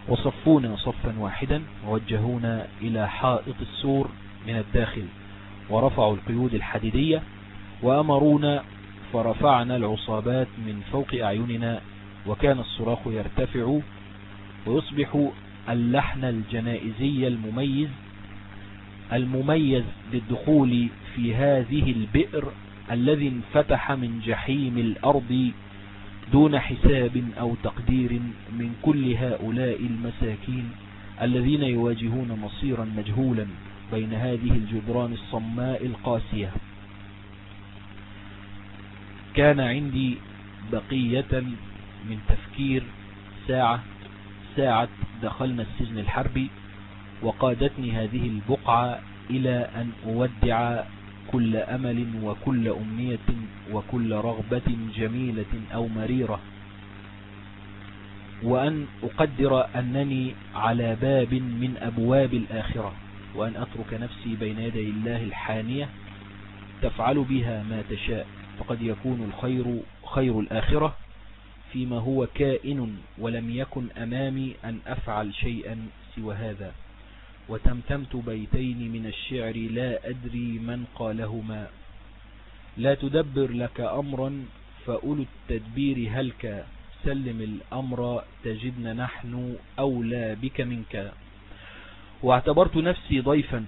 وصفونا صفا واحدا ووجهونا إلى حائط السور من الداخل. ورفعوا القيود الحديدية وأمرونا فرفعنا العصابات من فوق أعيننا وكان الصراخ يرتفع ويصبح اللحن الجنائزي المميز المميز للدخول في هذه البئر الذي انفتح من جحيم الأرض دون حساب أو تقدير من كل هؤلاء المساكين الذين يواجهون مصيرا مجهولا. بين هذه الجدران الصماء القاسية. كان عندي بقية من تفكير ساعة ساعة دخلنا السجن الحربي وقادتني هذه البقعة إلى أن أودع كل أمل وكل أمنية وكل رغبة جميلة أو مريرة وأن أقدر أنني على باب من أبواب الآخرة. وأن أترك نفسي بين يدي الله الحانية تفعل بها ما تشاء فقد يكون الخير خير الآخرة فيما هو كائن ولم يكن أمامي أن أفعل شيئا سوى هذا. وتمتمت بيتين من الشعر لا أدري من قالهما. لا تدبر لك أمرا فأولو التدبير هلك سلم الأمر تجدنا نحن أولى بك منك. واعتبرت نفسي ضيفا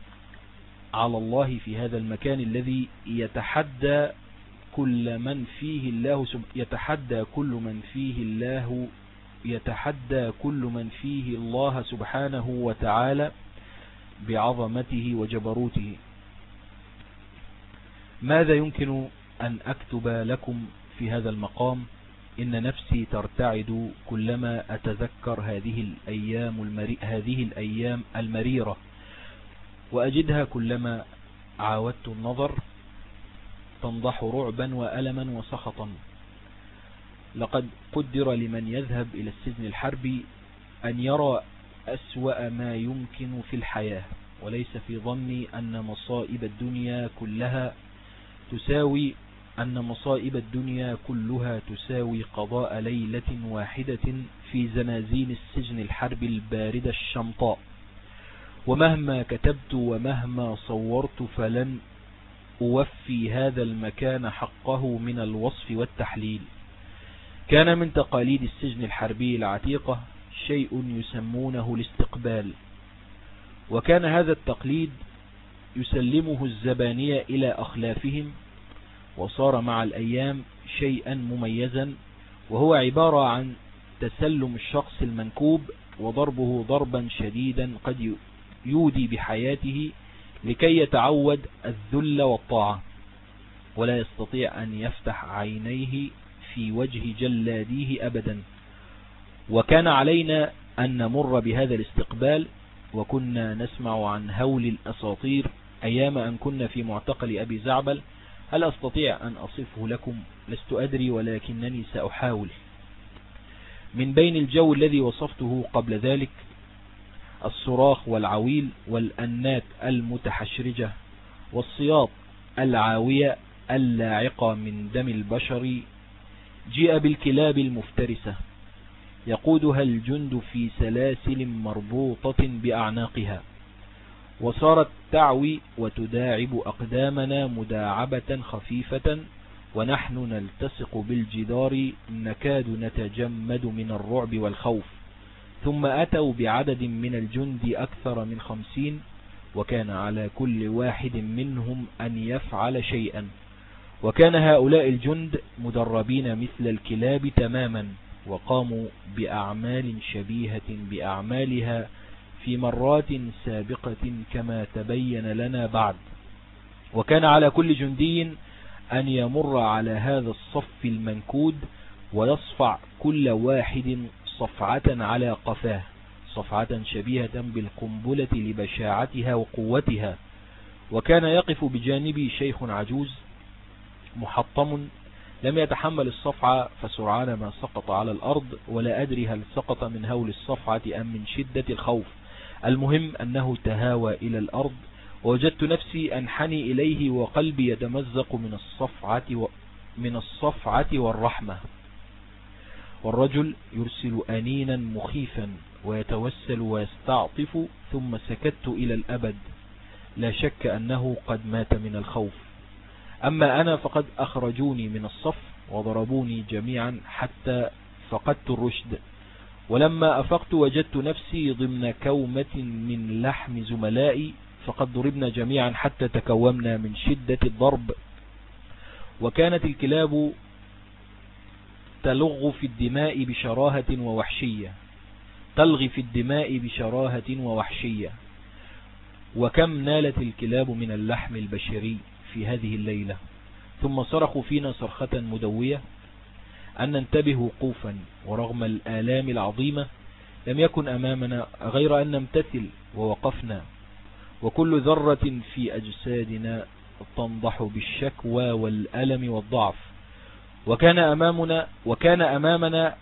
على الله في هذا المكان الذي يتحدى كل من فيه الله يتحدى كل من فيه الله يتحدى كل من فيه الله سبحانه وتعالى بعظمته وجبروته. ماذا يمكن أن أكتب لكم في هذا المقام؟ إن نفسي ترتعد كلما أتذكر هذه الأيام, المري... هذه الأيام المريرة وأجدها كلما عاودت النظر تنضح رعبا وألما وسخطا. لقد قدر لمن يذهب إلى السجن الحربي أن يرى أسوأ ما يمكن في الحياة وليس في ظني أن مصائب الدنيا كلها تساوي أن مصائب الدنيا كلها تساوي قضاء ليلة واحدة في زنازين السجن الحرب الباردة الشمطاء. ومهما كتبت ومهما صورت فلن أوفي هذا المكان حقه من الوصف والتحليل. كان من تقاليد السجن الحربي العتيقة شيء يسمونه الاستقبال. وكان هذا التقليد يسلمه الزبانية إلى أخلافهم وصار مع الأيام شيئا مميزا وهو عبارة عن تسلم الشخص المنكوب وضربه ضربا شديدا قد يودي بحياته لكي يتعود الذل والطاعة. ولا يستطيع أن يفتح عينيه في وجه جلاديه أبدا. وكان علينا أن نمر بهذا الاستقبال وكنا نسمع عن هول الأساطير أيام أن كنا في معتقل أبي زعبل هل أستطيع أن أصفه لكم؟ لست أدري ولكنني سأحاول. من بين الجو الذي وصفته قبل ذلك الصراخ والعويل والأنات المتحشرجة والصياط العاوية اللاعقة من دم البشر جيء بالكلاب المفترسة. يقودها الجند في سلاسل مربوطة بأعناقها. وصارت تعوي وتداعب أقدامنا مداعبة خفيفة ونحن نلتصق بالجدار نكاد نتجمد من الرعب والخوف. ثم أتوا بعدد من الجند أكثر من خمسين وكان على كل واحد منهم أن يفعل شيئا. وكان هؤلاء الجند مدربين مثل الكلاب تماما وقاموا بأعمال شبيهة بأعمالها في مرات سابقة كما تبين لنا بعد. وكان على كل جندي أن يمر على هذا الصف المنكود ويصفع كل واحد صفعة على قفاه صفعة شبيهة بالقنبلة لبشاعتها وقوتها. وكان يقف بجانبي شيخ عجوز محطم لم يتحمل الصفعة فسرعان ما سقط على الأرض ولا أدري هل سقط من هول الصفعة أم من شدة الخوف. المهم أنه تهاوى إلى الأرض. ووجدت نفسي أنحني إليه وقلبي يتمزق من الصفعة, و من الصفعة والرحمة. والرجل يرسل أنينا مخيفا ويتوسل ويستعطف ثم سكت إلى الأبد. لا شك أنه قد مات من الخوف. أما أنا فقد أخرجوني من الصف وضربوني جميعا حتى فقدت الرشد. ولما أفقت وجدت نفسي ضمن كومة من لحم زملائي فقد ضربنا جميعا حتى تكومنا من شدة الضرب. وكانت الكلاب تلغ في الدماء بشراهة ووحشية. تلغي في الدماء بشراهة ووحشية. وكم نالت الكلاب من اللحم البشري في هذه الليلة. ثم صرخوا فينا صرخة مدوية. أن ننتبه وقوفا ورغم الآلام العظيمة لم يكن أمامنا غير أن نمتثل ووقفنا وكل ذرة في أجسادنا تنضح بالشكوى والألم والضعف. وكان أمامنا, وكان أمامنا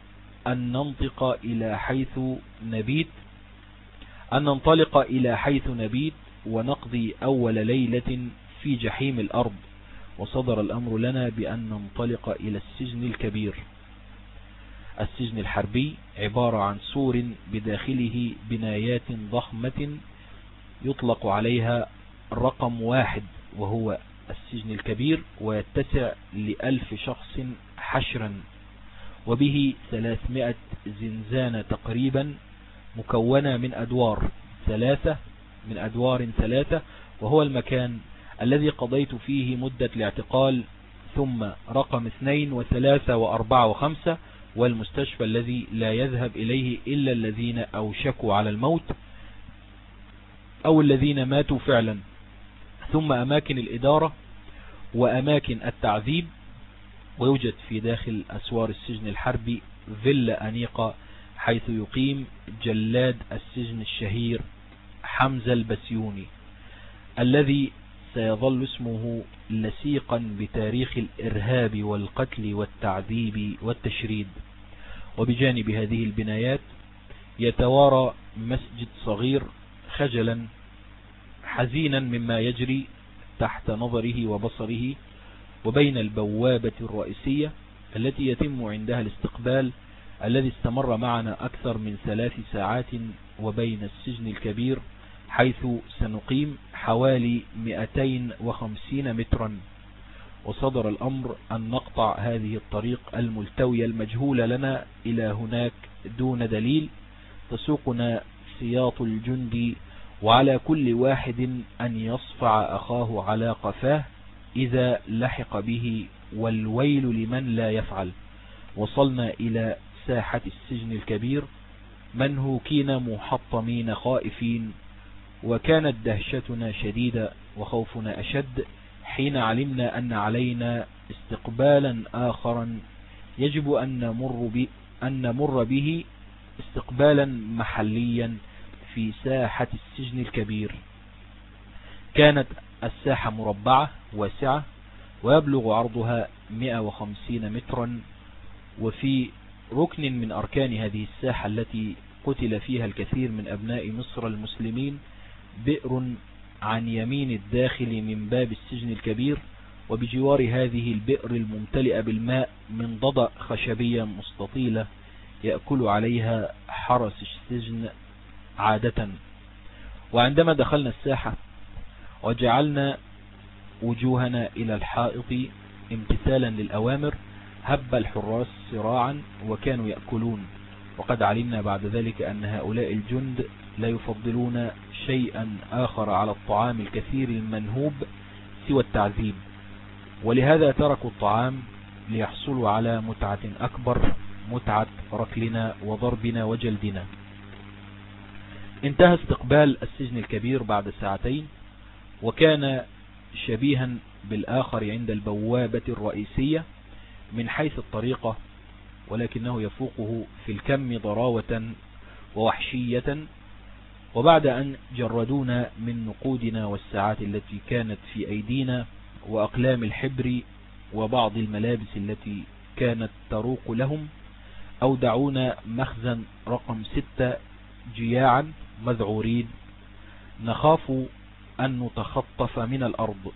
أن ننطق إلى حيث نبيت أن ننطلق إلى حيث نبيت ونقضي أول ليلة في جحيم الأرض. وصدر الأمر لنا بأن ننطلق إلى السجن الكبير. السجن الحربي عبارة عن سور بداخله بنايات ضخمة يطلق عليها رقم واحد وهو السجن الكبير ويتسع لألف شخص حشرا وبه ثلاثمائة زنزانة تقريبا مكونة من أدوار ثلاثة من أدوار ثلاثة وهو المكان الذي قضيت فيه مدة الاعتقال ثم رقم اثنين وثلاثة وأربعة وخمسة والمستشفى الذي لا يذهب إليه إلا الذين أوشكوا على الموت أو الذين ماتوا فعلا. ثم أماكن الإدارة وأماكن التعذيب. ويوجد في داخل أسوار السجن الحربي فيلا أنيقة حيث يقيم جلاد السجن الشهير حمزة البسيوني الذي سيظل اسمه لسيقا بتاريخ الإرهاب والقتل والتعذيب والتشريد. وبجانب هذه البنايات يتوارى مسجد صغير خجلا حزينا مما يجري تحت نظره وبصره وبين البوابة الرئيسية التي يتم عندها الاستقبال الذي استمر معنا أكثر من ثلاث ساعات وبين السجن الكبير حيث سنقيم حوالي 250 مترا. وصدر الأمر أن نقطع هذه الطريق الملتوية المجهولة لنا إلى هناك دون دليل. تسوقنا سياط الجندي وعلى كل واحد أن يصفع أخاه على قفاه إذا لحق به والويل لمن لا يفعل. وصلنا إلى ساحة السجن الكبير. منهوكين محطمين خائفين وكانت دهشتنا شديدة وخوفنا أشد حين علمنا أن علينا استقبالا آخرا يجب أن نمر. أن نمر به استقبالا محليا في ساحة السجن الكبير كانت الساحة مربعة واسعة ويبلغ عرضها 150 مترا وفي ركن من أركان هذه الساحة التي قتل فيها الكثير من أبناء مصر المسلمين بئر عن يمين الداخل من باب السجن الكبير وبجوار هذه البئر الممتلئة بالماء من ضدأ خشبية مستطيلة يأكل عليها حرس السجن عادة. وعندما دخلنا الساحة وجعلنا وجوهنا إلى الحائط امتثالا للأوامر هب الحراس سراعا وكانوا يأكلون. وقد علمنا بعد ذلك أن هؤلاء الجند لا يفضلون شيئا آخر على الطعام الكثير المنهوب سوى التعذيب. ولهذا تركوا الطعام ليحصلوا على متعة أكبر متعة ركلنا وضربنا وجلدنا. انتهى استقبال السجن الكبير بعد ساعتين وكان شبيها بالآخر عند البوابة الرئيسية من حيث الطريقة ولكنه يفوقه في الكم ضراوة ووحشية وبعد أن جردونا من نقودنا والساعات التي كانت في أيدينا وأقلام الحبر وبعض الملابس التي كانت تروق لهم أودعونا مخزن رقم ستة جياعا مذعورين. نخاف أن نتخطف من الأرض.